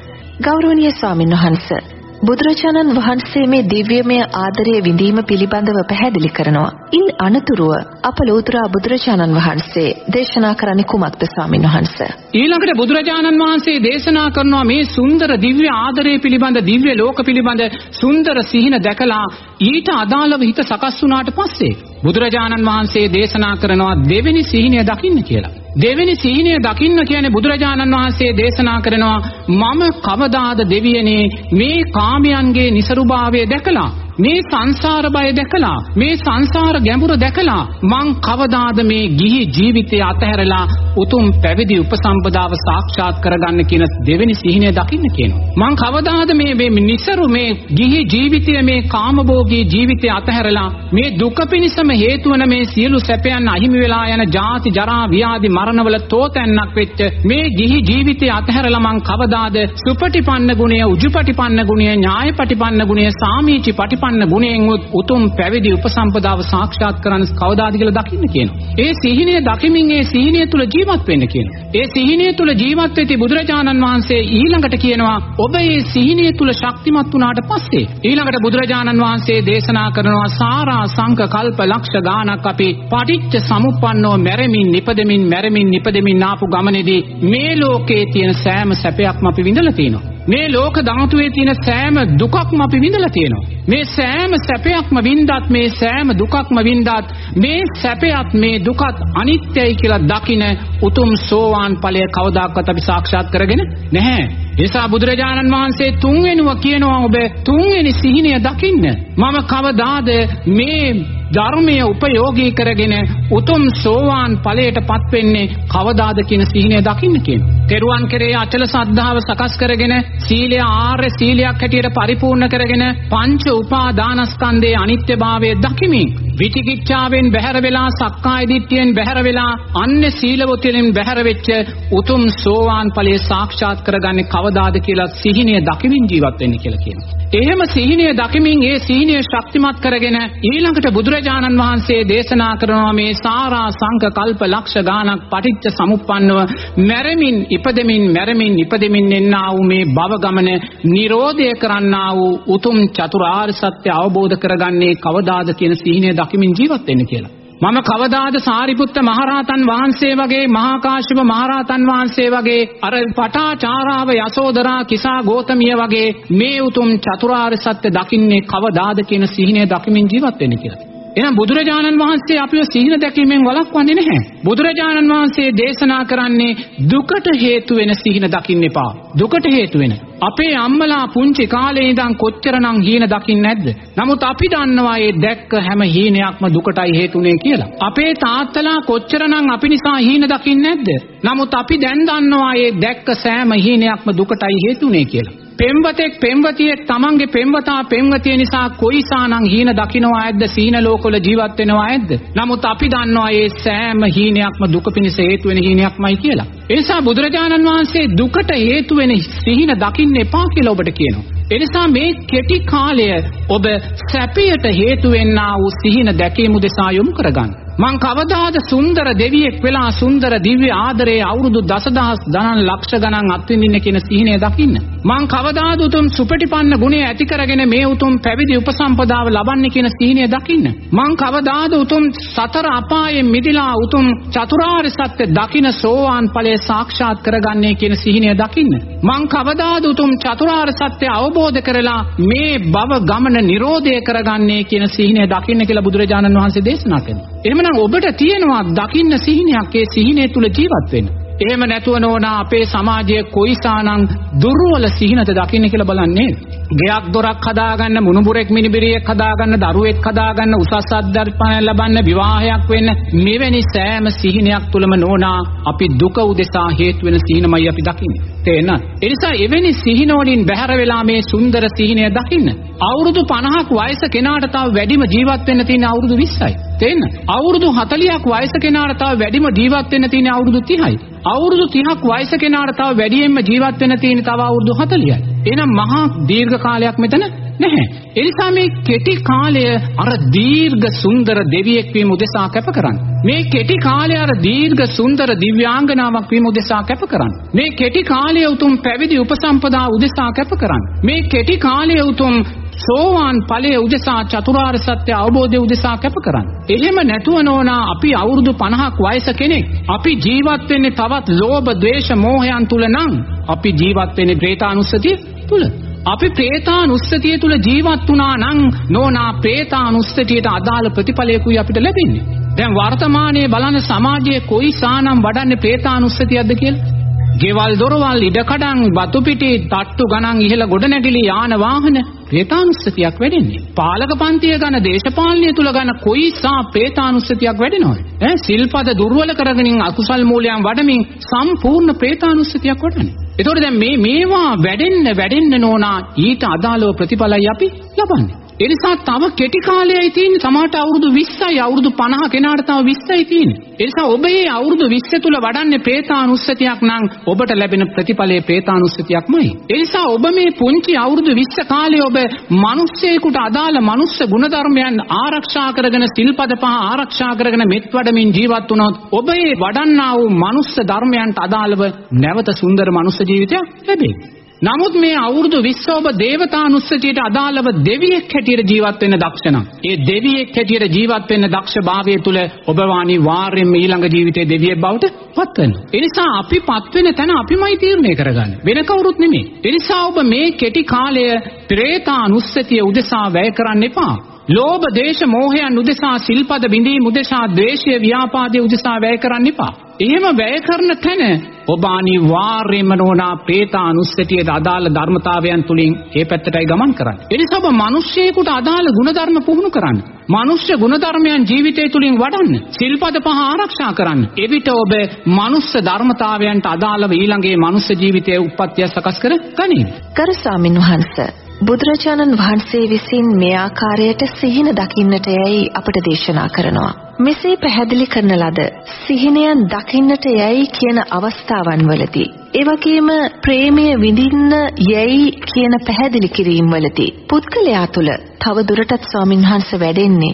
Speaker 2: ගෞරවනීය ස්වාමින්වහන්සේ බුදුරජාණන් වහන්සේ මේ දිව්‍යමය ආදරය විඳීම පිළිබඳව පැහැදිලි කරනවා. ඉන් අනතුරුව අප ලෝතර බුදුරජාණන් වහන්සේ දේශනා කරන්නේ කුමක්ද ස්වාමීන් වහන්සේ?
Speaker 3: ඊළඟට බුදුරජාණන් වහන්සේ දේශනා කරනවා මේ සුන්දර දිව්‍ය ආදරය පිළිබඳ දිව්‍ය ලෝක පිළිබඳ සුන්දර සිහින දැකලා ඊට අදාළව හිත සකස් වුණාට පස්සේ බුදුරජාණන් වහන්සේ දේශනා කරනවා දෙවෙනි සිහිනය දකින්න කියලා. දෙවෙනි සීනය දකින්න කියන්නේ බුදුරජාණන් වහන්සේ දේශනා කරනවා මම කවදාද දෙවියනේ මේ කාමයන්ගේ નિසරුභාවය දැකලා මේ සංසාර බය දැකලා මේ සංසාර ගැඹුර දැකලා මං කවදාද මේ ගිහි ජීවිතය අතහැරලා උතුම් පැවිදි උපසම්පදාව සාක්ෂාත් කරගන්න කියන දෙවෙනි සිහිනය දකින්න කියනවා. මං කවදාද මේ මේ නිසරු මේ ගිහි ජීවිතය මේ කාමභෝගී ජීවිතය අතහැරලා මේ දුක පිණිසම හේතු වන මේ සියලු සැපයන් අහිමි වෙලා යන ජාති ජරා ව්‍යාධි මරණවල තෝතැන්නක් වෙච්ච මේ ගිහි ජීවිතය අතහැරලා මං කවදාද සුපටිපන්න ගුණය උජුපටිපන්න ගුණය ඥායපටිපන්න ගුණය සාමීචි පටිපන්න සම්පන්න ගුණයෙන් උතුම් පැවිදි උපසම්පදාව සාක්ෂාත් කරන්න කවදාද කියලා දකින්න කියනවා. ඒ සිහිනය දකිමින් ඒ සිහිනය තුල ජීවත් වෙන්න කියනවා. ඒ සිහිනය තුල ජීවත් වෙති බුදුරජාණන් වහන්සේ ඊළඟට කියනවා ඔබ මේ සිහිනය තුල ශක්තිමත් වුණාට පස්සේ ඊළඟට බුදුරජාණන් වහන්සේ දේශනා කරනවා සාරා සංක කල්ප ලක්ෂ ගානක් අපි පටිච්ච සමුප්පන්නෝ මැරෙමින් නිපදෙමින් මැරෙමින් නිපදෙමින් ආපු ගමනේදී මේ ලෝකේ තියෙන සෑම සැපයක්ම අපි විඳලා තියෙනවා. මේ ලෝක ධාතුවේ තියෙන සෑම දුකක්ම අපි විඳලා තියෙනවා. මේ සෑම සැපයක්ම වින්දත් මේ සෑම දුකක්ම වින්දත් මේ සැපයත් මේ දුකත් අනිත්‍යයි කියලා දකින උතුම් සෝවාන් ඵලය කවදාකවත් අපි සාක්ෂාත් කරගෙන නැහැ. එසා බුදුරජාණන් වහන්සේ තුන්වෙනුව කියනවා ඔබ තුන්වෙනි සිහිනය දකින්න. මම කවදාද මේ ධර්මය උපයෝගී කරගෙන උතුම් සෝවාන් ඵලයට පත් වෙන්නේ කවදාද කියන සිහිනය දකින්න කියනවා. තෙරුවන් කෙරේ අචල සද්ධාව සකස් කරගෙන සීලය ආර්ය සීලයක් හැටියට පරිපූර්ණ කරගෙන පංච උපාදානස්කන්ධයේ අනිත්‍යභාවය දකිමින් විචිකිච්ඡාවෙන් බැහැර වෙලා සක්කාය දිට්ඨියෙන් බැහැර වෙලා අන්‍ය සීලවතුලින් බැහැර වෙච්ච උතුම් සෝවාන් ඵලයේ සාක්ෂාත් කරගන්නේ කවදාද කියලා සිහිනය දකිමින් ජීවත් වෙන්න කියලා කියනවා. එහෙම සිහිනය දකිමින් ඒ සිහිනය ශක්තිමත් කරගෙන ඊළඟට බුදුරජාණන් වහන්සේ දේශනා කරනවා මේ සාරා සංක කල්ප ලක්ෂ ගානක් පටිච්ච සමුප්පන්නව මැරෙමින් ඉපදෙමින් මැරෙමින් ඉපදෙමින් එන්නා වූ මේ භව ගමන නිරෝධය කරන්නා වූ උතුම් චතුරාර්ය සත්‍ය අවබෝධ කරගන්නේ කවදාද කියන සිහිනය දකිමින් ජීවත් වෙන්න කියලා. මම කවදාද සාරිපුත්ත මහරහතන් වහන්සේ වගේ මහා කාශ්‍යප මහරහතන් වහන්සේ වගේ අර පටාචාරාව යසෝදරා කිසා ගෝතමිය වගේ මේ උතුම් චතුරාර්ය සත්‍ය දකින්නේ කවදාද කියන සිහිනය දකිමින් ජීවත් වෙන්න කියලා. එහෙනම් බුදුරජාණන් වහන්සේ අපිව සිහින දැකීමෙන් වළක්වන්නේ නැහැ. බුදුරජාණන් වහන්සේ දේශනා කරන්නේ දුකට හේතු වෙන සිහින දකින්න එපා. දුකට හේතු වෙන. අපේ අම්මලා පුංචි කාලේ ඉඳන් කොච්චරනම් හීන දකින්නේ නැද්ද? නමුත් අපි දන්නවා මේ දැක්ක හැම හීනයක්ම දුකටයි හේතුනේ කියලා. අපේ තාත්තලා කොච්චරනම් අපි නිසා හීන දකින්නේ නැද්ද? නමුත් අපි දැන් දන්නවා මේ දැක්ක සෑම හීනයක්ම දුකටයි හේතුනේ කියලා. පෙම්වතෙක් පෙම්වතියෙක් තමන්ගේ පෙම්වතා පෙම්වතිය නිසා කොයිසානම් හීන දකින්නවා ඇද්ද? සීන ලෝකවල ජීවත් වෙනවා ඇද්ද? නමුත් අපි දන්නවා මේ සෑම හීනයක්ම දුක පිණිස හේතු වෙන හීනයක්මයි කියලා. ඒ නිසා බුදුරජාණන් වහන්සේ දුකට හේතු වෙන සිහින දකින්න එපා කියලා ඔබට කියනවා. එනිසා මේ කෙටි කාලය ඔබ සැපයට හේතු වෙන්නා වූ සිහින දැකීම උදෙසා යොමු කරගන්න. මං කවදාද සුන්දර දෙවියෙක් වෙලා සුන්දර දිව්‍ය ආදරේ අවුරුදු දසදහස් ගණන් ලක්ෂ ගණන් අත්විඳින්න කියන සිහිනය දකින්න. මං කවදාද උතුම් සුපටිපන්න ගුණය ඇති කරගෙන මේ උතුම් පැවිදි උපසම්පදාව ලබන්නේ කියන සිහිනය දකින්න. මං කවදාද උතුම් සතර අපායෙන් මිදිලා උතුම් චතුරාර්ය සත්‍ය දකින සෝවාන් ඵලය සාක්ෂාත් කරගන්නේ කියන සිහිනය දකින්න. මං කවදාද උතුම් චතුරාර්ය සත්‍ය අවබෝධ කරලා මේ භව ගමන නිරෝධය කරගන්නේ කියන සිහිනය දකින්න කියලා බුදුරජාණන් වහන්සේ දේශනා කරනවා. එහෙමනම් ඔබට තියෙනවා දකින්න සිහිනයක් ඒ සිහිනය තුල ජීවත් වෙන්න. එහෙම නැතුව නෝනා අපේ සමාජයේ කොයිසානම් දුර්වල සිහිනද දකින්න කියලා බලන්නේ. ගෙයක් දොරක් හදාගන්න මුණුබුරෙක් මිනිබිරියෙක් හදාගන්න දරුවෙක් හදාගන්න උසස් අධ්‍යාපනය ලබන්න විවාහයක් වෙන්න මෙවැනි සෑම සිහිනයක් තුලම නෝනා අපි දුක උදෙසා හේතු වෙන සිහිනමයි අපි දකින්නේ. තේරෙනවද? ඒ නිසා එවැනි සිහින වලින් බැහැර වෙලා මේ සුන්දර සිහිනය දකින්න. අවුරුදු 50ක් වයස කෙනාට තව වැඩිම ජීවත් වෙන්න තියෙන අවුරුදු 20යි. තේන්න අවුරුදු 40ක් වයස කෙනාට තව වැඩිම ජීවත් වෙන්න තියෙන අවුරුදු 30යි අවුරුදු 30ක් වයස කෙනාට තව වැඩියෙන්ම ජීවත් වෙන්න තියෙන තව අවුරුදු 40යි එහෙනම් මහා දීර්ඝ කාලයක් මෙතන නැහැ. ඒ නිසා මේ කෙටි කාලය අර දීර්ඝ සුන්දර දෙවියෙක් වීම උදෙසා කැප කරන්න. මේ කෙටි කාලය අර දීර්ඝ සුන්දර දිව්‍යාංගනාවක් වීම උදෙසා කැප කරන්න. මේ කෙටි කාලය උතුම් පැවිදි උපසම්පදා උදෙසා කැප කරන්න. මේ කෙටි කාලය උතුම් සෝවාන් ඵලයේ උදෙසා චතුරාර්ය සත්‍ය අවබෝධය උදෙසා කැප කරන්න. එහෙම නැතුව නෝනා අපි අවුරුදු 50ක් වයස කෙනෙක්. අපි ජීවත් වෙන්නේ තවත් ලෝභ, ද්වේෂ, මෝහයන් තුල නම් අපි ජීවත් වෙන්නේ പ്രേතානුස්සතිය තුල. අපි പ്രേතානුස්සතිය තුල ජීවත් වුණා නම් නෝනා പ്രേතානුස්සතියට අදාළ ප්‍රතිඵලයකුයි අපිට ලැබෙන්නේ. දැන් වර්තමානයේ බලන සමාජයේ කොයි සානම් වඩන්නේ പ്രേතානුස්සතියක්ද කියලා? ගෙවල් දොරවල් ඉඩකඩම් වතු පිටි තට්ටු ගණන් ඉහළ ගොඩනැගිලි යාන වාහන ප්‍රේතානුස්සතියක් වැඩෙන්නේ. පාලක පන්තිය ගන්න දේශපාලනය තුල ගන්න කොයිසා ප්‍රේතානුස්සතියක් වැඩෙනවද? ඈ සිල්පද දුර්වල කරගෙන අකුසල් මූලයන් වඩමින් සම්පූර්ණ ප්‍රේතානුස්සතියක් වඩන්නේ. ඒතකොට දැන් මේ මේවා වැඩෙන්න වැඩෙන්න නෝනා ඊට අදාළව ප්‍රතිඵලයි අපි ලබන්නේ. ඒ නිසා තව කෙටි කාලයයි තියෙන්නේ. සමහරට අවුරුදු 20යි, අවුරුදු 50 කෙනාට තව 20යි තියෙන්නේ. ඒ නිසා ඔබ මේ අවුරුදු 20 තුල වඩන්නේ പ്രേතානුස්සතියක් නම් ඔබට ලැබෙන ප්‍රතිඵලය പ്രേතානුස්සතියක්මයි. ඒ නිසා ඔබ මේ පුංචි අවුරුදු 20 කාලේ ඔබ මිනිස්සෙකුට අදාළ මනුස්ස ගුණධර්මයන් ආරක්ෂා කරගෙන සිල්පද පහ ආරක්ෂා කරගෙන මෙත් වඩමින් ජීවත් වුණොත් ඔබ මේ වඩන්නා වූ මනුස්ස ධර්මයන්ට අදාළව නැවත සුන්දර මනුස්ස ජීවිතයක් ලැබෙයි. නමුත් මේ අවුරුදු 20 ඔබ දේවතානුස්සතියට අදාළව දෙවියෙක් හැටියට ජීවත් වෙන්න දක්ෂ නම් ඒ දෙවියෙක් හැටියට ජීවත් වෙන්න දක්ෂභාවය තුල ඔබ වානිවාර්යයෙන්ම ඊළඟ ජීවිතයේ දෙවියෙක් බවට පත් වෙනවා. ඒ නිසා අපි පත් වෙන තැන අපිමයි තීරණය කරගන්නේ. වෙන කවුරුත් නෙමෙයි. ඒ නිසා ඔබ මේ කෙටි කාලය ප්‍රේතානුස්සතිය උදෙසා වැය කරන්න එපා. ලෝභ දේශ මොහයන් උදෙසා සිල්පද බිඳීම් උදෙසා ද්වේෂය ව්‍යාපාදයේ උදෙසා වැය කරන්න එපා. එහෙම වැය කරන තැන ඔබ අනිවාර්යයෙන්ම නෝනා പ്രേතානුස්සතියට අදාළ ධර්මතාවයන් තුලින් ඒ පැත්තටයි ගමන් කරන්නේ. ඒ නිසා ඔබ මිනිස්සෙකුට අදාළ ಗುಣධර්ම පුහුණු කරන්න. මනුෂ්‍ය ගුණධර්මයන් ජීවිතය තුලින් වඩන්න. සිල්පද පහ ආරක්ෂා කරන්න. එවිට ඔබ මනුෂ්‍ය ධර්මතාවයන්ට අදාළව ඊළඟේ මනුෂ්‍ය ජීවිතයේ උප්පත්තිය සකස් කර ගනී.
Speaker 2: කර ස්වාමින් වහන්සේ බුදුරජාණන් වහන්සේ විසින් මේ ආකාරයට සිහින දකින්නට යැයි අපට දේශනා කරනවා. මෙසේ පැහැදිලි කරන ලද සිහිනයන් දකින්නට යැයි කියන අවස්ථාවන් වලදී ඒ වගේම ප්‍රේමය විඳින්න යැයි කියන පැහැදිලි කිරීම වලදී පුද්ගලයා තුළ තව දුරටත් ස්වාමින්වහන්සේ වැඩෙන්නේ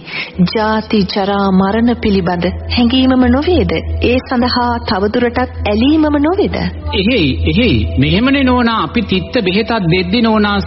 Speaker 2: ජාති ජරා මරණ පිළිබඳ හැඟීමම නොවේද? ඒ සඳහා තව දුරටත් ඇලීමම නොවේද?
Speaker 3: එහෙයි එහෙයි මෙහෙමනේ නෝනා අපි තිත්ත බෙහෙතක් දෙද්දි නෝනා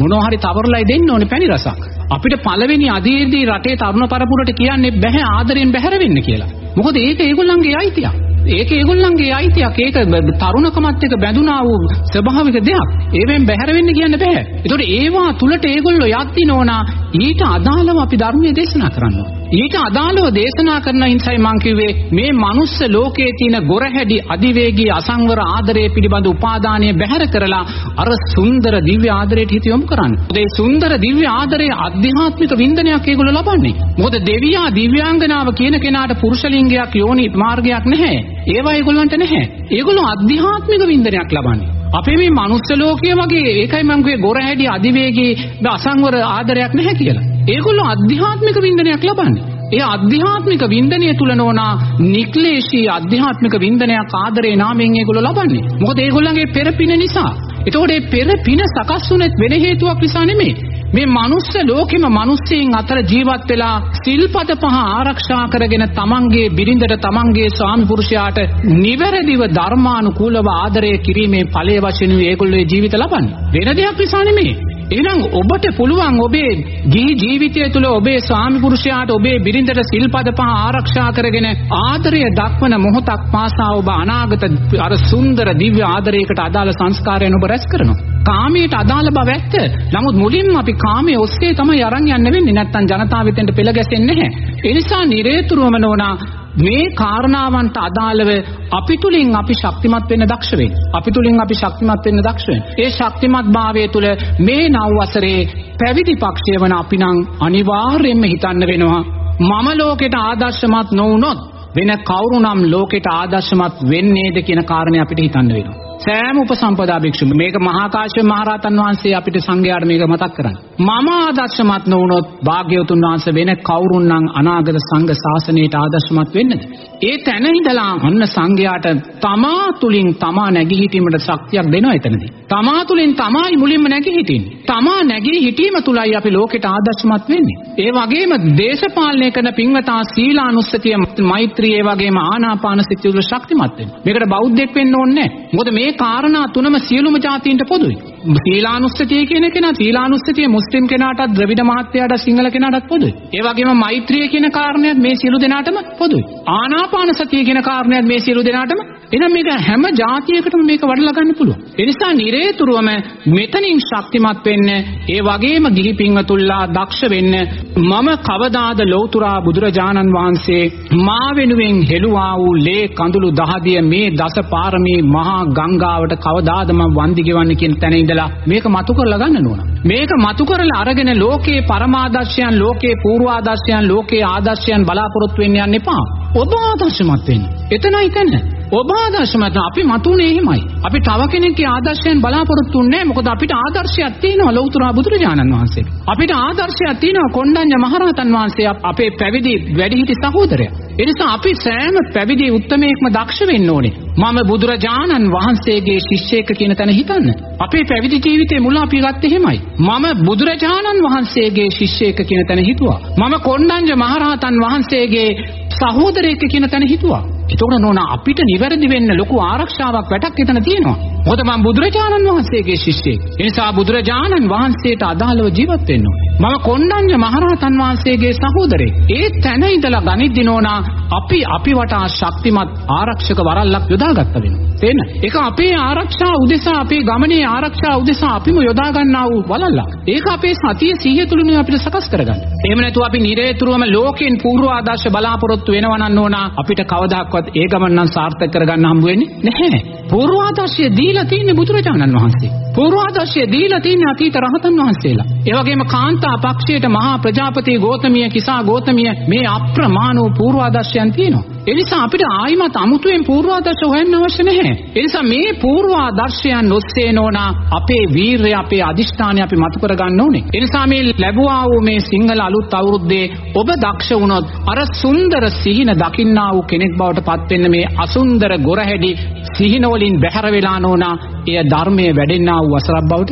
Speaker 3: මොනවා හරි තවරලයි දෙන්න ඕනේ පැණි රසක්. අපිට පළවෙනි අධීරදී රටේ තරුණ පරපුරට කියන්නේ බැහැ ආදරෙන් බැහැර වෙන්න කියලා. මොකද ඒක ඒගොල්ලන්ගේ අයිතියක්. ඒක ඒගොල්ලන්ගේ අයිතියක්. ඒක තරුණකමත් එක්ක බැඳුනා වූ ස්වභාවික දෙයක්. ඒවෙන් බැහැර වෙන්න කියන්න බෑ. ඒතකොට ඒවා තුලට ඒගොල්ලෝ යද්දි නෝනා ඊට අදාළව අපි ධර්මයේ දේශනා කරන්න ඊට අදාළව දේශනා කරන හින්සයි මං කිව්වේ මේ මනුස්ස ලෝකයේ තියෙන ගොරහැඩි අධිවේගී අසංවර ආදරය පිළිබඳ උපාදානය බැහැර කරලා අර සුන්දර දිව්‍ය ආදරයට හිත යොමු කරන්න. ඒ සුන්දර දිව්‍ය ආදරයේ අධ්‍යාත්මික වින්දනයක් ඒගොල්ලෝ ලබන්නේ. මොකද දෙවියා දිව්‍යාංගනාව කියන කෙනාට පුරුෂලිංගයක් යෝනි මාර්ගයක් නැහැ. ඒවා ඒගොල්ලන්ට නැහැ. ඒගොල්ලෝ අධ්‍යාත්මික වින්දනයක් ලබන්නේ. අපේ මේ මනුස්ස ලෝකයේ වගේ ඒකයි මම කිව්වේ ගොර හැඩි අධිවේගී අසංවර ආදරයක් නැහැ කියලා. ඒගොල්ලෝ අධ්‍යාත්මික වින්දනයක් ලබන්නේ. ඒ අධ්‍යාත්මික වින්දනය තුල නොනා නික්ලේශී අධ්‍යාත්මික වින්දනයක් ආදරේ නාමයෙන් ඒගොල්ලෝ ලබන්නේ. මොකද ඒගොල්ලන්ගේ පෙරපින නිසා. එතකොට මේ පෙරපින සකස් වුනේ වෙන හේතුවක් නිසා නෙමෙයි. මේ මනුස්ස ලෝකෙම මිනිස්සෙයින් අතර ජීවත් වෙලා සිල්පද පහ ආරක්ෂා කරගෙන තමන්ගේ බිරිඳට තමන්ගේ ස්වාමි පුරුෂයාට නිවැරදිව ධර්මානුකූලව ආදරය කිරීමේ ඵලයේ වශයෙන් ඒගොල්ලෝ ජීවිත ලබන්නේ. වෙන දෙයක් නිසා නෙමෙයි. එහෙනම් ඔබට පුළුවන් ඔබේ ගිහි ජීවිතය තුළ ඔබේ ස්වාමි පුරුෂයාට ඔබේ බිරිඳට සිල්පද පහ ආරක්ෂා කරගෙන ආදරය දක්වන මොහොතක් පාසා ඔබ අනාගත අර සුන්දර දිව්‍ය ආදරයකට අදාළ සංස්කාරයන් ඔබ රැස් කරනවා. කාමයට අදාළ බව ඇත්ත. නමුත් මුලින්ම අපි කාමයේ ඔස්සේ තමයි අරන් යන්න වෙන්නේ. නැත්තම් ජනතාව වෙතෙන්ට පෙළ ගැසෙන්නේ නැහැ. ඒ නිසා නිරේතුරුවම නෝනා මේ කාරණාවන්ට අදාළව අපි තුලින් අපි ශක්තිමත් වෙන්න දක්ෂ වෙන්න. අපි තුලින් අපි ශක්තිමත් වෙන්න දක්ෂ වෙන්න. ඒ ශක්තිමත් භාවය තුල මේ නව වසරේ පැවිදි පක්ෂය වන අපි නම් අනිවාර්යයෙන්ම හිතන්න වෙනවා මම ලෝකෙට ආදර්ශමත් නොවුනොත් වෙන කවුරු නම් ලෝකෙට ආදර්ශමත් වෙන්නේද කියන කාරණේ අපිට හිතන්න වෙනවා. සෑම උපසම්පදා භික්ෂුම මේක මහා කාශ්‍යප මහරහතන් වහන්සේ අපිට සංඝයාට මේක මතක් කරන්නේ. මම ආදර්ශමත් නොවුනොත් භාග්‍යවතුන් වහන්සේ වෙන කවුරුන් නම් අනාගත සංඝ ශාසනයට ආදර්ශමත් වෙන්නද? ඒ තැන ඉඳලා අන්න සංඝයාට තමා තුලින් තමා නැගී හිටීමට ශක්තියක් දෙනවා එතනදී. තමා තුලින් තමයි මුලින්ම නැගී හිටින්නේ. තමා නැගී හිටීම තුලයි අපි ලෝකෙට ආදර්ශමත් වෙන්නේ. ඒ වගේම දේශපාලනය කරන පින්වතා සීලානුස්සතිය මෛත්‍රිය ඒ වගේම ආනාපාන සතිය වල ශක්තිමත් වෙනවා. මේකට බෞද්ධෙක් වෙන්න ඕනේ නැහැ. මොකද මේ කාරණා තුනම සියලුම ජාතීන්ට පොදුයි. සීලානුස්සතිය කියන කෙනා සීලානුස්සතිය මුස්ලිම් කෙනාටත් ද්‍රවිඩ මහත්තයාට සිංහල කෙනාටත් පොදුයි. ඒ වගේම මෛත්‍රිය කියන කාරණයත් මේ සියලු දෙනාටම පොදුයි. ආනාපාන සතිය කියන කාරණයත් මේ සියලු දෙනාටම එහෙනම් මේක හැම જાතියකටම මේක වඩලා ගන්න පුළුවන්. ඒ නිසා නිරේතුරුවම මෙතනින් ශක්තිමත් වෙන්න, ඒ වගේම ගිහි පින්වතුල්ලා දක්ෂ වෙන්න මම කවදාද ලෞතුරා බුදුරජාණන් වහන්සේ මා වෙනුවෙන් හෙළුවා වූ ලේ කඳුළු දහදිය මේ දස පාරමී මහා ගංගාවට කවදාද මම වන්දි ගෙවන්නේ කියන තැන ඉඳලා මේක මතු කරලා ගන්න ඕන. මේක මතු කරලා අරගෙන ලෝකේ පරමාදර්ශයන්, ලෝකේ පූර්වාදර්ශයන්, ලෝකේ ආදර්ශයන් බලාපොරොත්තු වෙන්න යන්න එපා. ඔබ ආදර්ශමත් වෙන්න. එතනයි තැන. ඔබ ආදර්ශමත් අපි මතුනේ එහෙමයි. අපි තව කෙනෙක්ගේ ආදර්ශයෙන් බලාපොරොත්තු වෙන්නේ මොකද අපිට ආදර්ශයක් තියෙනවා ලෞතර බුදුරජාණන් වහන්සේ. අපිට ආදර්ශයක් තියෙනවා කොණ්ඩඤ්ඤ මහරහතන් වහන්සේ අපේ පැවිදි වැඩිහිටි සහෝදරයා. ඒ නිසා අපි සෑම පැවිදි උත්මයෙක්ම දක්ෂ වෙන්න ඕනේ. මම බුදුරජාණන් වහන්සේගේ ශිෂ්‍යයෙක් කියන තැන හිතන්න. අපේ පැවිදි ජීවිතේ මුල අපි ගත්තේ එහෙමයි. මම බුදුරජාණන් වහන්සේගේ ශිෂ්‍යයෙක් කියන තැන හිතුවා. මම කොණ්ඩඤ්ඤ මහරහතන් වහන්සේගේ සහෝදරයෙක් කියන තැන හිතුවා. එතකොට නෝනා අපිට නිවැරදි වෙන්න ලොකු ආරක්ෂාවක් වැටක් එතන තියෙනවා. මොකද මම බුදුරජාණන් වහන්සේගේ ශිෂ්‍යයෙක්. ඒ නිසා බුදුරජාණන් වහන්සේට අදාළව ජීවත් වෙන්න මම කොණ්ඩඤ්ඤ මහරහතන් වහන්සේගේ සහෝදරයෙක්. ඒ තැන ඉඳලා ගනිද්දි නෝනා අපි අපි වටා ශක්තිමත් ආරක්ෂක වරල්ලක් යොදාගත්ත වෙනවා. තේන්න? ඒක අපේ ආරක්ෂා උදෙසා අපේ ගමනේ ආරක්ෂා උදෙසා අපිම යොදා ගන්නා වූ වලල්ලක්. ඒක අපේ සතිය සිහිය තුලින් අපිට සකස් කරගන්න. එහෙම නැතුව අපි නිරේතුරුවම ලෝකෙන් පූර්ව ආදර්ශ බලාපොරොත්තු වෙනවා නම් නෝනා අපිට කවදාවත් කවදාකවත් ඒ ගමන නම් සාර්ථක කරගන්න හම්බ වෙන්නේ නැහැ. පූර්වාදර්ශය දීලා තියෙන්නේ බුදුරජාණන් වහන්සේ. පූර්වාදර්ශය දීලා තියෙන්නේ අතීත රහතන් වහන්සේලා. ඒ වගේම කාන්තා පක්ෂයට මහා ප්‍රජාපති ගෝතමිය කිසා ගෝතමිය මේ අප්‍රමාණ වූ පූර්වාදර්ශයන් තියෙනවා. ඒ නිසා අපිට ආයිමත් අමුතුවෙන් පූර්වාදර්ශ හොයන්න අවශ්‍ය නැහැ. ඒ නිසා මේ පූර්වාදර්ශයන් ඔස්සේ නෝනා අපේ වීරය අපේ අදිෂ්ඨානය අපි මතු කරගන්න ඕනේ. ඒ නිසා මේ ලැබුවා වූ මේ සිංහල අලුත් අවුරුද්දේ ඔබ දක්ෂ වුණොත් අර සුන්දර සිහින දකින්නා වූ කෙනෙක් බවට පත් වෙන්න මේ අසුන්දර ගොරහැඩි සිහින වලින් බැහැර වෙලා නෝනා එය ධර්මයේ වැඩෙන්නා වූ වසරක් බවට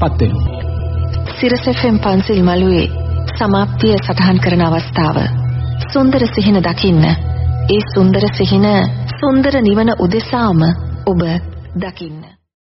Speaker 3: පත් වෙනවා.
Speaker 2: සිරසෙෆෙන් පන්සිල් මළුවේ සමාප්තිය සටහන් කරන අවස්ථාව. සුන්දර සිහින දකින්න. ඒ සුන්දර සිහින සුන්දර නිවන උදෙසාම ඔබ දකින්න.